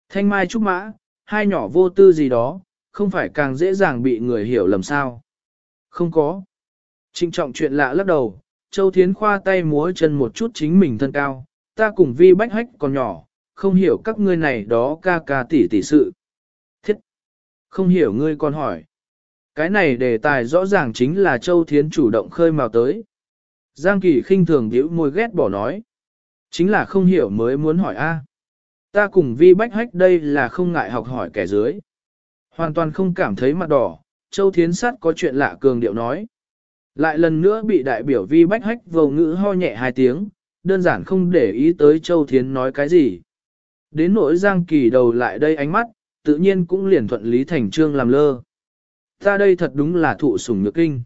Thanh Mai Trúc Mã, hai nhỏ vô tư gì đó, không phải càng dễ dàng bị người hiểu lầm sao. Không có. Trinh trọng chuyện lạ lắc đầu, Châu Thiến khoa tay múa chân một chút chính mình thân cao, ta cùng vi bách hách còn nhỏ, không hiểu các ngươi này đó ca ca tỷ tỷ sự. Thiết! Không hiểu ngươi còn hỏi. Cái này đề tài rõ ràng chính là Châu Thiến chủ động khơi mào tới. Giang Kỳ khinh thường biểu môi ghét bỏ nói. Chính là không hiểu mới muốn hỏi a. Ta cùng vi bách hách đây là không ngại học hỏi kẻ dưới. Hoàn toàn không cảm thấy mặt đỏ, Châu Thiến Sắt có chuyện lạ cường điệu nói. Lại lần nữa bị đại biểu vi bách hách vầu ngữ ho nhẹ hai tiếng, đơn giản không để ý tới Châu Thiến nói cái gì. Đến nỗi Giang Kỳ đầu lại đây ánh mắt, tự nhiên cũng liền thuận lý thành trương làm lơ. Ta đây thật đúng là thụ sủng nhược kinh.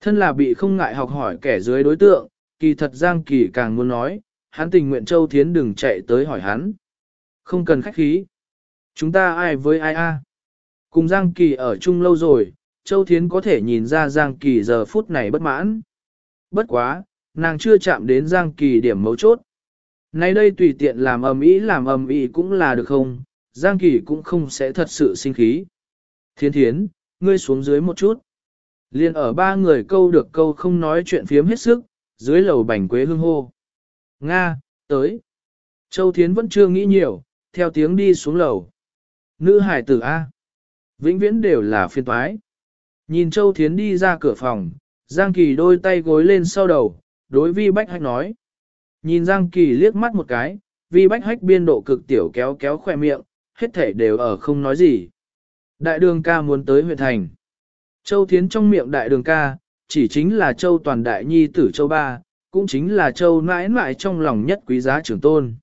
Thân là bị không ngại học hỏi kẻ dưới đối tượng, kỳ thật Giang Kỳ càng muốn nói, hắn tình nguyện Châu Thiến đừng chạy tới hỏi hắn. Không cần khách khí. Chúng ta ai với ai a? Cùng Giang Kỳ ở chung lâu rồi, Châu Thiến có thể nhìn ra Giang Kỳ giờ phút này bất mãn. Bất quá, nàng chưa chạm đến Giang Kỳ điểm mấu chốt. Nay đây tùy tiện làm ầm ĩ làm ầm ĩ cũng là được không, Giang Kỳ cũng không sẽ thật sự sinh khí. Thiên thiến, ngươi xuống dưới một chút. Liên ở ba người câu được câu không nói chuyện phiếm hết sức, dưới lầu bành quế hương hô. Nga, tới. Châu Thiến vẫn chưa nghĩ nhiều, theo tiếng đi xuống lầu. Nữ hải tử A. Vĩnh viễn đều là phiên toái. Nhìn Châu Thiến đi ra cửa phòng, Giang Kỳ đôi tay gối lên sau đầu, đối vi bách hách nói. Nhìn Giang Kỳ liếc mắt một cái, vi bách hách biên độ cực tiểu kéo kéo khoe miệng, hết thể đều ở không nói gì. Đại đường ca muốn tới huyện thành. Châu Thiến trong miệng đại đường ca, chỉ chính là Châu Toàn Đại Nhi tử Châu Ba, cũng chính là Châu mãi mãi trong lòng nhất quý giá trưởng tôn.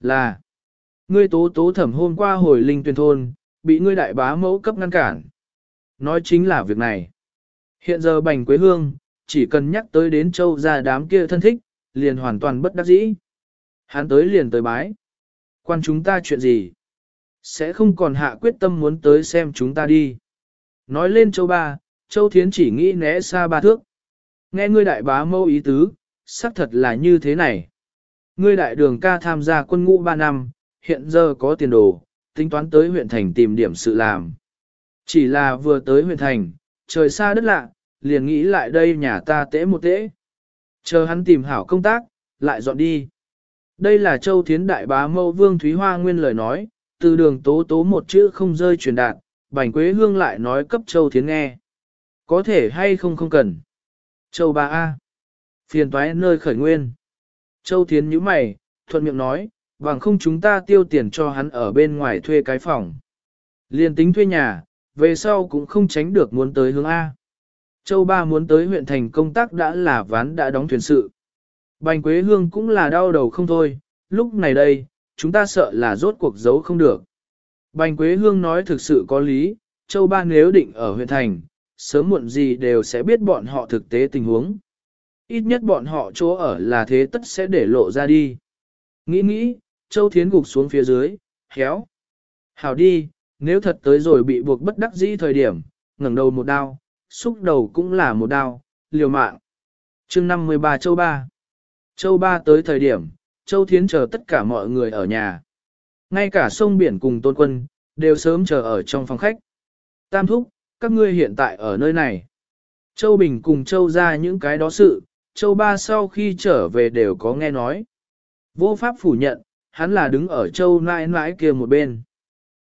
Là, Ngươi tố tố thẩm hôm qua hồi linh tuyên thôn, bị ngươi đại bá mẫu cấp ngăn cản. Nói chính là việc này. Hiện giờ bành quế hương, chỉ cần nhắc tới đến châu gia đám kia thân thích, liền hoàn toàn bất đắc dĩ. Hắn tới liền tới bái. Quan chúng ta chuyện gì? Sẽ không còn hạ quyết tâm muốn tới xem chúng ta đi. Nói lên châu ba, châu thiến chỉ nghĩ né xa ba thước. Nghe ngươi đại bá mâu ý tứ, xác thật là như thế này. Ngươi đại đường ca tham gia quân ngũ ba năm, hiện giờ có tiền đồ, tính toán tới huyện thành tìm điểm sự làm. Chỉ là vừa tới huyện thành, trời xa đất lạ, liền nghĩ lại đây nhà ta tễ một tễ. Chờ hắn tìm hảo công tác, lại dọn đi. Đây là Châu Thiến Đại Bá Mâu Vương Thúy Hoa nguyên lời nói, từ đường tố tố một chữ không rơi truyền đạt, Bành Quế Hương lại nói cấp Châu Thiến nghe. Có thể hay không không cần. Châu ba A. Phiền toái nơi khởi nguyên. Châu Thiến nhíu mày, thuận miệng nói, bằng không chúng ta tiêu tiền cho hắn ở bên ngoài thuê cái phòng. Liên tính thuê nhà, về sau cũng không tránh được muốn tới hướng A. Châu Ba muốn tới huyện thành công tác đã là ván đã đóng thuyền sự. Bành Quế Hương cũng là đau đầu không thôi, lúc này đây, chúng ta sợ là rốt cuộc giấu không được. Bành Quế Hương nói thực sự có lý, Châu Ba nếu định ở huyện thành, sớm muộn gì đều sẽ biết bọn họ thực tế tình huống. Ít nhất bọn họ chỗ ở là thế tất sẽ để lộ ra đi. Nghĩ nghĩ, Châu Thiến gục xuống phía dưới, héo. Hảo đi, nếu thật tới rồi bị buộc bất đắc dĩ thời điểm, ngẩng đầu một đao, xúc đầu cũng là một đao, liều mạng. chương 53 Châu Ba Châu Ba tới thời điểm, Châu Thiến chờ tất cả mọi người ở nhà. Ngay cả sông biển cùng tôn quân, đều sớm chờ ở trong phòng khách. Tam thúc, các ngươi hiện tại ở nơi này. Châu Bình cùng Châu ra những cái đó sự, Châu Ba sau khi trở về đều có nghe nói. Vô pháp phủ nhận, hắn là đứng ở Châu nãi nãi kia một bên.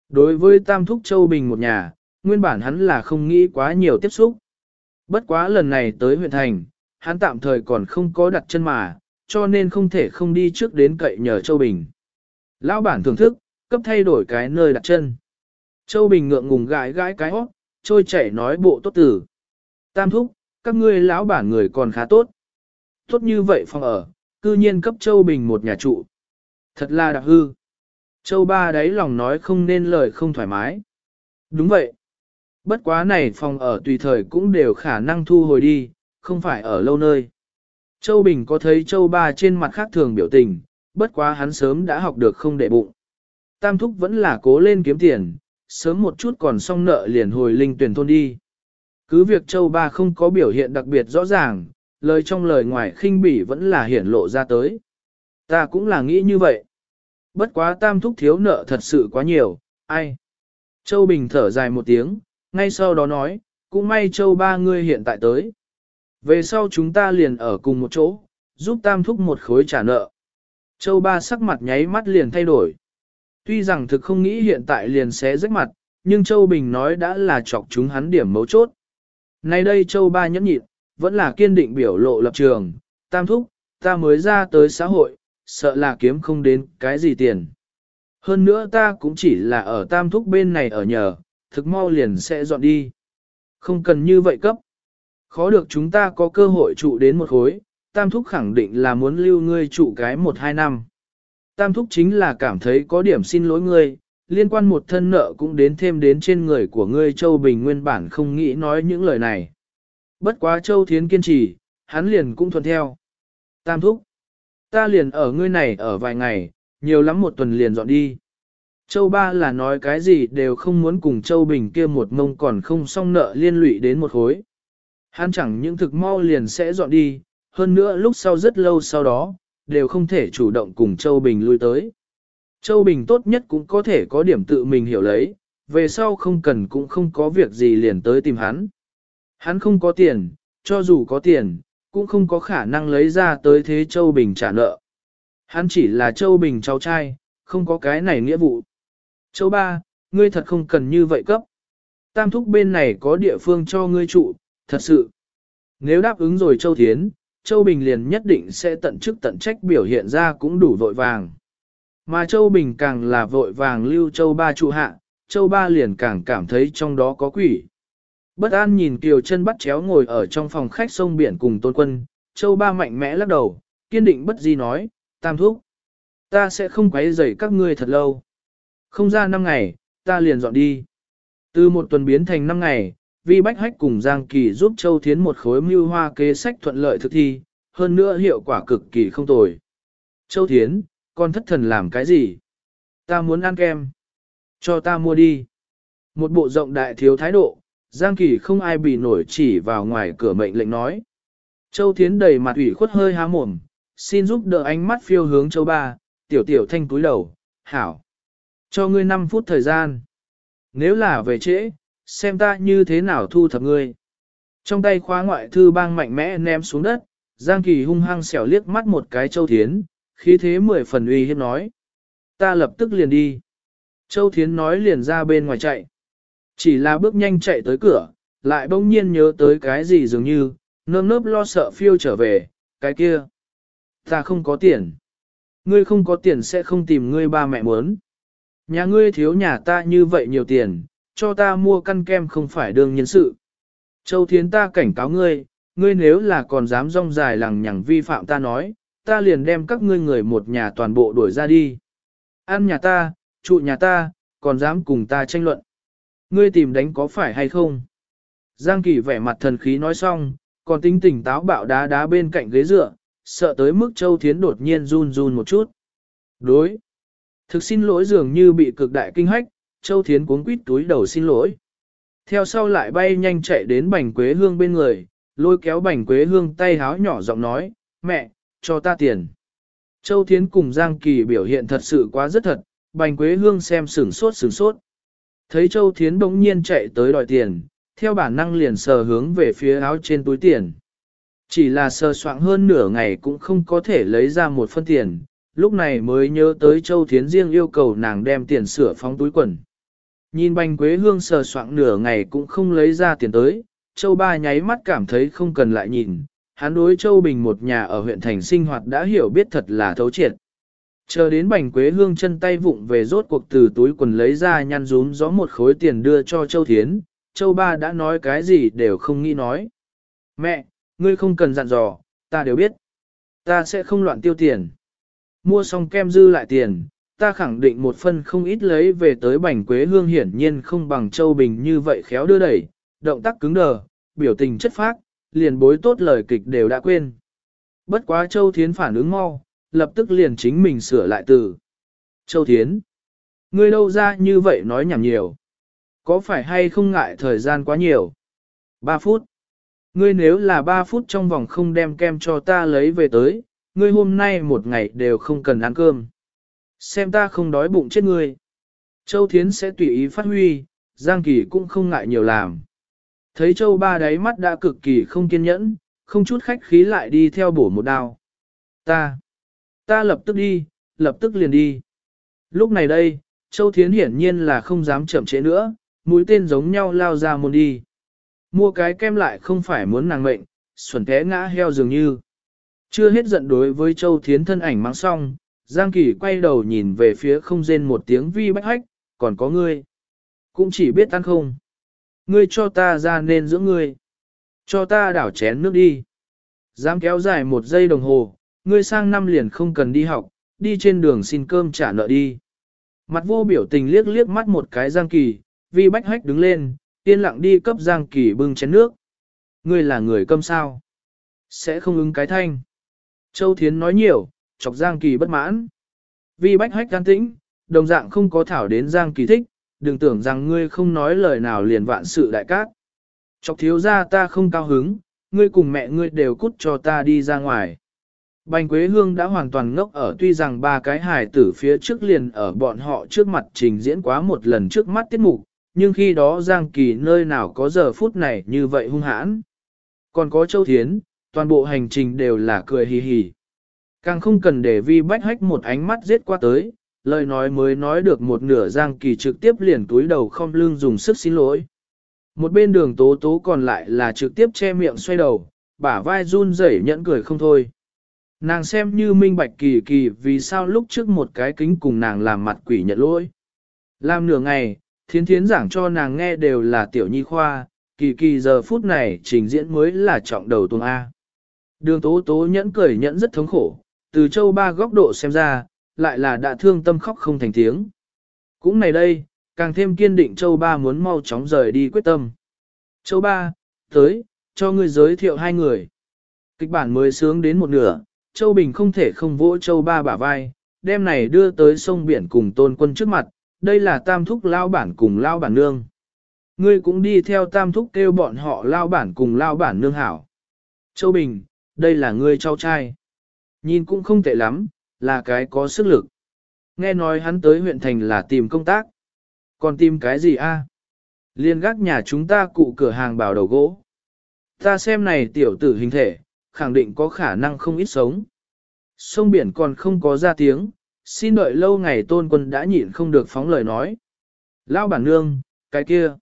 Đối với Tam Thúc Châu Bình một nhà, nguyên bản hắn là không nghĩ quá nhiều tiếp xúc. Bất quá lần này tới huyện thành, hắn tạm thời còn không có đặt chân mà, cho nên không thể không đi trước đến cậy nhờ Châu Bình. Lão bản thưởng thức, cấp thay đổi cái nơi đặt chân. Châu Bình ngượng ngùng gãi gãi cái hót, trôi chảy nói bộ tốt tử. Tam thúc, các ngươi lão bản người còn khá tốt. Tốt như vậy phòng ở, cư nhiên cấp Châu Bình một nhà trụ. Thật là đặc hư. Châu ba đáy lòng nói không nên lời không thoải mái. Đúng vậy. Bất quá này phòng ở tùy thời cũng đều khả năng thu hồi đi, không phải ở lâu nơi. Châu Bình có thấy Châu ba trên mặt khác thường biểu tình, bất quá hắn sớm đã học được không để bụng. Tam thúc vẫn là cố lên kiếm tiền, sớm một chút còn xong nợ liền hồi linh tuyển thôn đi. Cứ việc Châu ba không có biểu hiện đặc biệt rõ ràng, lời trong lời ngoài khinh bỉ vẫn là hiển lộ ra tới. Ta cũng là nghĩ như vậy. Bất quá tam thúc thiếu nợ thật sự quá nhiều, ai? Châu Bình thở dài một tiếng, ngay sau đó nói, cũng may Châu ba ngươi hiện tại tới. Về sau chúng ta liền ở cùng một chỗ, giúp tam thúc một khối trả nợ. Châu ba sắc mặt nháy mắt liền thay đổi. Tuy rằng thực không nghĩ hiện tại liền sẽ rách mặt, nhưng Châu Bình nói đã là chọc chúng hắn điểm mấu chốt. Nay đây Châu ba nhẫn nhịn, vẫn là kiên định biểu lộ lập trường, tam thúc, ta mới ra tới xã hội, sợ là kiếm không đến cái gì tiền. Hơn nữa ta cũng chỉ là ở tam thúc bên này ở nhờ, thực mau liền sẽ dọn đi. Không cần như vậy cấp. Khó được chúng ta có cơ hội trụ đến một khối, tam thúc khẳng định là muốn lưu ngươi trụ cái một hai năm. Tam thúc chính là cảm thấy có điểm xin lỗi ngươi, liên quan một thân nợ cũng đến thêm đến trên người của ngươi Châu Bình nguyên bản không nghĩ nói những lời này. Bất quá Châu Thiến kiên trì, hắn liền cũng thuận theo. Tam thúc, ta liền ở ngươi này ở vài ngày, nhiều lắm một tuần liền dọn đi. Châu Ba là nói cái gì đều không muốn cùng Châu Bình kia một mông còn không xong nợ liên lụy đến một khối. Hắn chẳng những thực mau liền sẽ dọn đi, hơn nữa lúc sau rất lâu sau đó, đều không thể chủ động cùng Châu Bình lui tới. Châu Bình tốt nhất cũng có thể có điểm tự mình hiểu lấy, về sau không cần cũng không có việc gì liền tới tìm hắn. Hắn không có tiền, cho dù có tiền, cũng không có khả năng lấy ra tới thế Châu Bình trả nợ. Hắn chỉ là Châu Bình cháu trai, không có cái này nghĩa vụ. Châu ba, ngươi thật không cần như vậy cấp. Tam thúc bên này có địa phương cho ngươi trụ, thật sự. Nếu đáp ứng rồi Châu Thiến, Châu Bình liền nhất định sẽ tận chức tận trách biểu hiện ra cũng đủ vội vàng. Mà Châu Bình càng là vội vàng lưu Châu Ba trụ hạ, Châu Ba liền càng cảm thấy trong đó có quỷ. Bất an nhìn Kiều chân bắt chéo ngồi ở trong phòng khách sông biển cùng tôn quân, Châu Ba mạnh mẽ lắc đầu, kiên định bất di nói, tam thúc. Ta sẽ không quấy rầy các ngươi thật lâu. Không ra năm ngày, ta liền dọn đi. Từ một tuần biến thành năm ngày, Vi Bách Hách cùng Giang Kỳ giúp Châu Thiến một khối mưu hoa kế sách thuận lợi thực thi, hơn nữa hiệu quả cực kỳ không tồi. Châu Thiến, con thất thần làm cái gì? Ta muốn ăn kem. Cho ta mua đi. Một bộ rộng đại thiếu thái độ, Giang Kỳ không ai bị nổi chỉ vào ngoài cửa mệnh lệnh nói. Châu Thiến đầy mặt ủy khuất hơi há mồm, xin giúp đỡ ánh mắt phiêu hướng Châu Ba, tiểu tiểu thanh túi đầu, hảo. Cho ngươi 5 phút thời gian. Nếu là về trễ, xem ta như thế nào thu thập ngươi. Trong tay khóa ngoại thư bang mạnh mẽ ném xuống đất, Giang Kỳ hung hăng xẻo liếc mắt một cái Châu Thiến, khí thế mười phần uy hiếp nói. Ta lập tức liền đi. Châu Thiến nói liền ra bên ngoài chạy. Chỉ là bước nhanh chạy tới cửa, lại bỗng nhiên nhớ tới cái gì dường như, nơm nớp lo sợ phiêu trở về, cái kia. Ta không có tiền. Ngươi không có tiền sẽ không tìm ngươi ba mẹ muốn. Nhà ngươi thiếu nhà ta như vậy nhiều tiền, cho ta mua căn kem không phải đương nhân sự. Châu Thiến ta cảnh cáo ngươi, ngươi nếu là còn dám rong dài lằng nhằng vi phạm ta nói, ta liền đem các ngươi người một nhà toàn bộ đuổi ra đi. Ăn nhà ta, trụ nhà ta, còn dám cùng ta tranh luận. Ngươi tìm đánh có phải hay không? Giang Kỳ vẻ mặt thần khí nói xong, còn tính tỉnh táo bạo đá đá bên cạnh ghế dựa, sợ tới mức Châu Thiến đột nhiên run run một chút. Đối. Thực xin lỗi dường như bị cực đại kinh hách, Châu Thiến cuống quýt túi đầu xin lỗi. Theo sau lại bay nhanh chạy đến bành quế hương bên người, lôi kéo bành quế hương tay háo nhỏ giọng nói, mẹ, cho ta tiền. Châu Thiến cùng Giang Kỳ biểu hiện thật sự quá rất thật, bành quế hương xem sửng sốt sửng sốt. Thấy Châu Thiến bỗng nhiên chạy tới đòi tiền, theo bản năng liền sờ hướng về phía áo trên túi tiền. Chỉ là sờ soạn hơn nửa ngày cũng không có thể lấy ra một phân tiền, lúc này mới nhớ tới Châu Thiến riêng yêu cầu nàng đem tiền sửa phóng túi quần. Nhìn bành quế hương sờ soạng nửa ngày cũng không lấy ra tiền tới, Châu Ba nháy mắt cảm thấy không cần lại nhìn, hắn đối Châu Bình một nhà ở huyện thành sinh hoạt đã hiểu biết thật là thấu triệt. Chờ đến bành quế hương chân tay vụng về rốt cuộc từ túi quần lấy ra nhăn rúm gió một khối tiền đưa cho Châu Thiến, Châu Ba đã nói cái gì đều không nghĩ nói. Mẹ, ngươi không cần dặn dò, ta đều biết. Ta sẽ không loạn tiêu tiền. Mua xong kem dư lại tiền, ta khẳng định một phân không ít lấy về tới bành quế hương hiển nhiên không bằng Châu Bình như vậy khéo đưa đẩy, động tác cứng đờ, biểu tình chất phác, liền bối tốt lời kịch đều đã quên. Bất quá Châu Thiến phản ứng mau, lập tức liền chính mình sửa lại từ. Châu Thiến, ngươi đâu ra như vậy nói nhảm nhiều. Có phải hay không ngại thời gian quá nhiều? 3 phút. Ngươi nếu là 3 phút trong vòng không đem kem cho ta lấy về tới, ngươi hôm nay một ngày đều không cần ăn cơm. Xem ta không đói bụng chết ngươi. Châu Thiến sẽ tùy ý phát huy, Giang Kỳ cũng không ngại nhiều làm. Thấy Châu ba đáy mắt đã cực kỳ không kiên nhẫn, không chút khách khí lại đi theo bổ một đao. Ta, ta lập tức đi, lập tức liền đi. Lúc này đây, Châu Thiến hiển nhiên là không dám chậm trễ nữa, mũi tên giống nhau lao ra môn đi. Mua cái kem lại không phải muốn nàng mệnh, xuẩn té ngã heo dường như. Chưa hết giận đối với Châu Thiến thân ảnh mang xong, Giang Kỳ quay đầu nhìn về phía không rên một tiếng vi bách hách, còn có ngươi. Cũng chỉ biết ăn không. Ngươi cho ta ra nên giữa ngươi. Cho ta đảo chén nước đi. Dám kéo dài một giây đồng hồ, ngươi sang năm liền không cần đi học, đi trên đường xin cơm trả nợ đi. Mặt vô biểu tình liếc liếc mắt một cái Giang Kỳ, vi bách hách đứng lên, yên lặng đi cấp Giang Kỳ bưng chén nước. Ngươi là người câm sao? Sẽ không ứng cái thanh. Châu Thiến nói nhiều, chọc Giang Kỳ bất mãn. Vi bách hách can tĩnh, đồng dạng không có thảo đến Giang Kỳ thích, đừng tưởng rằng ngươi không nói lời nào liền vạn sự đại cát. Chọc thiếu ra ta không cao hứng, ngươi cùng mẹ ngươi đều cút cho ta đi ra ngoài. Bành Quế Hương đã hoàn toàn ngốc ở tuy rằng ba cái hài tử phía trước liền ở bọn họ trước mặt trình diễn quá một lần trước mắt tiết mục, nhưng khi đó Giang Kỳ nơi nào có giờ phút này như vậy hung hãn. Còn có Châu Thiến, toàn bộ hành trình đều là cười hì hì. Càng không cần để vi bách hách một ánh mắt giết qua tới, lời nói mới nói được một nửa Giang Kỳ trực tiếp liền túi đầu không lưng dùng sức xin lỗi. Một bên đường tố tố còn lại là trực tiếp che miệng xoay đầu, bả vai run rẩy nhẫn cười không thôi. Nàng xem như minh bạch kỳ kỳ vì sao lúc trước một cái kính cùng nàng làm mặt quỷ nhận lỗi. Làm nửa ngày, thiến thiến giảng cho nàng nghe đều là tiểu nhi khoa, kỳ kỳ giờ phút này trình diễn mới là trọng đầu tuần A. Đường tố tố nhẫn cười nhẫn rất thống khổ, từ châu ba góc độ xem ra, lại là đã thương tâm khóc không thành tiếng. Cũng này đây, càng thêm kiên định châu ba muốn mau chóng rời đi quyết tâm. Châu ba, tới, cho ngươi giới thiệu hai người. Kịch bản mới sướng đến một nửa, châu Bình không thể không vỗ châu ba bả vai, đem này đưa tới sông biển cùng tôn quân trước mặt, đây là tam thúc lao bản cùng lao bản nương. Ngươi cũng đi theo tam thúc kêu bọn họ lao bản cùng lao bản nương hảo. Châu Bình, đây là ngươi cháu trai. Nhìn cũng không tệ lắm, là cái có sức lực. Nghe nói hắn tới huyện thành là tìm công tác. Còn tìm cái gì a? Liên gác nhà chúng ta cụ cửa hàng bảo đầu gỗ. Ta xem này tiểu tử hình thể, khẳng định có khả năng không ít sống. Sông biển còn không có ra tiếng, xin đợi lâu ngày tôn quân đã nhịn không được phóng lời nói. Lão bản nương, cái kia,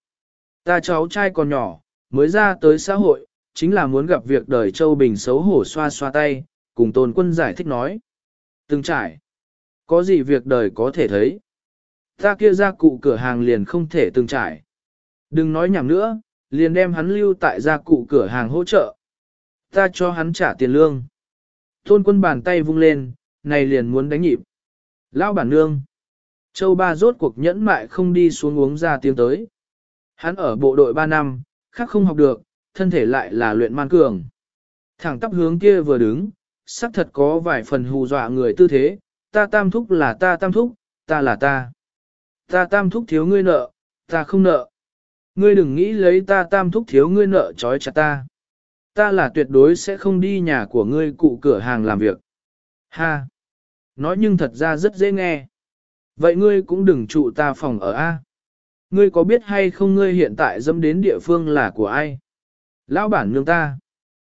ta cháu trai còn nhỏ, mới ra tới xã hội, chính là muốn gặp việc đời Châu Bình xấu hổ xoa xoa tay, cùng tôn quân giải thích nói. Từng trải, có gì việc đời có thể thấy. Ta kia ra cụ cửa hàng liền không thể từng trải. Đừng nói nhảm nữa, liền đem hắn lưu tại gia cụ cửa hàng hỗ trợ. Ta cho hắn trả tiền lương. Tôn quân bàn tay vung lên, này liền muốn đánh nhịp. Lão bản nương. Châu ba rốt cuộc nhẫn mại không đi xuống uống ra tiếng tới. Hắn ở bộ đội 3 năm, khác không học được, thân thể lại là luyện man cường. Thẳng tắp hướng kia vừa đứng, xác thật có vài phần hù dọa người tư thế, ta tam thúc là ta tam thúc, ta là ta. Ta tam thúc thiếu ngươi nợ, ta không nợ. Ngươi đừng nghĩ lấy ta tam thúc thiếu ngươi nợ trói chặt ta. Ta là tuyệt đối sẽ không đi nhà của ngươi cụ cửa hàng làm việc. Ha! Nói nhưng thật ra rất dễ nghe. Vậy ngươi cũng đừng trụ ta phòng ở A. Ngươi có biết hay không ngươi hiện tại dâm đến địa phương là của ai? Lão bản nương ta.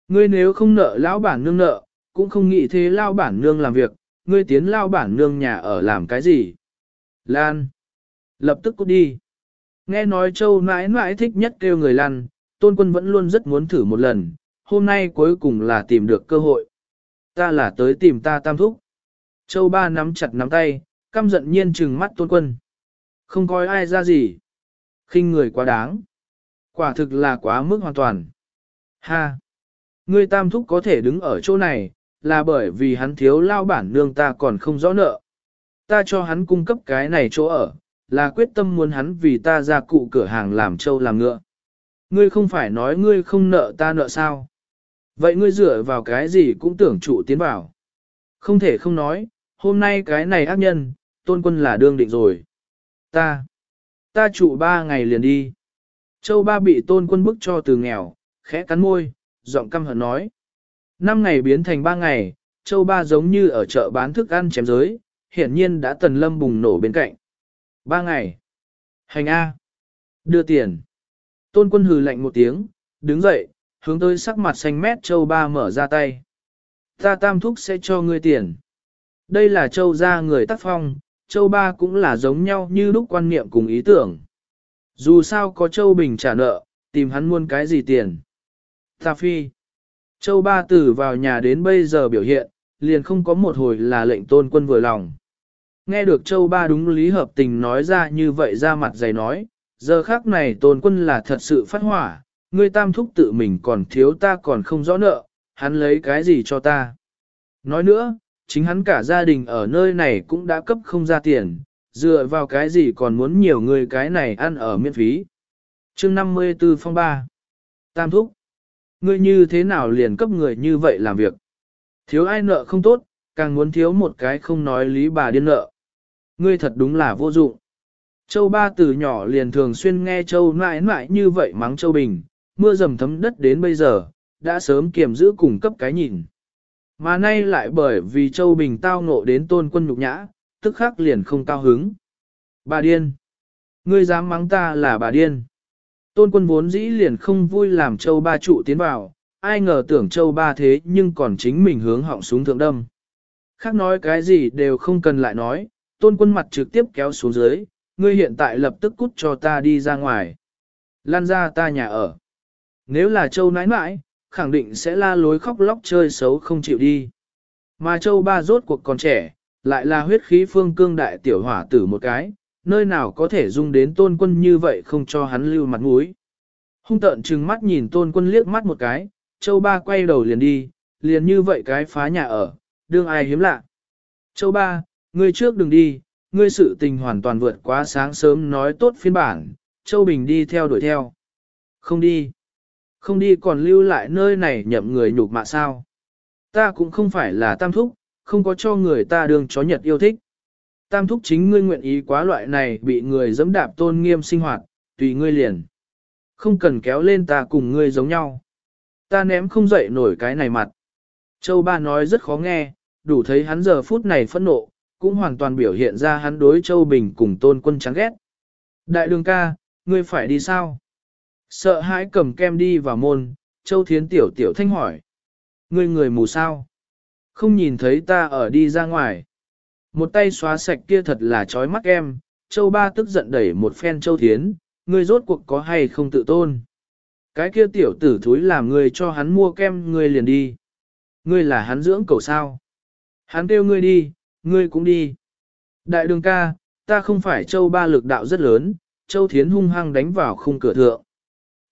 Ngươi nếu không nợ lão bản nương nợ, cũng không nghĩ thế lão bản nương làm việc, ngươi tiến lão bản nương nhà ở làm cái gì? Lan. Lập tức cút đi. Nghe nói châu mãi mãi thích nhất kêu người lăn, tôn quân vẫn luôn rất muốn thử một lần, hôm nay cuối cùng là tìm được cơ hội. Ta là tới tìm ta tam thúc. Châu ba nắm chặt nắm tay, căm giận nhiên trừng mắt tôn quân. Không coi ai ra gì. khinh người quá đáng. Quả thực là quá mức hoàn toàn. Ha! Ngươi tam thúc có thể đứng ở chỗ này, là bởi vì hắn thiếu lao bản nương ta còn không rõ nợ. Ta cho hắn cung cấp cái này chỗ ở, là quyết tâm muốn hắn vì ta ra cụ cửa hàng làm trâu làm ngựa. Ngươi không phải nói ngươi không nợ ta nợ sao? Vậy ngươi dựa vào cái gì cũng tưởng trụ tiến vào. Không thể không nói, hôm nay cái này ác nhân, tôn quân là đương định rồi. Ta, ta trụ ba ngày liền đi. Châu ba bị tôn quân bức cho từ nghèo, khẽ cắn môi, giọng căm hận nói. Năm ngày biến thành ba ngày, châu ba giống như ở chợ bán thức ăn chém giới, hiển nhiên đã tần lâm bùng nổ bên cạnh. Ba ngày. Hành A. Đưa tiền. Tôn quân hừ lạnh một tiếng, đứng dậy, hướng tới sắc mặt xanh mét châu ba mở ra tay. Ta tam thúc sẽ cho ngươi tiền. Đây là châu gia người tác phong, châu ba cũng là giống nhau như lúc quan niệm cùng ý tưởng. Dù sao có châu bình trả nợ, tìm hắn muôn cái gì tiền. Ta phi. Châu ba tử vào nhà đến bây giờ biểu hiện, liền không có một hồi là lệnh tôn quân vừa lòng. Nghe được châu ba đúng lý hợp tình nói ra như vậy ra mặt dày nói, giờ khác này tôn quân là thật sự phát hỏa, ngươi tam thúc tự mình còn thiếu ta còn không rõ nợ, hắn lấy cái gì cho ta. Nói nữa, chính hắn cả gia đình ở nơi này cũng đã cấp không ra tiền, dựa vào cái gì còn muốn nhiều người cái này ăn ở miễn phí. chương 54 phong 3 Tam thúc Ngươi như thế nào liền cấp người như vậy làm việc? Thiếu ai nợ không tốt, càng muốn thiếu một cái không nói lý bà điên nợ. Ngươi thật đúng là vô dụng. Châu ba từ nhỏ liền thường xuyên nghe Châu mãi mãi như vậy mắng Châu Bình, mưa dầm thấm đất đến bây giờ, đã sớm kiềm giữ cùng cấp cái nhìn. Mà nay lại bởi vì Châu Bình tao ngộ đến tôn quân nhục nhã, tức khắc liền không cao hứng. Bà điên! Ngươi dám mắng ta là bà điên! Tôn quân vốn dĩ liền không vui làm Châu ba trụ tiến vào, ai ngờ tưởng Châu ba thế nhưng còn chính mình hướng họng súng thượng đâm. Khác nói cái gì đều không cần lại nói, tôn quân mặt trực tiếp kéo xuống dưới, ngươi hiện tại lập tức cút cho ta đi ra ngoài. Lan ra ta nhà ở. Nếu là Châu nãi nãi, khẳng định sẽ la lối khóc lóc chơi xấu không chịu đi. Mà Châu ba rốt cuộc còn trẻ, lại là huyết khí phương cương đại tiểu hỏa tử một cái, nơi nào có thể dung đến tôn quân như vậy không cho hắn lưu mặt mũi. Hung tợn trừng mắt nhìn tôn quân liếc mắt một cái, Châu ba quay đầu liền đi, liền như vậy cái phá nhà ở, đương ai hiếm lạ. Châu ba, ngươi trước đừng đi, ngươi sự tình hoàn toàn vượt quá sáng sớm nói tốt phiên bản, Châu Bình đi theo đuổi theo. Không đi. Không đi còn lưu lại nơi này nhậm người nhục mạ sao. Ta cũng không phải là tam thúc, không có cho người ta đường chó nhật yêu thích. Tam thúc chính ngươi nguyện ý quá loại này bị người dẫm đạp tôn nghiêm sinh hoạt, tùy ngươi liền. Không cần kéo lên ta cùng ngươi giống nhau. Ta ném không dậy nổi cái này mặt. Châu ba nói rất khó nghe, đủ thấy hắn giờ phút này phẫn nộ, cũng hoàn toàn biểu hiện ra hắn đối Châu Bình cùng tôn quân chán ghét. Đại đường ca, ngươi phải đi sao? Sợ hãi cầm kem đi vào môn, Châu Thiến tiểu tiểu thanh hỏi. Ngươi người mù sao? Không nhìn thấy ta ở đi ra ngoài. Một tay xóa sạch kia thật là chói mắt em, Châu Ba tức giận đẩy một phen Châu Thiến, ngươi rốt cuộc có hay không tự tôn. Cái kia tiểu tử thúi làm người cho hắn mua kem ngươi liền đi. Ngươi là hắn dưỡng cầu sao. Hắn kêu ngươi đi, ngươi cũng đi. Đại đường ca, ta không phải châu ba lực đạo rất lớn, châu thiến hung hăng đánh vào khung cửa thượng.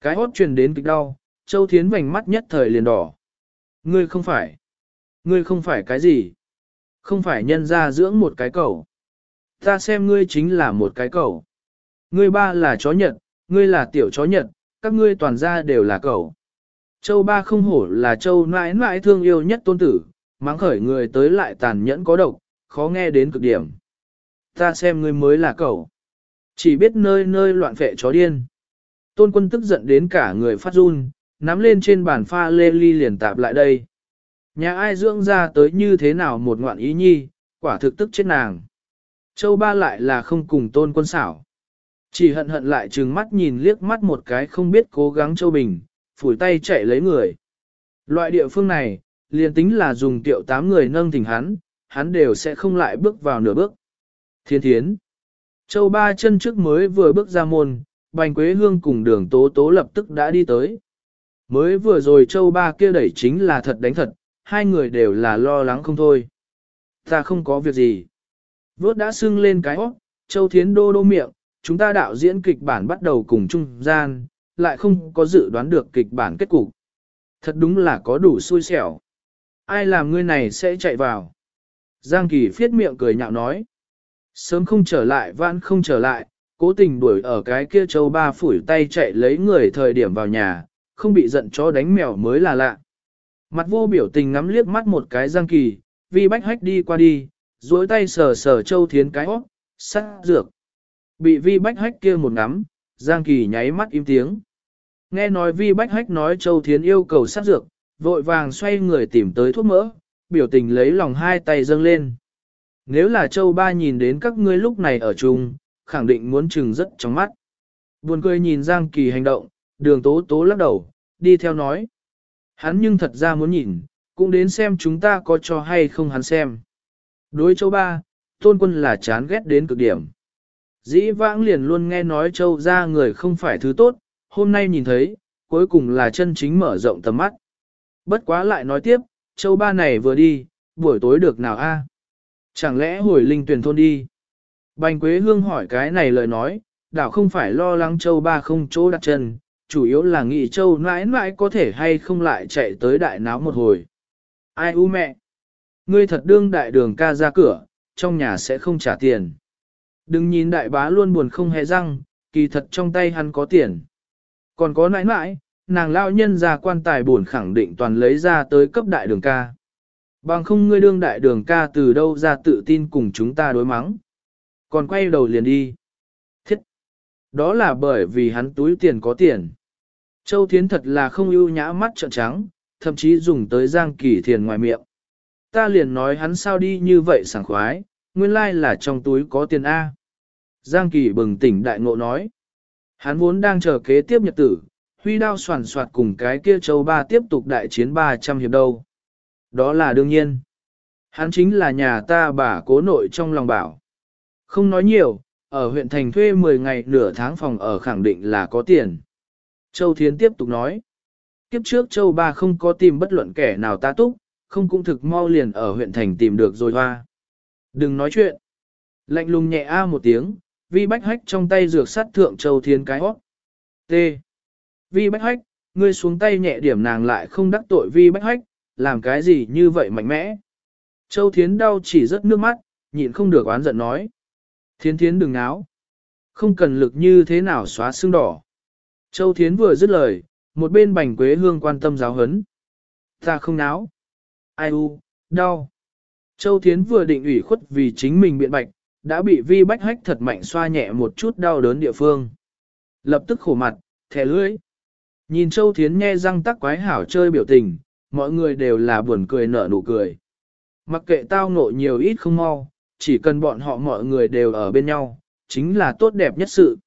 Cái hót truyền đến kịch đau, châu thiến vành mắt nhất thời liền đỏ. Ngươi không phải. Ngươi không phải cái gì. Không phải nhân ra dưỡng một cái cầu. Ta xem ngươi chính là một cái cầu. Ngươi ba là chó nhật, ngươi là tiểu chó nhật, các ngươi toàn ra đều là cầu. Châu ba không hổ là châu nãi nãi thương yêu nhất tôn tử, mắng khởi người tới lại tàn nhẫn có độc, khó nghe đến cực điểm. Ta xem ngươi mới là cầu, Chỉ biết nơi nơi loạn vệ chó điên. Tôn quân tức giận đến cả người phát run, nắm lên trên bàn pha lê ly liền tạp lại đây. Nhà ai dưỡng ra tới như thế nào một ngoạn ý nhi, quả thực tức chết nàng. Châu ba lại là không cùng tôn quân xảo. Chỉ hận hận lại trừng mắt nhìn liếc mắt một cái không biết cố gắng Châu Bình, phủi tay chạy lấy người. Loại địa phương này, liền tính là dùng tiệu tám người nâng thỉnh hắn, hắn đều sẽ không lại bước vào nửa bước. Thiên thiến. Châu ba chân trước mới vừa bước ra môn, bành quế hương cùng đường tố tố lập tức đã đi tới. Mới vừa rồi châu ba kia đẩy chính là thật đánh thật, hai người đều là lo lắng không thôi. Ta không có việc gì. Vốt đã sưng lên cái hót, châu thiến đô đô miệng, chúng ta đạo diễn kịch bản bắt đầu cùng trung gian, lại không có dự đoán được kịch bản kết cục. Thật đúng là có đủ xui xẻo. Ai làm ngươi này sẽ chạy vào. Giang Kỳ phiết miệng cười nhạo nói. Sớm không trở lại vãn không trở lại, cố tình đuổi ở cái kia châu ba phủi tay chạy lấy người thời điểm vào nhà, không bị giận chó đánh mèo mới là lạ. Mặt vô biểu tình ngắm liếc mắt một cái Giang Kỳ, vì bách hách đi qua đi, duỗi tay sờ sờ châu thiến cái hót, sắc dược. Bị vi bách hách kia một ngắm, Giang Kỳ nháy mắt im tiếng. Nghe nói vi bách hách nói châu thiến yêu cầu sát dược, vội vàng xoay người tìm tới thuốc mỡ, biểu tình lấy lòng hai tay dâng lên. Nếu là châu ba nhìn đến các ngươi lúc này ở chung, khẳng định muốn chừng rất trong mắt. Buồn cười nhìn Giang Kỳ hành động, đường tố tố lắc đầu, đi theo nói. Hắn nhưng thật ra muốn nhìn, cũng đến xem chúng ta có cho hay không hắn xem. Đối châu ba, tôn quân là chán ghét đến cực điểm. Dĩ vãng liền luôn nghe nói châu ra người không phải thứ tốt, hôm nay nhìn thấy, cuối cùng là chân chính mở rộng tầm mắt. Bất quá lại nói tiếp, châu ba này vừa đi, buổi tối được nào a? Chẳng lẽ hồi linh tuyển thôn đi? Bành Quế Hương hỏi cái này lời nói, đảo không phải lo lắng châu ba không chỗ đặt chân, chủ yếu là nghị châu mãi mãi có thể hay không lại chạy tới đại náo một hồi. Ai u mẹ? Ngươi thật đương đại đường ca ra cửa, trong nhà sẽ không trả tiền. Đừng nhìn đại bá luôn buồn không hề răng, kỳ thật trong tay hắn có tiền. Còn có nãi nãi, nàng lao nhân ra quan tài buồn khẳng định toàn lấy ra tới cấp đại đường ca. Bằng không ngươi đương đại đường ca từ đâu ra tự tin cùng chúng ta đối mắng. Còn quay đầu liền đi. Đó là bởi vì hắn túi tiền có tiền. Châu Thiến thật là không ưu nhã mắt trợn trắng, thậm chí dùng tới giang kỳ thiền ngoài miệng. Ta liền nói hắn sao đi như vậy sảng khoái, nguyên lai là trong túi có tiền A. Giang kỳ bừng tỉnh đại ngộ nói. Hắn vốn đang chờ kế tiếp nhật tử, huy đao soàn soạt cùng cái kia châu ba tiếp tục đại chiến 300 hiệp đâu. Đó là đương nhiên. Hắn chính là nhà ta bà cố nội trong lòng bảo. Không nói nhiều, ở huyện thành thuê 10 ngày nửa tháng phòng ở khẳng định là có tiền. Châu Thiến tiếp tục nói. Kiếp trước Châu Ba không có tìm bất luận kẻ nào ta túc, không cũng thực mau liền ở huyện thành tìm được rồi hoa. Đừng nói chuyện. Lạnh lùng nhẹ a một tiếng, vi bách hách trong tay dược sát thượng Châu Thiến cái hót. T. Vi bách hách, ngươi xuống tay nhẹ điểm nàng lại không đắc tội vi bách hách, làm cái gì như vậy mạnh mẽ. Châu Thiến đau chỉ rất nước mắt, nhịn không được oán giận nói. Thiến Thiến đừng náo. Không cần lực như thế nào xóa xương đỏ. Châu Thiến vừa dứt lời, một bên bành quế hương quan tâm giáo hấn. Ta không náo. Ai u, đau. Châu Thiến vừa định ủy khuất vì chính mình biện bạch, đã bị vi bách hách thật mạnh xoa nhẹ một chút đau đớn địa phương. Lập tức khổ mặt, thẻ lưỡi. Nhìn Châu Thiến nghe răng tắc quái hảo chơi biểu tình, mọi người đều là buồn cười nở nụ cười. Mặc kệ tao nộ nhiều ít không mau, chỉ cần bọn họ mọi người đều ở bên nhau, chính là tốt đẹp nhất sự.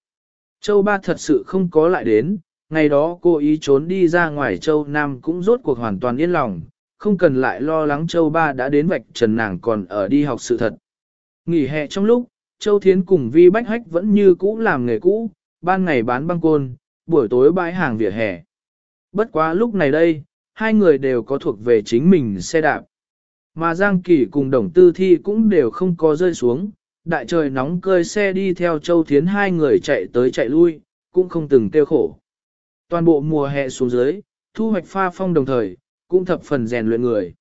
Châu Ba thật sự không có lại đến, ngày đó cô ý trốn đi ra ngoài Châu Nam cũng rốt cuộc hoàn toàn yên lòng, không cần lại lo lắng Châu Ba đã đến vạch trần nàng còn ở đi học sự thật. Nghỉ hè trong lúc, Châu Thiến cùng Vi Bách Hách vẫn như cũ làm nghề cũ, ban ngày bán băng côn, buổi tối bãi hàng vỉa hè. Bất quá lúc này đây, hai người đều có thuộc về chính mình xe đạp. Mà Giang Kỳ cùng Đồng Tư Thi cũng đều không có rơi xuống, đại trời nóng cơi xe đi theo Châu Thiến hai người chạy tới chạy lui, cũng không từng tiêu khổ. Toàn bộ mùa hè xuống dưới, thu hoạch pha phong đồng thời, cũng thập phần rèn luyện người.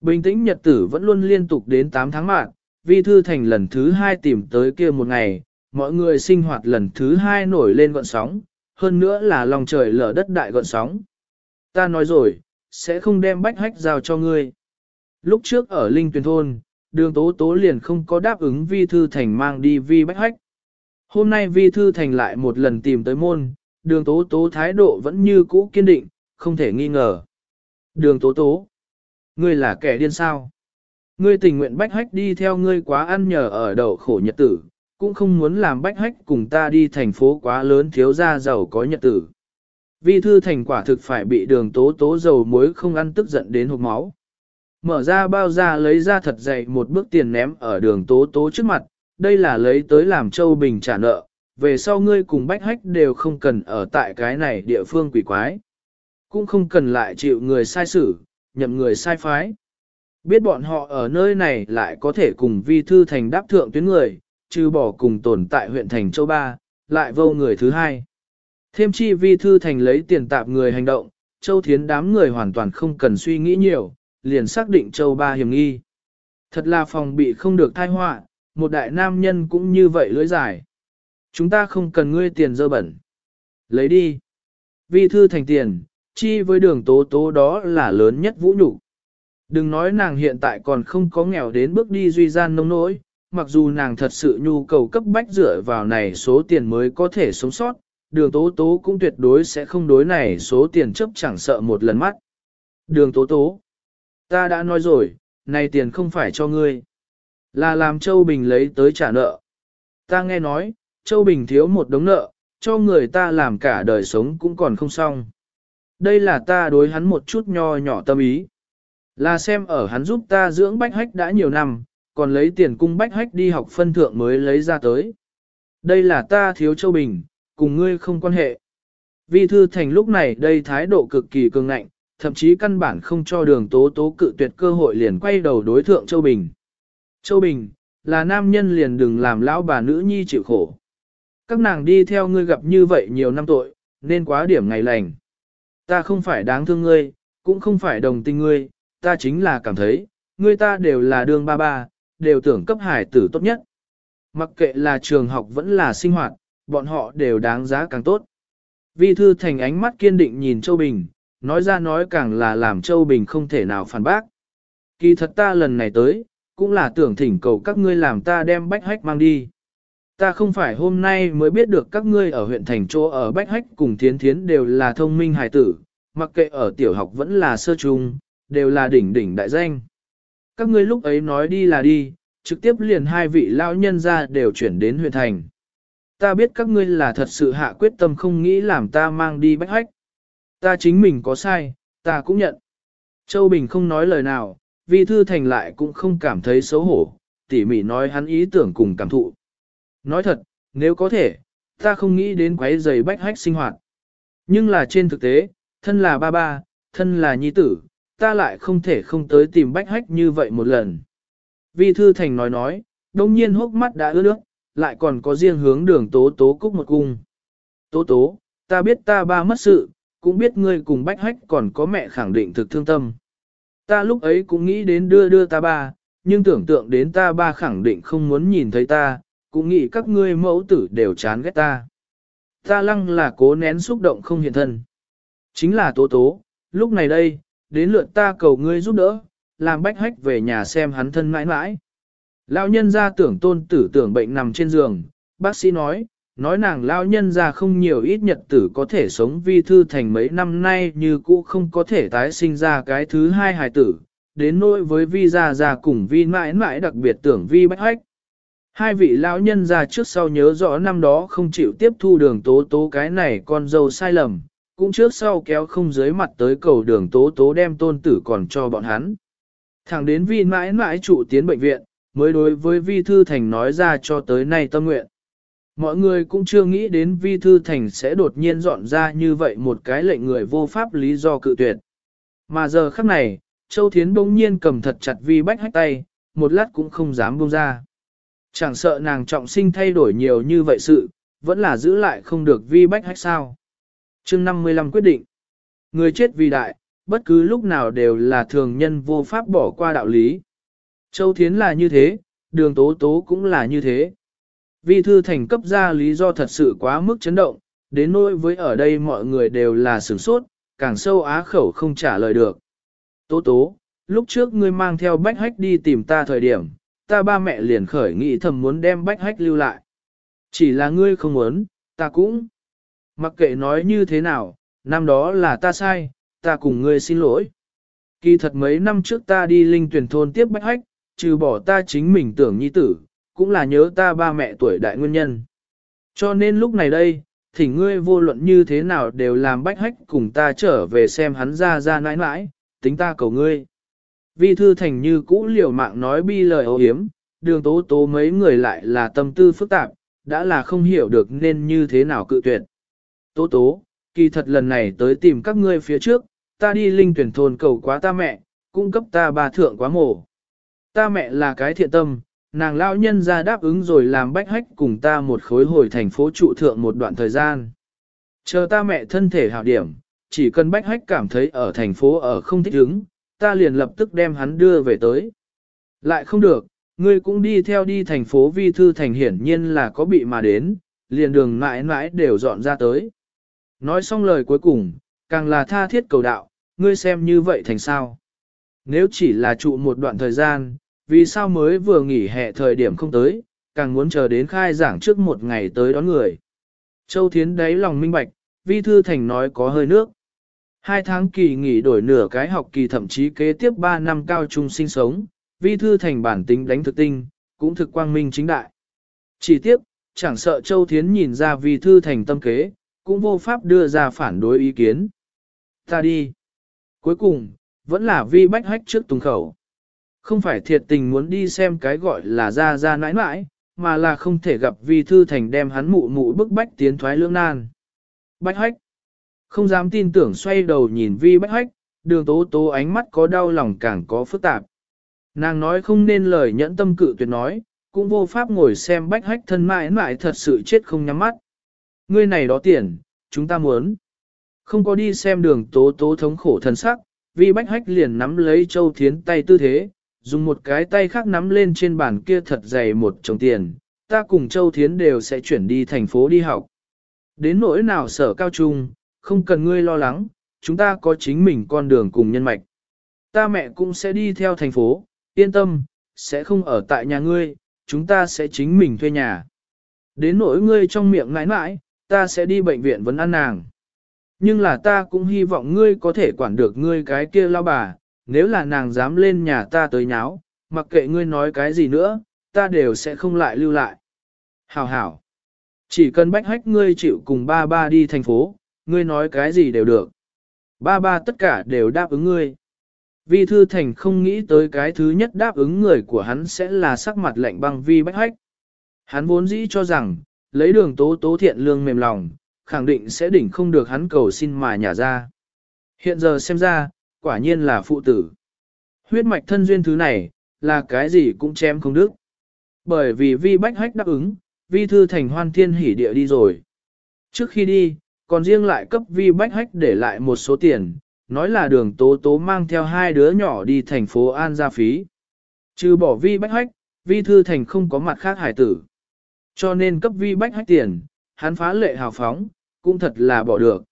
Bình tĩnh nhật tử vẫn luôn liên tục đến 8 tháng mạng, vi thư thành lần thứ hai tìm tới kia một ngày, mọi người sinh hoạt lần thứ hai nổi lên gọn sóng, hơn nữa là lòng trời lở đất đại gọn sóng. Ta nói rồi, sẽ không đem bách hách giao cho ngươi. Lúc trước ở Linh Tuyền Thôn, đường tố tố liền không có đáp ứng vi thư thành mang đi vi bách hách. Hôm nay vi thư thành lại một lần tìm tới môn, đường tố tố thái độ vẫn như cũ kiên định, không thể nghi ngờ. Đường tố tố, ngươi là kẻ điên sao? Ngươi tình nguyện bách hách đi theo ngươi quá ăn nhờ ở đậu khổ nhật tử, cũng không muốn làm bách hách cùng ta đi thành phố quá lớn thiếu ra giàu có nhật tử. Vi thư thành quả thực phải bị đường tố tố dầu muối không ăn tức giận đến hộp máu. Mở ra bao ra lấy ra thật dày một bước tiền ném ở đường tố tố trước mặt, đây là lấy tới làm Châu Bình trả nợ, về sau ngươi cùng bách hách đều không cần ở tại cái này địa phương quỷ quái. Cũng không cần lại chịu người sai xử, nhậm người sai phái. Biết bọn họ ở nơi này lại có thể cùng vi thư thành đáp thượng tuyến người, trừ bỏ cùng tồn tại huyện thành châu Ba, lại vô người thứ hai. Thêm chi vi thư thành lấy tiền tạp người hành động, châu thiến đám người hoàn toàn không cần suy nghĩ nhiều, liền xác định châu Ba hiểm nghi. Thật là phòng bị không được thai họa, một đại nam nhân cũng như vậy lưỡi dài. Chúng ta không cần ngươi tiền dơ bẩn. Lấy đi. Vi thư thành tiền, chi với đường tố tố đó là lớn nhất vũ nhục Đừng nói nàng hiện tại còn không có nghèo đến bước đi duy gian nông nỗi, mặc dù nàng thật sự nhu cầu cấp bách dựa vào này số tiền mới có thể sống sót, đường tố tố cũng tuyệt đối sẽ không đối này số tiền chấp chẳng sợ một lần mắt. Đường tố tố, ta đã nói rồi, này tiền không phải cho ngươi, là làm Châu Bình lấy tới trả nợ. Ta nghe nói, Châu Bình thiếu một đống nợ, cho người ta làm cả đời sống cũng còn không xong. Đây là ta đối hắn một chút nho nhỏ tâm ý. Là xem ở hắn giúp ta dưỡng bách hách đã nhiều năm, còn lấy tiền cung bách hách đi học phân thượng mới lấy ra tới. Đây là ta thiếu Châu Bình, cùng ngươi không quan hệ. Vi Thư Thành lúc này đây thái độ cực kỳ cường ngạnh, thậm chí căn bản không cho đường tố tố cự tuyệt cơ hội liền quay đầu đối thượng Châu Bình. Châu Bình, là nam nhân liền đừng làm lão bà nữ nhi chịu khổ. Các nàng đi theo ngươi gặp như vậy nhiều năm tội, nên quá điểm ngày lành. Ta không phải đáng thương ngươi, cũng không phải đồng tình ngươi, ta chính là cảm thấy, ngươi ta đều là đường ba ba, đều tưởng cấp hải tử tốt nhất. Mặc kệ là trường học vẫn là sinh hoạt, bọn họ đều đáng giá càng tốt. Vi thư thành ánh mắt kiên định nhìn Châu Bình, nói ra nói càng là làm Châu Bình không thể nào phản bác. Kỳ thật ta lần này tới, cũng là tưởng thỉnh cầu các ngươi làm ta đem bách hách mang đi. Ta không phải hôm nay mới biết được các ngươi ở huyện thành chỗ ở bách hách cùng thiến thiến đều là thông minh hài tử, mặc kệ ở tiểu học vẫn là sơ trung, đều là đỉnh đỉnh đại danh. Các ngươi lúc ấy nói đi là đi, trực tiếp liền hai vị lão nhân ra đều chuyển đến huyện thành. Ta biết các ngươi là thật sự hạ quyết tâm không nghĩ làm ta mang đi bách hách. Ta chính mình có sai, ta cũng nhận. Châu Bình không nói lời nào, vi thư thành lại cũng không cảm thấy xấu hổ, tỉ mỉ nói hắn ý tưởng cùng cảm thụ. Nói thật, nếu có thể, ta không nghĩ đến quấy giày bách hách sinh hoạt. Nhưng là trên thực tế, thân là ba ba, thân là nhi tử, ta lại không thể không tới tìm bách hách như vậy một lần. Vi Thư Thành nói nói, đông nhiên hốc mắt đã ướt nước, lại còn có riêng hướng đường tố tố cúc một cung. Tố tố, ta biết ta ba mất sự, cũng biết ngươi cùng bách hách còn có mẹ khẳng định thực thương tâm. Ta lúc ấy cũng nghĩ đến đưa đưa ta ba, nhưng tưởng tượng đến ta ba khẳng định không muốn nhìn thấy ta, cũng nghĩ các ngươi mẫu tử đều chán ghét ta. Ta lăng là cố nén xúc động không hiện thân. Chính là tố tố, lúc này đây, đến lượt ta cầu ngươi giúp đỡ, làm bách hách về nhà xem hắn thân mãi mãi. Lão nhân ra tưởng tôn tử tưởng bệnh nằm trên giường, bác sĩ nói, nói nàng lão nhân ra không nhiều ít nhật tử có thể sống vi thư thành mấy năm nay như cũ không có thể tái sinh ra cái thứ hai hài tử, đến nỗi với vi gia ra cùng vi mãi mãi đặc biệt tưởng vi bách hách. Hai vị lão nhân ra trước sau nhớ rõ năm đó không chịu tiếp thu đường tố tố cái này con dâu sai lầm, cũng trước sau kéo không dưới mặt tới cầu đường tố tố đem tôn tử còn cho bọn hắn. Thẳng đến vi mãi mãi trụ tiến bệnh viện, mới đối với vi thư thành nói ra cho tới nay tâm nguyện. Mọi người cũng chưa nghĩ đến vi thư thành sẽ đột nhiên dọn ra như vậy một cái lệnh người vô pháp lý do cự tuyệt. Mà giờ khắc này, Châu Thiến bỗng nhiên cầm thật chặt vi bách hách tay, một lát cũng không dám buông ra. Chẳng sợ nàng trọng sinh thay đổi nhiều như vậy sự, vẫn là giữ lại không được vi bách hách sao. chương 55 quyết định. Người chết vì đại, bất cứ lúc nào đều là thường nhân vô pháp bỏ qua đạo lý. Châu Thiến là như thế, đường tố tố cũng là như thế. Vi thư thành cấp ra lý do thật sự quá mức chấn động, đến nỗi với ở đây mọi người đều là sửng sốt, càng sâu á khẩu không trả lời được. Tố tố, lúc trước ngươi mang theo bách hách đi tìm ta thời điểm, ta ba mẹ liền khởi nghị thầm muốn đem bách hách lưu lại. Chỉ là ngươi không muốn, ta cũng. Mặc kệ nói như thế nào, năm đó là ta sai, ta cùng ngươi xin lỗi. Kỳ thật mấy năm trước ta đi linh tuyển thôn tiếp bách hách, trừ bỏ ta chính mình tưởng nhi tử, cũng là nhớ ta ba mẹ tuổi đại nguyên nhân. Cho nên lúc này đây, thì ngươi vô luận như thế nào đều làm bách hách cùng ta trở về xem hắn ra ra nãi nãi, tính ta cầu ngươi. Vi thư thành như cũ liều mạng nói bi lời ấu hiếm, đường tố tố mấy người lại là tâm tư phức tạp, đã là không hiểu được nên như thế nào cự tuyệt. Tố tố, kỳ thật lần này tới tìm các ngươi phía trước, ta đi linh tuyển thôn cầu quá ta mẹ, cung cấp ta bà thượng quá mổ. Ta mẹ là cái thiện tâm, nàng lão nhân ra đáp ứng rồi làm bách hách cùng ta một khối hồi thành phố trụ thượng một đoạn thời gian. Chờ ta mẹ thân thể hảo điểm, chỉ cần bách hách cảm thấy ở thành phố ở không thích ứng, ta liền lập tức đem hắn đưa về tới. Lại không được, ngươi cũng đi theo đi thành phố vi thư thành hiển nhiên là có bị mà đến, liền đường mãi mãi đều dọn ra tới. Nói xong lời cuối cùng, càng là tha thiết cầu đạo, ngươi xem như vậy thành sao. Nếu chỉ là trụ một đoạn thời gian, vì sao mới vừa nghỉ hè thời điểm không tới, càng muốn chờ đến khai giảng trước một ngày tới đón người. Châu Thiến đáy lòng minh bạch, vi thư thành nói có hơi nước. Hai tháng kỳ nghỉ đổi nửa cái học kỳ thậm chí kế tiếp ba năm cao trung sinh sống, vi thư thành bản tính đánh thực tinh, cũng thực quang minh chính đại. Chỉ tiếc, chẳng sợ Châu Thiến nhìn ra vi thư thành tâm kế, cũng vô pháp đưa ra phản đối ý kiến. Ta đi. Cuối cùng, vẫn là vi bách hách trước tùng khẩu. Không phải thiệt tình muốn đi xem cái gọi là ra ra nãi nãi, mà là không thể gặp vi thư thành đem hắn mụ mụ bức bách tiến thoái lưỡng nan. Bách hách. Không dám tin tưởng xoay đầu nhìn vi bách hách, đường tố tố ánh mắt có đau lòng càng có phức tạp. Nàng nói không nên lời nhẫn tâm cự tuyệt nói, cũng vô pháp ngồi xem bách hách thân mãi mãi thật sự chết không nhắm mắt. Ngươi này đó tiền, chúng ta muốn. Không có đi xem đường tố tố thống khổ thân sắc, vi bách hách liền nắm lấy châu thiến tay tư thế, dùng một cái tay khác nắm lên trên bàn kia thật dày một chồng tiền, ta cùng châu thiến đều sẽ chuyển đi thành phố đi học. Đến nỗi nào sở cao trung, không cần ngươi lo lắng, chúng ta có chính mình con đường cùng nhân mạch. Ta mẹ cũng sẽ đi theo thành phố, yên tâm, sẽ không ở tại nhà ngươi, chúng ta sẽ chính mình thuê nhà. Đến nỗi ngươi trong miệng ngãi mãi, ta sẽ đi bệnh viện vấn ăn nàng. Nhưng là ta cũng hy vọng ngươi có thể quản được ngươi cái kia lao bà, nếu là nàng dám lên nhà ta tới nháo, mặc kệ ngươi nói cái gì nữa, ta đều sẽ không lại lưu lại. Hảo hảo. Chỉ cần bách hách ngươi chịu cùng ba ba đi thành phố, ngươi nói cái gì đều được. Ba ba tất cả đều đáp ứng ngươi. Vi Thư Thành không nghĩ tới cái thứ nhất đáp ứng người của hắn sẽ là sắc mặt lạnh băng vi bách hách. Hắn vốn dĩ cho rằng, lấy đường tố tố thiện lương mềm lòng, khẳng định sẽ đỉnh không được hắn cầu xin mà nhả ra. Hiện giờ xem ra, quả nhiên là phụ tử. Huyết mạch thân duyên thứ này, là cái gì cũng chém không đức. Bởi vì vi bách hách đáp ứng, vi thư thành hoan thiên hỉ địa đi rồi. Trước khi đi, còn riêng lại cấp vi bách hách để lại một số tiền, nói là đường tố tố mang theo hai đứa nhỏ đi thành phố An gia phí. Trừ bỏ vi bách hách, vi thư thành không có mặt khác hải tử. Cho nên cấp vi bách hách tiền, hắn phá lệ hào phóng, cũng thật là bỏ được.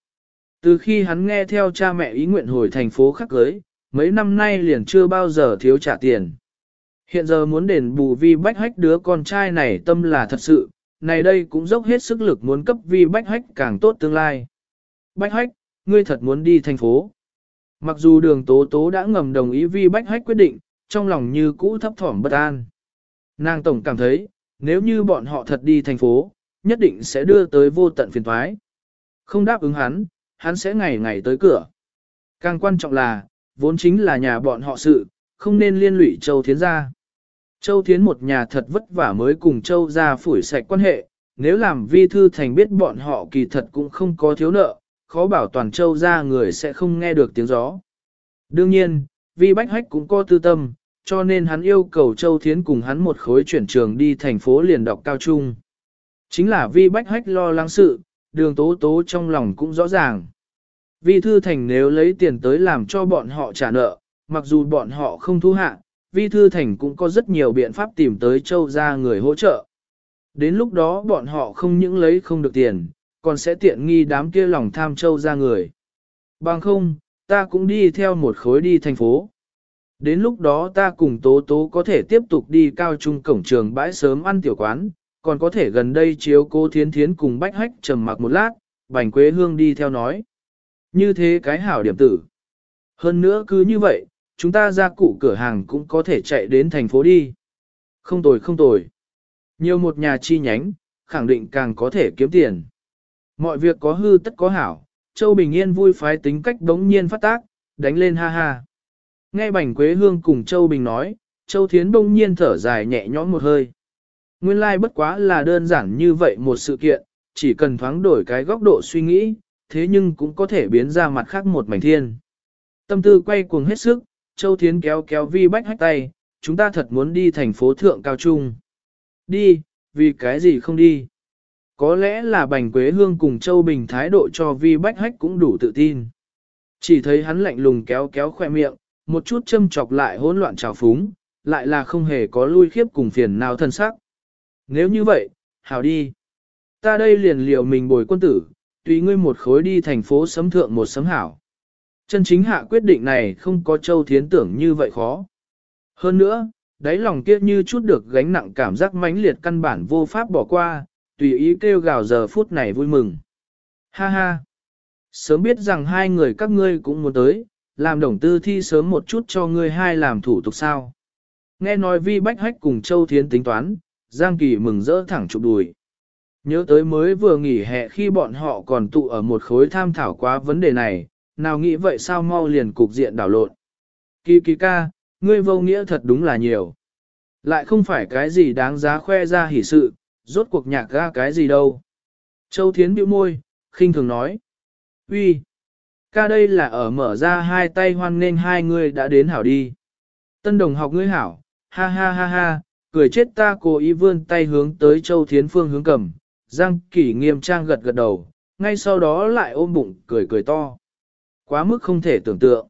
Từ khi hắn nghe theo cha mẹ ý nguyện hồi thành phố khắc cưới, mấy năm nay liền chưa bao giờ thiếu trả tiền. Hiện giờ muốn đền bù vi bách hách đứa con trai này tâm là thật sự, này đây cũng dốc hết sức lực muốn cấp vi bách hách càng tốt tương lai. Bách hách, ngươi thật muốn đi thành phố. Mặc dù đường tố tố đã ngầm đồng ý vi bách hách quyết định, trong lòng như cũ thấp thỏm bất an. Nàng tổng cảm thấy, nếu như bọn họ thật đi thành phố, nhất định sẽ đưa tới vô tận phiền thoái. Không đáp ứng hắn, hắn sẽ ngày ngày tới cửa. Càng quan trọng là, vốn chính là nhà bọn họ sự, không nên liên lụy Châu Thiến gia. Châu Thiến một nhà thật vất vả mới cùng Châu gia phủi sạch quan hệ, nếu làm vi thư thành biết bọn họ kỳ thật cũng không có thiếu nợ, khó bảo toàn châu ra người sẽ không nghe được tiếng gió. Đương nhiên, vi bách hách cũng có tư tâm, cho nên hắn yêu cầu châu thiến cùng hắn một khối chuyển trường đi thành phố liền đọc cao trung. Chính là vi bách hách lo lắng sự, đường tố tố trong lòng cũng rõ ràng. Vi thư thành nếu lấy tiền tới làm cho bọn họ trả nợ, mặc dù bọn họ không thu hạ, vi thư thành cũng có rất nhiều biện pháp tìm tới châu ra người hỗ trợ. Đến lúc đó bọn họ không những lấy không được tiền, còn sẽ tiện nghi đám kia lòng tham châu ra người. Bằng không, ta cũng đi theo một khối đi thành phố. Đến lúc đó ta cùng tố tố có thể tiếp tục đi cao trung cổng trường bãi sớm ăn tiểu quán, còn có thể gần đây chiếu cô thiến thiến cùng bách hách trầm mặc một lát, bành quế hương đi theo nói. Như thế cái hảo điểm tử. Hơn nữa cứ như vậy, chúng ta ra cụ cửa hàng cũng có thể chạy đến thành phố đi. Không tồi không tồi. Nhiều một nhà chi nhánh, khẳng định càng có thể kiếm tiền. Mọi việc có hư tất có hảo, Châu Bình Yên vui phái tính cách đống nhiên phát tác, đánh lên ha ha. Nghe Bành Quế Hương cùng Châu Bình nói, Châu Thiến đông nhiên thở dài nhẹ nhõm một hơi. Nguyên lai like bất quá là đơn giản như vậy một sự kiện, chỉ cần thoáng đổi cái góc độ suy nghĩ, thế nhưng cũng có thể biến ra mặt khác một mảnh thiên. Tâm tư quay cuồng hết sức, Châu Thiến kéo kéo vi bách hách tay, chúng ta thật muốn đi thành phố thượng cao trung. Đi, vì cái gì không đi? Có lẽ là Bành Quế Hương cùng Châu Bình thái độ cho vi bách hách cũng đủ tự tin. Chỉ thấy hắn lạnh lùng kéo kéo khoe miệng, một chút châm chọc lại hỗn loạn trào phúng, lại là không hề có lui khiếp cùng phiền nào thân sắc. Nếu như vậy, hào đi. Ta đây liền liều mình bồi quân tử, tùy ngươi một khối đi thành phố sấm thượng một sấm hảo. Chân chính hạ quyết định này không có châu thiến tưởng như vậy khó. Hơn nữa, đáy lòng kia như chút được gánh nặng cảm giác mãnh liệt căn bản vô pháp bỏ qua, tùy ý kêu gào giờ phút này vui mừng. Ha ha! Sớm biết rằng hai người các ngươi cũng muốn tới, làm đồng tư thi sớm một chút cho ngươi hai làm thủ tục sao. Nghe nói vi bách hách cùng Châu Thiến tính toán, Giang Kỳ mừng rỡ thẳng chụp đùi. Nhớ tới mới vừa nghỉ hè khi bọn họ còn tụ ở một khối tham thảo quá vấn đề này, nào nghĩ vậy sao mau liền cục diện đảo lộn. Kỳ kỳ ca, ngươi vô nghĩa thật đúng là nhiều. Lại không phải cái gì đáng giá khoe ra hỉ sự, rốt cuộc nhạc ra cái gì đâu. Châu Thiến bĩu môi, khinh thường nói. uy, ca đây là ở mở ra hai tay hoan nên hai ngươi đã đến hảo đi. Tân đồng học ngươi hảo, ha ha ha ha, cười chết ta cố ý vươn tay hướng tới Châu Thiến Phương hướng cầm, Giang kỳ nghiêm trang gật gật đầu, ngay sau đó lại ôm bụng cười cười to. Quá mức không thể tưởng tượng.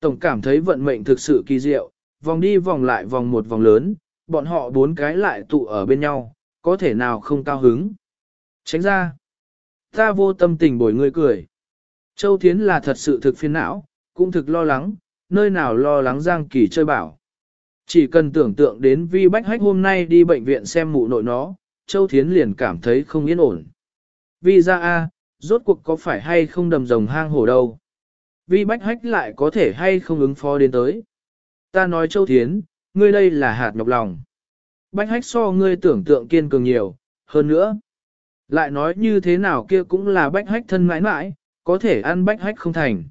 Tổng cảm thấy vận mệnh thực sự kỳ diệu, vòng đi vòng lại vòng một vòng lớn, bọn họ bốn cái lại tụ ở bên nhau, có thể nào không cao hứng. Tránh ra. Ta vô tâm tình bồi người cười. Châu Thiến là thật sự thực phiền não, cũng thực lo lắng, nơi nào lo lắng Giang Kỳ chơi bảo. Chỉ cần tưởng tượng đến vi bách hách hôm nay đi bệnh viện xem mụ nội nó, Châu Thiến liền cảm thấy không yên ổn. Vi ra A, rốt cuộc có phải hay không đầm rồng hang hổ đâu. Vi bách hách lại có thể hay không ứng phó đến tới. Ta nói Châu Thiến, ngươi đây là hạt nhọc lòng. Bách hách so ngươi tưởng tượng kiên cường nhiều, hơn nữa. Lại nói như thế nào kia cũng là bách hách thân mãi mãi, có thể ăn bách hách không thành.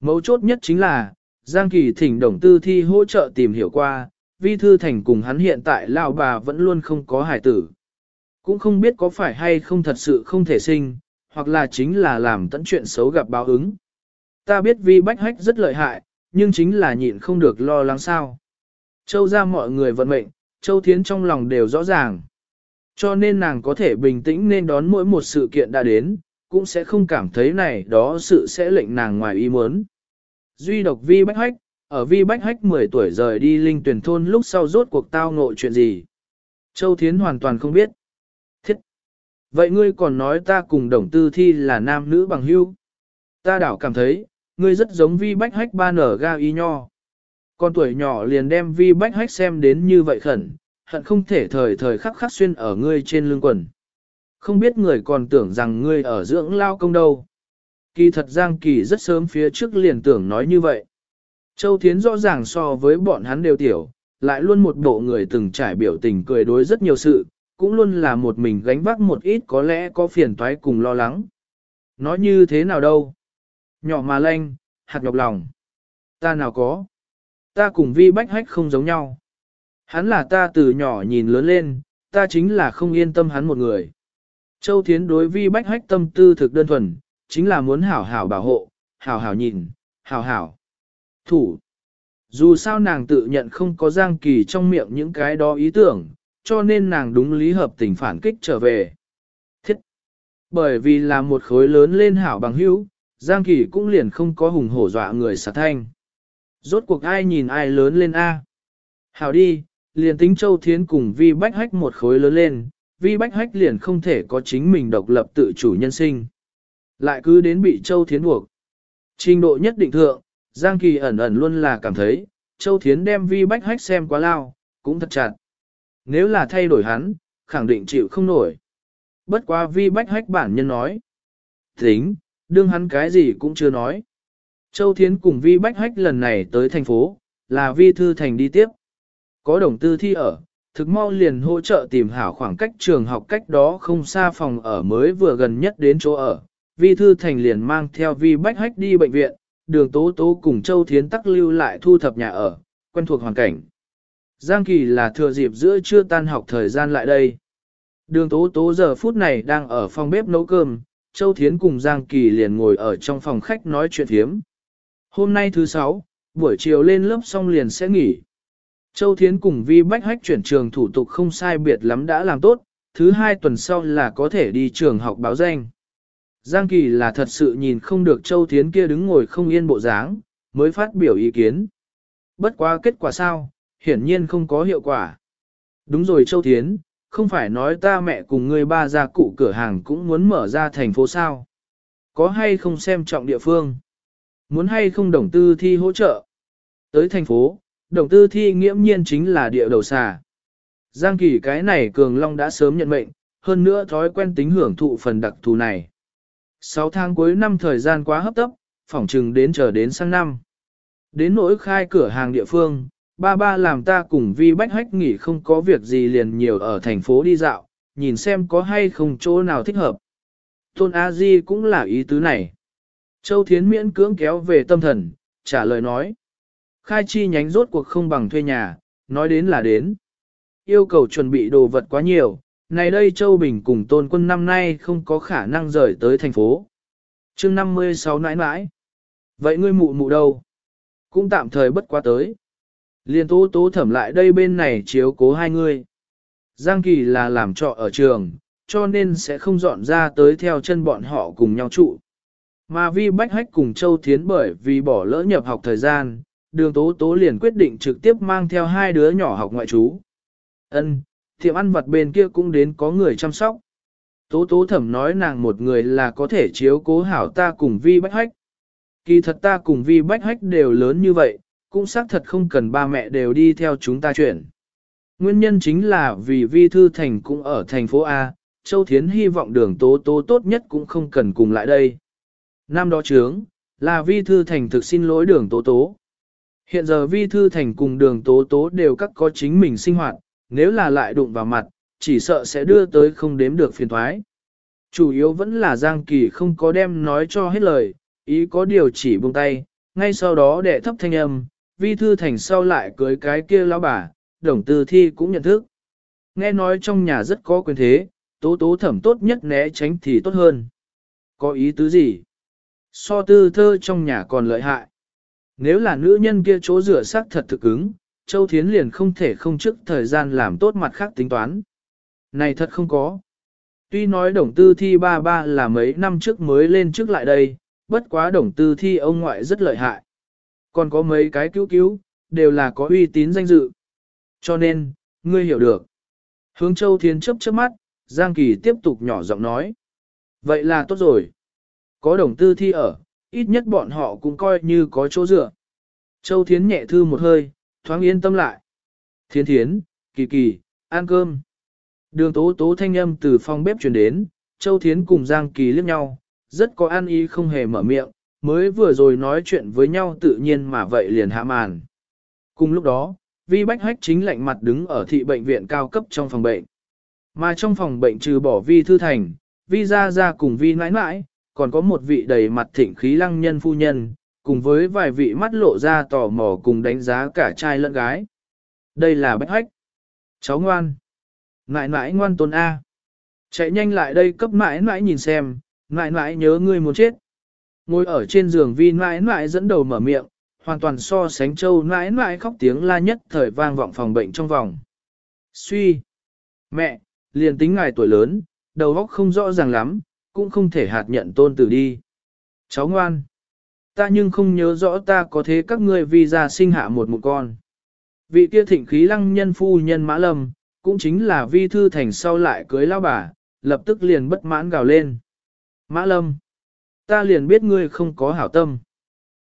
Mấu chốt nhất chính là, Giang Kỳ thỉnh đồng tư thi hỗ trợ tìm hiểu qua, vi thư thành cùng hắn hiện tại lão bà vẫn luôn không có hải tử. Cũng không biết có phải hay không thật sự không thể sinh, hoặc là chính là làm tận chuyện xấu gặp báo ứng. Ta biết vi bách hách rất lợi hại, nhưng chính là nhịn không được lo lắng sao. Châu ra mọi người vận mệnh, Châu Thiến trong lòng đều rõ ràng. Cho nên nàng có thể bình tĩnh nên đón mỗi một sự kiện đã đến, cũng sẽ không cảm thấy này đó sự sẽ lệnh nàng ngoài ý muốn. Duy độc vi bách hách, ở vi bách hách 10 tuổi rời đi linh tuyển thôn lúc sau rốt cuộc tao ngộ chuyện gì. Châu Thiến hoàn toàn không biết. Thiết! Vậy ngươi còn nói ta cùng đồng tư thi là nam nữ bằng hữu? Ta đảo cảm thấy, ngươi rất giống vi bách hách ba nở ga y nho. Con tuổi nhỏ liền đem vi bách hách xem đến như vậy khẩn, hận không thể thời thời khắc khắc xuyên ở ngươi trên lưng quần. Không biết người còn tưởng rằng ngươi ở dưỡng lao công đâu. Kỳ thật Giang Kỳ rất sớm phía trước liền tưởng nói như vậy. Châu Thiến rõ ràng so với bọn hắn đều tiểu, lại luôn một bộ người từng trải biểu tình cười đối rất nhiều sự, cũng luôn là một mình gánh vác một ít có lẽ có phiền toái cùng lo lắng. Nói như thế nào đâu? Nhỏ mà lanh, hạt nhọc lòng. Ta nào có? Ta cùng vi bách hách không giống nhau. Hắn là ta từ nhỏ nhìn lớn lên, ta chính là không yên tâm hắn một người. Châu Thiến đối vi bách hách tâm tư thực đơn thuần, chính là muốn hảo hảo bảo hộ, hảo hảo nhìn, hảo hảo. Thủ. Dù sao nàng tự nhận không có Giang Kỳ trong miệng những cái đó ý tưởng, cho nên nàng đúng lý hợp tình phản kích trở về. Thiết. Bởi vì là một khối lớn lên hảo bằng hữu, Giang Kỳ cũng liền không có hùng hổ dọa người xả thanh. Rốt cuộc ai nhìn ai lớn lên A. Hảo đi, liền tính Châu Thiến cùng Vi Bách Hách một khối lớn lên, Vi Bách Hách liền không thể có chính mình độc lập tự chủ nhân sinh. Lại cứ đến bị Châu Thiến buộc. Trình độ nhất định thượng, Giang Kỳ ẩn ẩn luôn là cảm thấy, Châu Thiến đem Vi Bách Hách xem quá lao, cũng thật chặt. Nếu là thay đổi hắn, khẳng định chịu không nổi. Bất quá Vi Bách Hách bản nhân nói. Tính, đương hắn cái gì cũng chưa nói. Châu Thiến cùng Vi Bách Hách lần này tới thành phố, là Vi Thư Thành đi tiếp. Có đồng tư thi ở, thực mau liền hỗ trợ tìm hảo khoảng cách trường học cách đó không xa phòng ở mới vừa gần nhất đến chỗ ở. Vi Thư Thành liền mang theo Vi Bách Hách đi bệnh viện, đường Tố Tố cùng Châu Thiến tắc lưu lại thu thập nhà ở, quen thuộc hoàn cảnh. Giang Kỳ là thừa dịp giữa trưa tan học thời gian lại đây. Đường Tố Tố giờ phút này đang ở phòng bếp nấu cơm, Châu Thiến cùng Giang Kỳ liền ngồi ở trong phòng khách nói chuyện thiếm. Hôm nay thứ sáu, buổi chiều lên lớp xong liền sẽ nghỉ. Châu Thiến cùng Vi Bách Hách chuyển trường thủ tục không sai biệt lắm đã làm tốt, thứ hai tuần sau là có thể đi trường học báo danh. Giang Kỳ là thật sự nhìn không được Châu Thiến kia đứng ngồi không yên bộ dáng, mới phát biểu ý kiến. Bất quá kết quả sao, hiển nhiên không có hiệu quả. Đúng rồi Châu Thiến, không phải nói ta mẹ cùng người ba gia cụ cửa hàng cũng muốn mở ra thành phố sao. Có hay không xem trọng địa phương? Muốn hay không đồng tư thi hỗ trợ? Tới thành phố, đồng tư thi nghiễm nhiên chính là địa đầu xà. Giang kỳ cái này cường long đã sớm nhận mệnh, hơn nữa thói quen tính hưởng thụ phần đặc thù này. 6 tháng cuối năm thời gian quá hấp tấp, phỏng chừng đến chờ đến sang năm. Đến nỗi khai cửa hàng địa phương, ba ba làm ta cùng vi bách hách nghỉ không có việc gì liền nhiều ở thành phố đi dạo, nhìn xem có hay không chỗ nào thích hợp. Tôn A Di cũng là ý tứ này. Châu Thiến miễn cưỡng kéo về tâm thần, trả lời nói. Khai chi nhánh rốt cuộc không bằng thuê nhà, nói đến là đến. Yêu cầu chuẩn bị đồ vật quá nhiều, này đây Châu Bình cùng Tôn Quân năm nay không có khả năng rời tới thành phố. chương 56 nãi nãi. Vậy ngươi mụ mụ đâu? Cũng tạm thời bất quá tới. Liên tố tố thẩm lại đây bên này chiếu cố hai người. Giang Kỳ là làm trọ ở trường, cho nên sẽ không dọn ra tới theo chân bọn họ cùng nhau trụ. Mà Vi Bách Hách cùng Châu Thiến bởi vì bỏ lỡ nhập học thời gian, đường tố tố liền quyết định trực tiếp mang theo hai đứa nhỏ học ngoại trú. Ân, tiệm ăn vặt bên kia cũng đến có người chăm sóc. Tố tố thẩm nói nàng một người là có thể chiếu cố hảo ta cùng Vi Bách Hách. Kỳ thật ta cùng Vi Bách Hách đều lớn như vậy, cũng xác thật không cần ba mẹ đều đi theo chúng ta chuyển. Nguyên nhân chính là vì Vi Thư Thành cũng ở thành phố A, Châu Thiến hy vọng đường tố tố tốt nhất cũng không cần cùng lại đây. Năm đó trướng, là Vi Thư Thành thực xin lỗi đường tố tố. Hiện giờ Vi Thư Thành cùng đường tố tố đều các có chính mình sinh hoạt, nếu là lại đụng vào mặt, chỉ sợ sẽ đưa tới không đếm được phiền thoái. Chủ yếu vẫn là Giang Kỳ không có đem nói cho hết lời, ý có điều chỉ buông tay, ngay sau đó đệ thấp thanh âm, Vi Thư Thành sau lại cưới cái kia lão bà, đồng tư thi cũng nhận thức. Nghe nói trong nhà rất có quyền thế, tố tố thẩm tốt nhất né tránh thì tốt hơn. Có ý tứ gì? So tư thơ trong nhà còn lợi hại. Nếu là nữ nhân kia chỗ rửa xác thật thực ứng, Châu Thiến liền không thể không trước thời gian làm tốt mặt khác tính toán. Này thật không có. Tuy nói đồng tư thi ba ba là mấy năm trước mới lên trước lại đây, bất quá đồng tư thi ông ngoại rất lợi hại. Còn có mấy cái cứu cứu, đều là có uy tín danh dự. Cho nên, ngươi hiểu được. Hướng Châu Thiến chấp chớp mắt, Giang Kỳ tiếp tục nhỏ giọng nói. Vậy là tốt rồi. Có đồng tư thi ở, ít nhất bọn họ cũng coi như có chỗ dựa. Châu Thiến nhẹ thư một hơi, thoáng yên tâm lại. thiên thiến, kỳ kỳ, ăn cơm. Đường tố tố thanh âm từ phòng bếp truyền đến, Châu Thiến cùng Giang Kỳ liếc nhau, rất có ăn ý không hề mở miệng, mới vừa rồi nói chuyện với nhau tự nhiên mà vậy liền hạ màn. Cùng lúc đó, Vi Bách Hách chính lạnh mặt đứng ở thị bệnh viện cao cấp trong phòng bệnh. Mà trong phòng bệnh trừ bỏ Vi Thư Thành, Vi Gia Gia cùng Vi Nãi Nãi, còn có một vị đầy mặt thịnh khí lăng nhân phu nhân, cùng với vài vị mắt lộ ra tò mò cùng đánh giá cả trai lẫn gái. Đây là Bách Hách. Cháu ngoan. Nãi nãi ngoan tôn A. Chạy nhanh lại đây cấp mãi mãi nhìn xem, mãi mãi nhớ ngươi muốn chết. Ngồi ở trên giường vi mãi mãi dẫn đầu mở miệng, hoàn toàn so sánh châu mãi mãi khóc tiếng la nhất thời vang vọng phòng bệnh trong vòng. Suy! Mẹ, liền tính ngài tuổi lớn, đầu óc không rõ ràng lắm, cũng không thể hạt nhận tôn tử đi. Cháu ngoan! Ta nhưng không nhớ rõ ta có thế các ngươi vì ra sinh hạ một một con. Vị kia thịnh khí lăng nhân phu nhân mã lâm, cũng chính là vi thư thành sau lại cưới lao bà, lập tức liền bất mãn gào lên. Mã lâm! Ta liền biết ngươi không có hảo tâm.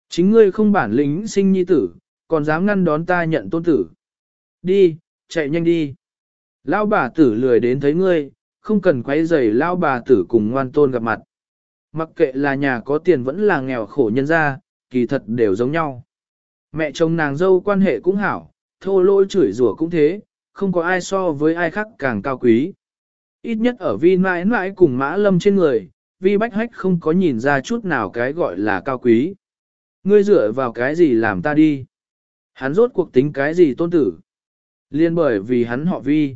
Chính ngươi không bản lĩnh sinh nhi tử, còn dám ngăn đón ta nhận tôn tử. Đi, chạy nhanh đi. Lao bà tử lười đến thấy ngươi, không cần quay giày lao bà tử cùng ngoan tôn gặp mặt. Mặc kệ là nhà có tiền vẫn là nghèo khổ nhân gia, kỳ thật đều giống nhau. Mẹ chồng nàng dâu quan hệ cũng hảo, thô lỗi chửi rủa cũng thế, không có ai so với ai khác càng cao quý. Ít nhất ở vi mãi mãi cùng mã lâm trên người, vi bách hách không có nhìn ra chút nào cái gọi là cao quý. Ngươi dựa vào cái gì làm ta đi? Hắn rốt cuộc tính cái gì tôn tử? Liên bởi vì hắn họ vi.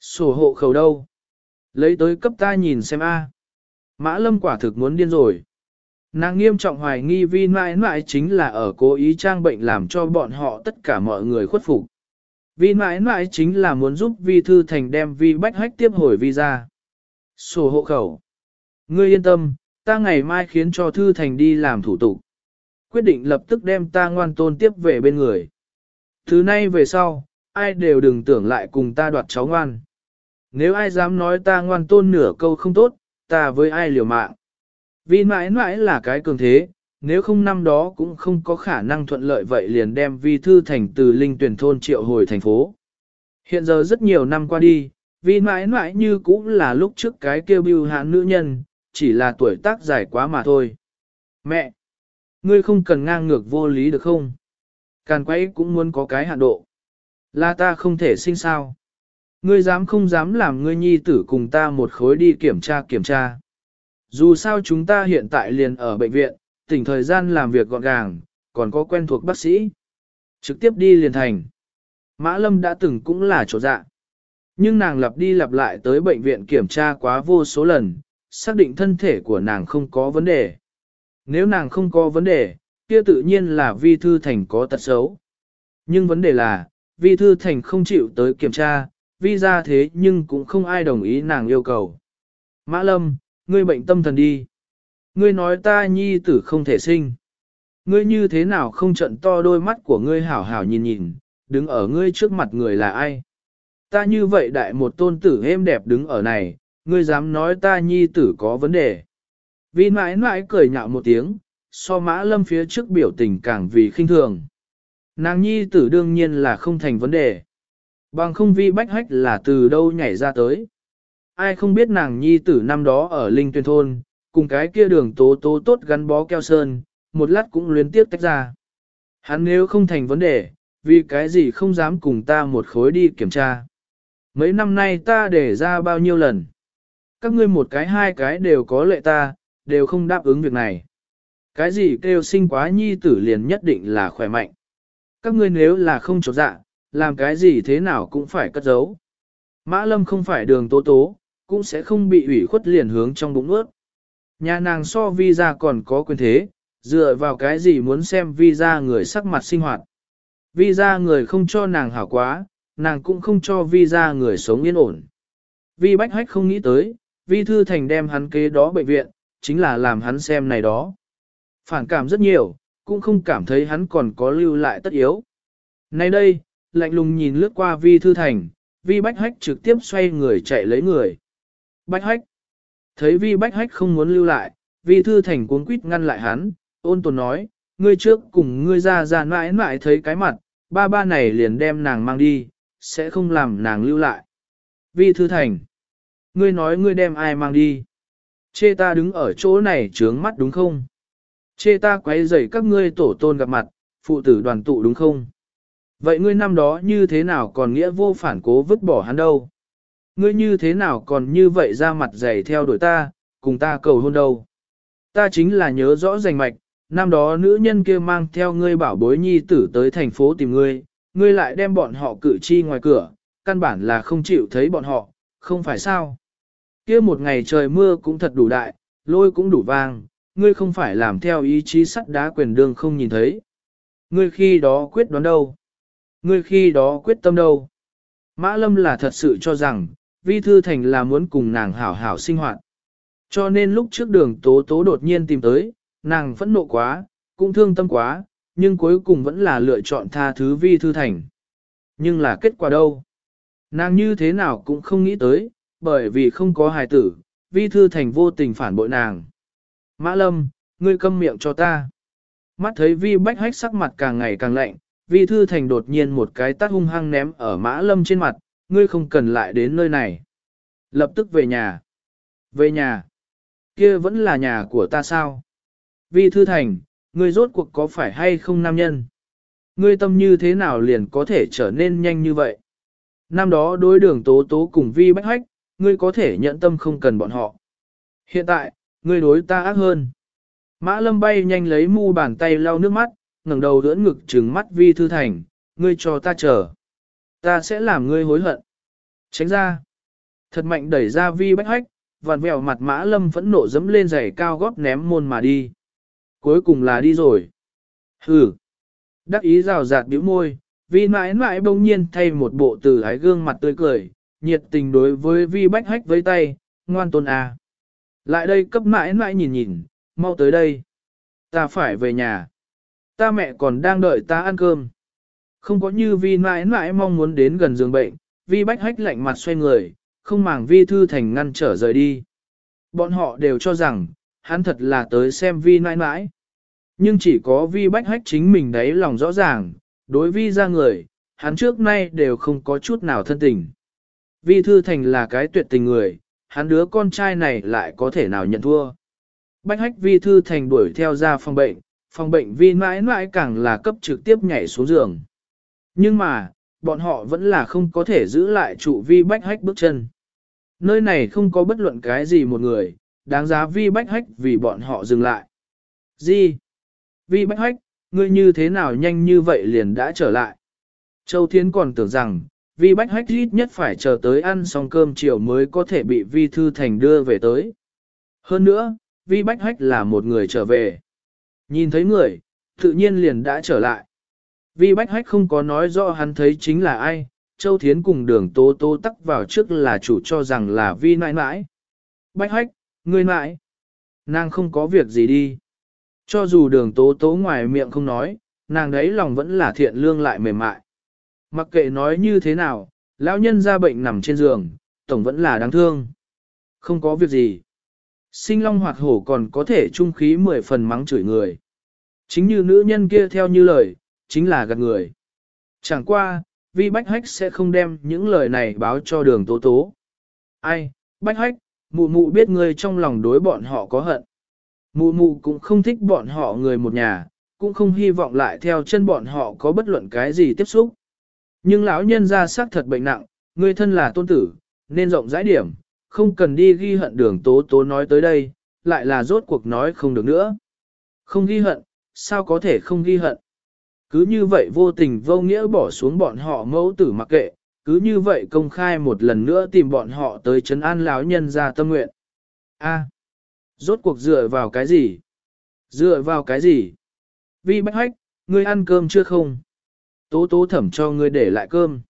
Sổ hộ khẩu đâu? Lấy tới cấp ta nhìn xem a. Mã lâm quả thực muốn điên rồi. Nàng nghiêm trọng hoài nghi vi mãi mãi chính là ở cố ý trang bệnh làm cho bọn họ tất cả mọi người khuất phục. Vi mãi mãi chính là muốn giúp vi thư thành đem vi bách hách tiếp hồi vi ra. Sổ hộ khẩu. Ngươi yên tâm, ta ngày mai khiến cho thư thành đi làm thủ tục. Quyết định lập tức đem ta ngoan tôn tiếp về bên người. Thứ nay về sau, ai đều đừng tưởng lại cùng ta đoạt cháu ngoan. Nếu ai dám nói ta ngoan tôn nửa câu không tốt, ta với ai liều mạng. Vì mãi mãi là cái cường thế, nếu không năm đó cũng không có khả năng thuận lợi vậy liền đem vi thư thành từ linh tuyển thôn triệu hồi thành phố. Hiện giờ rất nhiều năm qua đi, vì mãi mãi như cũng là lúc trước cái kêu bưu hạn nữ nhân, chỉ là tuổi tác dài quá mà thôi. Mẹ! Ngươi không cần ngang ngược vô lý được không? Càn quấy cũng muốn có cái hạn độ. Là ta không thể sinh sao. Ngươi dám không dám làm ngươi nhi tử cùng ta một khối đi kiểm tra kiểm tra. Dù sao chúng ta hiện tại liền ở bệnh viện, tỉnh thời gian làm việc gọn gàng, còn có quen thuộc bác sĩ. Trực tiếp đi liền thành. Mã Lâm đã từng cũng là chỗ dạ. Nhưng nàng lặp đi lặp lại tới bệnh viện kiểm tra quá vô số lần, xác định thân thể của nàng không có vấn đề. Nếu nàng không có vấn đề, kia tự nhiên là vi thư thành có tật xấu. Nhưng vấn đề là, vi thư thành không chịu tới kiểm tra, vi ra thế nhưng cũng không ai đồng ý nàng yêu cầu. Mã Lâm, ngươi bệnh tâm thần đi. Ngươi nói ta nhi tử không thể sinh. Ngươi như thế nào không trận to đôi mắt của ngươi hảo hảo nhìn nhìn, đứng ở ngươi trước mặt người là ai? Ta như vậy đại một tôn tử êm đẹp đứng ở này, ngươi dám nói ta nhi tử có vấn đề. Vi mãi mãi cười nhạo một tiếng, so mã lâm phía trước biểu tình càng vì khinh thường. Nàng nhi tử đương nhiên là không thành vấn đề. Bằng không vi bách hách là từ đâu nhảy ra tới. Ai không biết nàng nhi tử năm đó ở Linh Tuyên Thôn, cùng cái kia đường tố tố tốt gắn bó keo sơn, một lát cũng luyến tiếp tách ra. Hắn nếu không thành vấn đề, vì cái gì không dám cùng ta một khối đi kiểm tra. Mấy năm nay ta để ra bao nhiêu lần. Các ngươi một cái hai cái đều có lệ ta, đều không đáp ứng việc này. Cái gì kêu sinh quá nhi tử liền nhất định là khỏe mạnh. Các ngươi nếu là không trột dạ, làm cái gì thế nào cũng phải cất giấu. Mã lâm không phải đường tố tố, cũng sẽ không bị ủy khuất liền hướng trong bụng ướt. Nhà nàng so visa còn có quyền thế, dựa vào cái gì muốn xem visa người sắc mặt sinh hoạt. Visa người không cho nàng hảo quá, nàng cũng không cho visa người sống yên ổn. Vi Bách Hách không nghĩ tới, Vi Thư Thành đem hắn kế đó bệnh viện, chính là làm hắn xem này đó. Phản cảm rất nhiều, cũng không cảm thấy hắn còn có lưu lại tất yếu. Nay đây, lạnh lùng nhìn lướt qua Vi Thư Thành, Vi Bách Hách trực tiếp xoay người chạy lấy người. Bách Hách. Thấy Vi Bách Hách không muốn lưu lại, Vi Thư Thành cuốn quýt ngăn lại hắn, ôn tồn nói, ngươi trước cùng ngươi ra ra mãi mãi thấy cái mặt, ba ba này liền đem nàng mang đi, sẽ không làm nàng lưu lại. Vi Thư Thành. Ngươi nói ngươi đem ai mang đi? Chê ta đứng ở chỗ này trướng mắt đúng không? Chê ta quấy rầy các ngươi tổ tôn gặp mặt, phụ tử đoàn tụ đúng không? Vậy ngươi năm đó như thế nào còn nghĩa vô phản cố vứt bỏ hắn đâu? Ngươi như thế nào còn như vậy ra mặt dày theo đuổi ta, cùng ta cầu hôn đâu? Ta chính là nhớ rõ rành mạch, năm đó nữ nhân kia mang theo ngươi bảo bối nhi tử tới thành phố tìm ngươi, ngươi lại đem bọn họ cử chi ngoài cửa, căn bản là không chịu thấy bọn họ, không phải sao? kia một ngày trời mưa cũng thật đủ đại, lôi cũng đủ vang, ngươi không phải làm theo ý chí sắt đá quyền đương không nhìn thấy. Ngươi khi đó quyết đoán đâu? Ngươi khi đó quyết tâm đâu? Mã Lâm là thật sự cho rằng, Vi Thư Thành là muốn cùng nàng hảo hảo sinh hoạt. Cho nên lúc trước đường tố tố đột nhiên tìm tới, nàng phẫn nộ quá, cũng thương tâm quá, nhưng cuối cùng vẫn là lựa chọn tha thứ Vi Thư Thành. Nhưng là kết quả đâu? Nàng như thế nào cũng không nghĩ tới, bởi vì không có hài tử, Vi Thư Thành vô tình phản bội nàng. Mã Lâm, ngươi câm miệng cho ta. Mắt thấy Vi Bách Hách sắc mặt càng ngày càng lạnh, Vi Thư Thành đột nhiên một cái tát hung hăng ném ở Mã Lâm trên mặt, ngươi không cần lại đến nơi này. Lập tức về nhà. Về nhà. Kia vẫn là nhà của ta sao? Vi Thư Thành, ngươi rốt cuộc có phải hay không nam nhân? Ngươi tâm như thế nào liền có thể trở nên nhanh như vậy? Năm đó đối đường tố tố cùng Vi Bách Hách, ngươi có thể nhận tâm không cần bọn họ. Hiện tại, ngươi đối ta ác hơn. Mã lâm bay nhanh lấy mu bàn tay lau nước mắt, ngẩng đầu đỡ ngực trừng mắt vi thư thành, ngươi cho ta chờ. Ta sẽ làm ngươi hối hận. Tránh ra. Thật mạnh đẩy ra vi bách hách, vằn vẹo mặt mã lâm phẫn nộ dẫm lên giày cao gót ném môn mà đi. Cuối cùng là đi rồi. Hừ. Đắc ý rào rạt bĩu môi, vi mãi mãi bỗng nhiên thay một bộ từ ái gương mặt tươi cười, nhiệt tình đối với vi bách hách với tay, ngoan tôn à. Lại đây cấp mãi mãi nhìn nhìn, mau tới đây. Ta phải về nhà. Ta mẹ còn đang đợi ta ăn cơm. Không có như vi mãi mãi mong muốn đến gần giường bệnh, vi bách hách lạnh mặt xoay người, không màng vi thư thành ngăn trở rời đi. Bọn họ đều cho rằng, hắn thật là tới xem vi mãi mãi. Nhưng chỉ có vi bách hách chính mình đấy lòng rõ ràng, đối vi ra người, hắn trước nay đều không có chút nào thân tình. Vi thư thành là cái tuyệt tình người, hắn đứa con trai này lại có thể nào nhận thua. Bách hách vi thư thành đuổi theo ra phòng bệnh, phòng bệnh vi mãi mãi càng là cấp trực tiếp nhảy xuống giường. Nhưng mà, bọn họ vẫn là không có thể giữ lại trụ vi bách hách bước chân. Nơi này không có bất luận cái gì một người, đáng giá vi bách hách vì bọn họ dừng lại. Gì? Vi bách hách, ngươi như thế nào nhanh như vậy liền đã trở lại? Châu Thiến còn tưởng rằng, vi bách hách ít nhất phải chờ tới ăn xong cơm chiều mới có thể bị vi thư thành đưa về tới. Hơn nữa, vi bách hách là một người trở về. Nhìn thấy người, tự nhiên liền đã trở lại. Vi bách hách không có nói rõ hắn thấy chính là ai, Châu Thiến cùng đường tố tố tắc vào trước là chủ cho rằng là vi nãi nãi. Bách hách, người nãi. Nàng không có việc gì đi. Cho dù đường tố tố ngoài miệng không nói, nàng đấy lòng vẫn là thiện lương lại mềm mại. Mặc kệ nói như thế nào, lão nhân ra bệnh nằm trên giường, tổng vẫn là đáng thương. Không có việc gì. Sinh long hoạt hổ còn có thể trung khí mười phần mắng chửi người. Chính như nữ nhân kia theo như lời, chính là gạt người. Chẳng qua, vi bách hách sẽ không đem những lời này báo cho đường tố tố. Ai, bách hách, mụ mụ biết người trong lòng đối bọn họ có hận. Mụ mụ cũng không thích bọn họ người một nhà, cũng không hy vọng lại theo chân bọn họ có bất luận cái gì tiếp xúc. Nhưng lão nhân ra xác thật bệnh nặng, người thân là tôn tử, nên rộng rãi điểm, không cần đi ghi hận đường tố tố nói tới đây, lại là rốt cuộc nói không được nữa. Không ghi hận, sao có thể không ghi hận? Cứ như vậy vô tình vô nghĩa bỏ xuống bọn họ mẫu tử mặc kệ, cứ như vậy công khai một lần nữa tìm bọn họ tới trấn an lão nhân ra tâm nguyện. A, rốt cuộc dựa vào cái gì? Dựa vào cái gì? Vi bách hách, ngươi ăn cơm chưa không? Tố tố thẩm cho ngươi để lại cơm.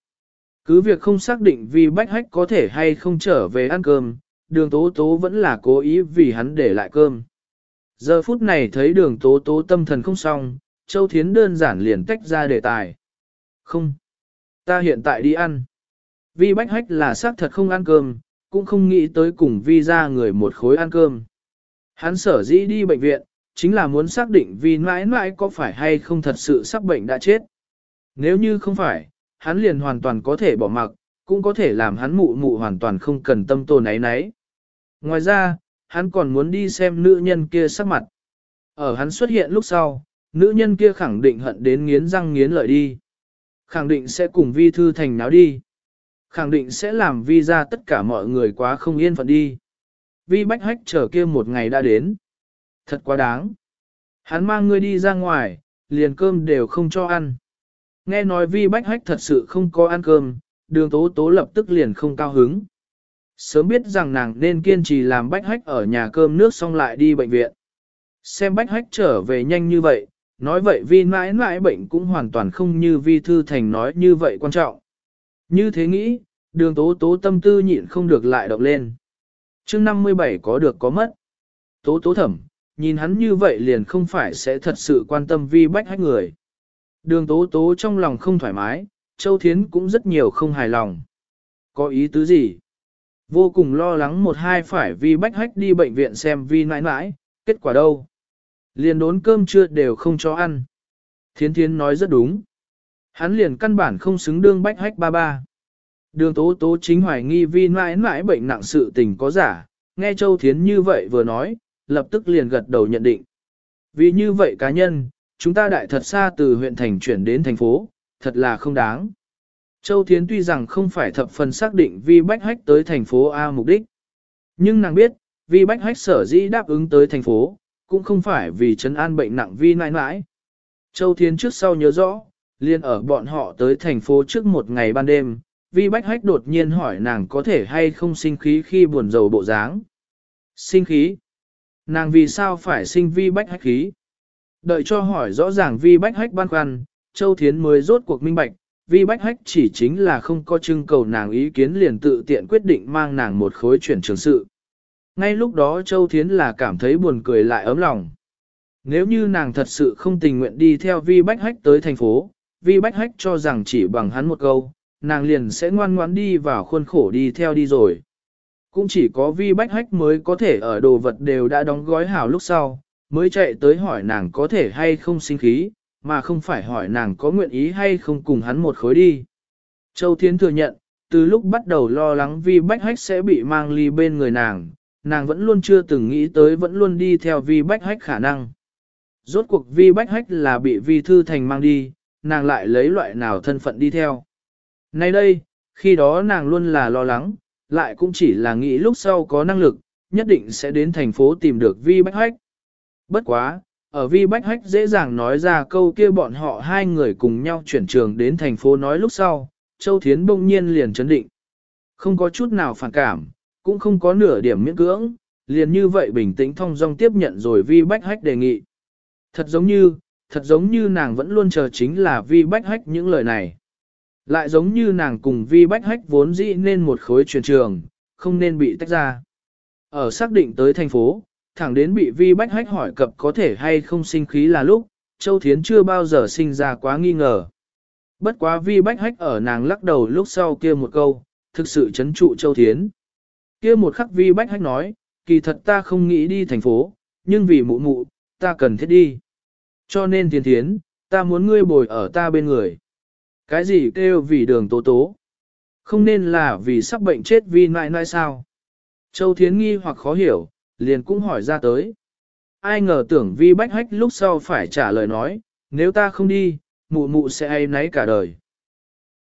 Cứ việc không xác định vì bách hách có thể hay không trở về ăn cơm, đường tố tố vẫn là cố ý vì hắn để lại cơm. Giờ phút này thấy đường tố tố tâm thần không xong, Châu Thiến đơn giản liền tách ra đề tài. Không, ta hiện tại đi ăn. Vi bách hách là xác thật không ăn cơm, cũng không nghĩ tới cùng vi ra người một khối ăn cơm. Hắn sở dĩ đi bệnh viện, chính là muốn xác định Vi mãi mãi có phải hay không thật sự sắp bệnh đã chết. Nếu như không phải, hắn liền hoàn toàn có thể bỏ mặc, cũng có thể làm hắn mụ mụ hoàn toàn không cần tâm tồn ấy nấy. Ngoài ra, hắn còn muốn đi xem nữ nhân kia sắc mặt. Ở hắn xuất hiện lúc sau, nữ nhân kia khẳng định hận đến nghiến răng nghiến lợi đi. Khẳng định sẽ cùng vi thư thành náo đi. Khẳng định sẽ làm vi ra tất cả mọi người quá không yên phận đi. Vi bách hách chờ kia một ngày đã đến. Thật quá đáng. Hắn mang ngươi đi ra ngoài, liền cơm đều không cho ăn. Nghe nói vi bách hách thật sự không có ăn cơm, đường tố tố lập tức liền không cao hứng. Sớm biết rằng nàng nên kiên trì làm bách hách ở nhà cơm nước xong lại đi bệnh viện. Xem bách hách trở về nhanh như vậy, nói vậy Vi mãi mãi bệnh cũng hoàn toàn không như vi thư thành nói như vậy quan trọng. Như thế nghĩ, đường tố tố tâm tư nhịn không được lại động lên. chương 57 có được có mất. Tố tố thẩm, nhìn hắn như vậy liền không phải sẽ thật sự quan tâm vi bách hách người. Đường tố tố trong lòng không thoải mái, Châu Thiến cũng rất nhiều không hài lòng. Có ý tứ gì? Vô cùng lo lắng một hai phải vi bách hách đi bệnh viện xem vi nãi nãi, kết quả đâu? Liền đốn cơm trưa đều không cho ăn. Thiến thiến nói rất đúng. Hắn liền căn bản không xứng đương bách hách ba ba. Đường tố tố chính hoài nghi vi nãi nãi bệnh nặng sự tình có giả, nghe Châu Thiến như vậy vừa nói, lập tức liền gật đầu nhận định. Vì như vậy cá nhân, chúng ta đại thật xa từ huyện thành chuyển đến thành phố, thật là không đáng. Châu Thiến tuy rằng không phải thập phần xác định vi bách hách tới thành phố A mục đích. Nhưng nàng biết, vi bách hách sở dĩ đáp ứng tới thành phố, cũng không phải vì chấn an bệnh nặng vi nãi nãi. Châu Thiến trước sau nhớ rõ, liền ở bọn họ tới thành phố trước một ngày ban đêm, vi bách hách đột nhiên hỏi nàng có thể hay không sinh khí khi buồn rầu bộ dáng. Sinh khí? Nàng vì sao phải sinh vi bách hách khí? Đợi cho hỏi rõ ràng vi bách hách băn khoăn, Châu Thiến mới rốt cuộc minh bạch, vi bách hách chỉ chính là không có trưng cầu nàng ý kiến liền tự tiện quyết định mang nàng một khối chuyển trường sự. Ngay lúc đó Châu Thiến là cảm thấy buồn cười lại ấm lòng. Nếu như nàng thật sự không tình nguyện đi theo vi bách hách tới thành phố, vi bách hách cho rằng chỉ bằng hắn một câu, nàng liền sẽ ngoan ngoãn đi vào khuôn khổ đi theo đi rồi. Cũng chỉ có vi bách hách mới có thể ở đồ vật đều đã đóng gói hảo lúc sau, mới chạy tới hỏi nàng có thể hay không sinh khí, mà không phải hỏi nàng có nguyện ý hay không cùng hắn một khối đi. Châu Thiến thừa nhận, từ lúc bắt đầu lo lắng vi bách hách sẽ bị mang ly bên người nàng, nàng vẫn luôn chưa từng nghĩ tới vẫn luôn đi theo vi bách hách khả năng. Rốt cuộc vi bách hách là bị vi thư thành mang đi, nàng lại lấy loại nào thân phận đi theo. Nay đây, khi đó nàng luôn là lo lắng, lại cũng chỉ là nghĩ lúc sau có năng lực, nhất định sẽ đến thành phố tìm được vi bách hách. Bất quá, ở vi bách hách dễ dàng nói ra câu kia bọn họ hai người cùng nhau chuyển trường đến thành phố nói lúc sau, Châu Thiến bỗng nhiên liền chấn định. Không có chút nào phản cảm, cũng không có nửa điểm miễn cưỡng, liền như vậy bình tĩnh thong dong tiếp nhận rồi vi bách hách đề nghị. Thật giống như, thật giống như nàng vẫn luôn chờ chính là vi bách hách những lời này. Lại giống như nàng cùng vi bách hách vốn dĩ nên một khối truyền trường, không nên bị tách ra. Ở xác định tới thành phố, thẳng đến bị vi bách hách hỏi cập có thể hay không sinh khí là lúc, Châu Thiến chưa bao giờ sinh ra quá nghi ngờ. Bất quá vi bách hách ở nàng lắc đầu lúc sau kia một câu, thực sự chấn trụ Châu Thiến. Kia một khắc vi bách hách nói, kỳ thật ta không nghĩ đi thành phố, nhưng vì mụ mụ, ta cần thiết đi. Cho nên thiến thiến, ta muốn ngươi bồi ở ta bên người. Cái gì kêu vì đường tố tố? Không nên là vì sắp bệnh chết vì nại nại sao? Châu Thiến nghi hoặc khó hiểu, liền cũng hỏi ra tới. Ai ngờ tưởng vi bách hách lúc sau phải trả lời nói, nếu ta không đi, mụ mụ sẽ ai nấy cả đời.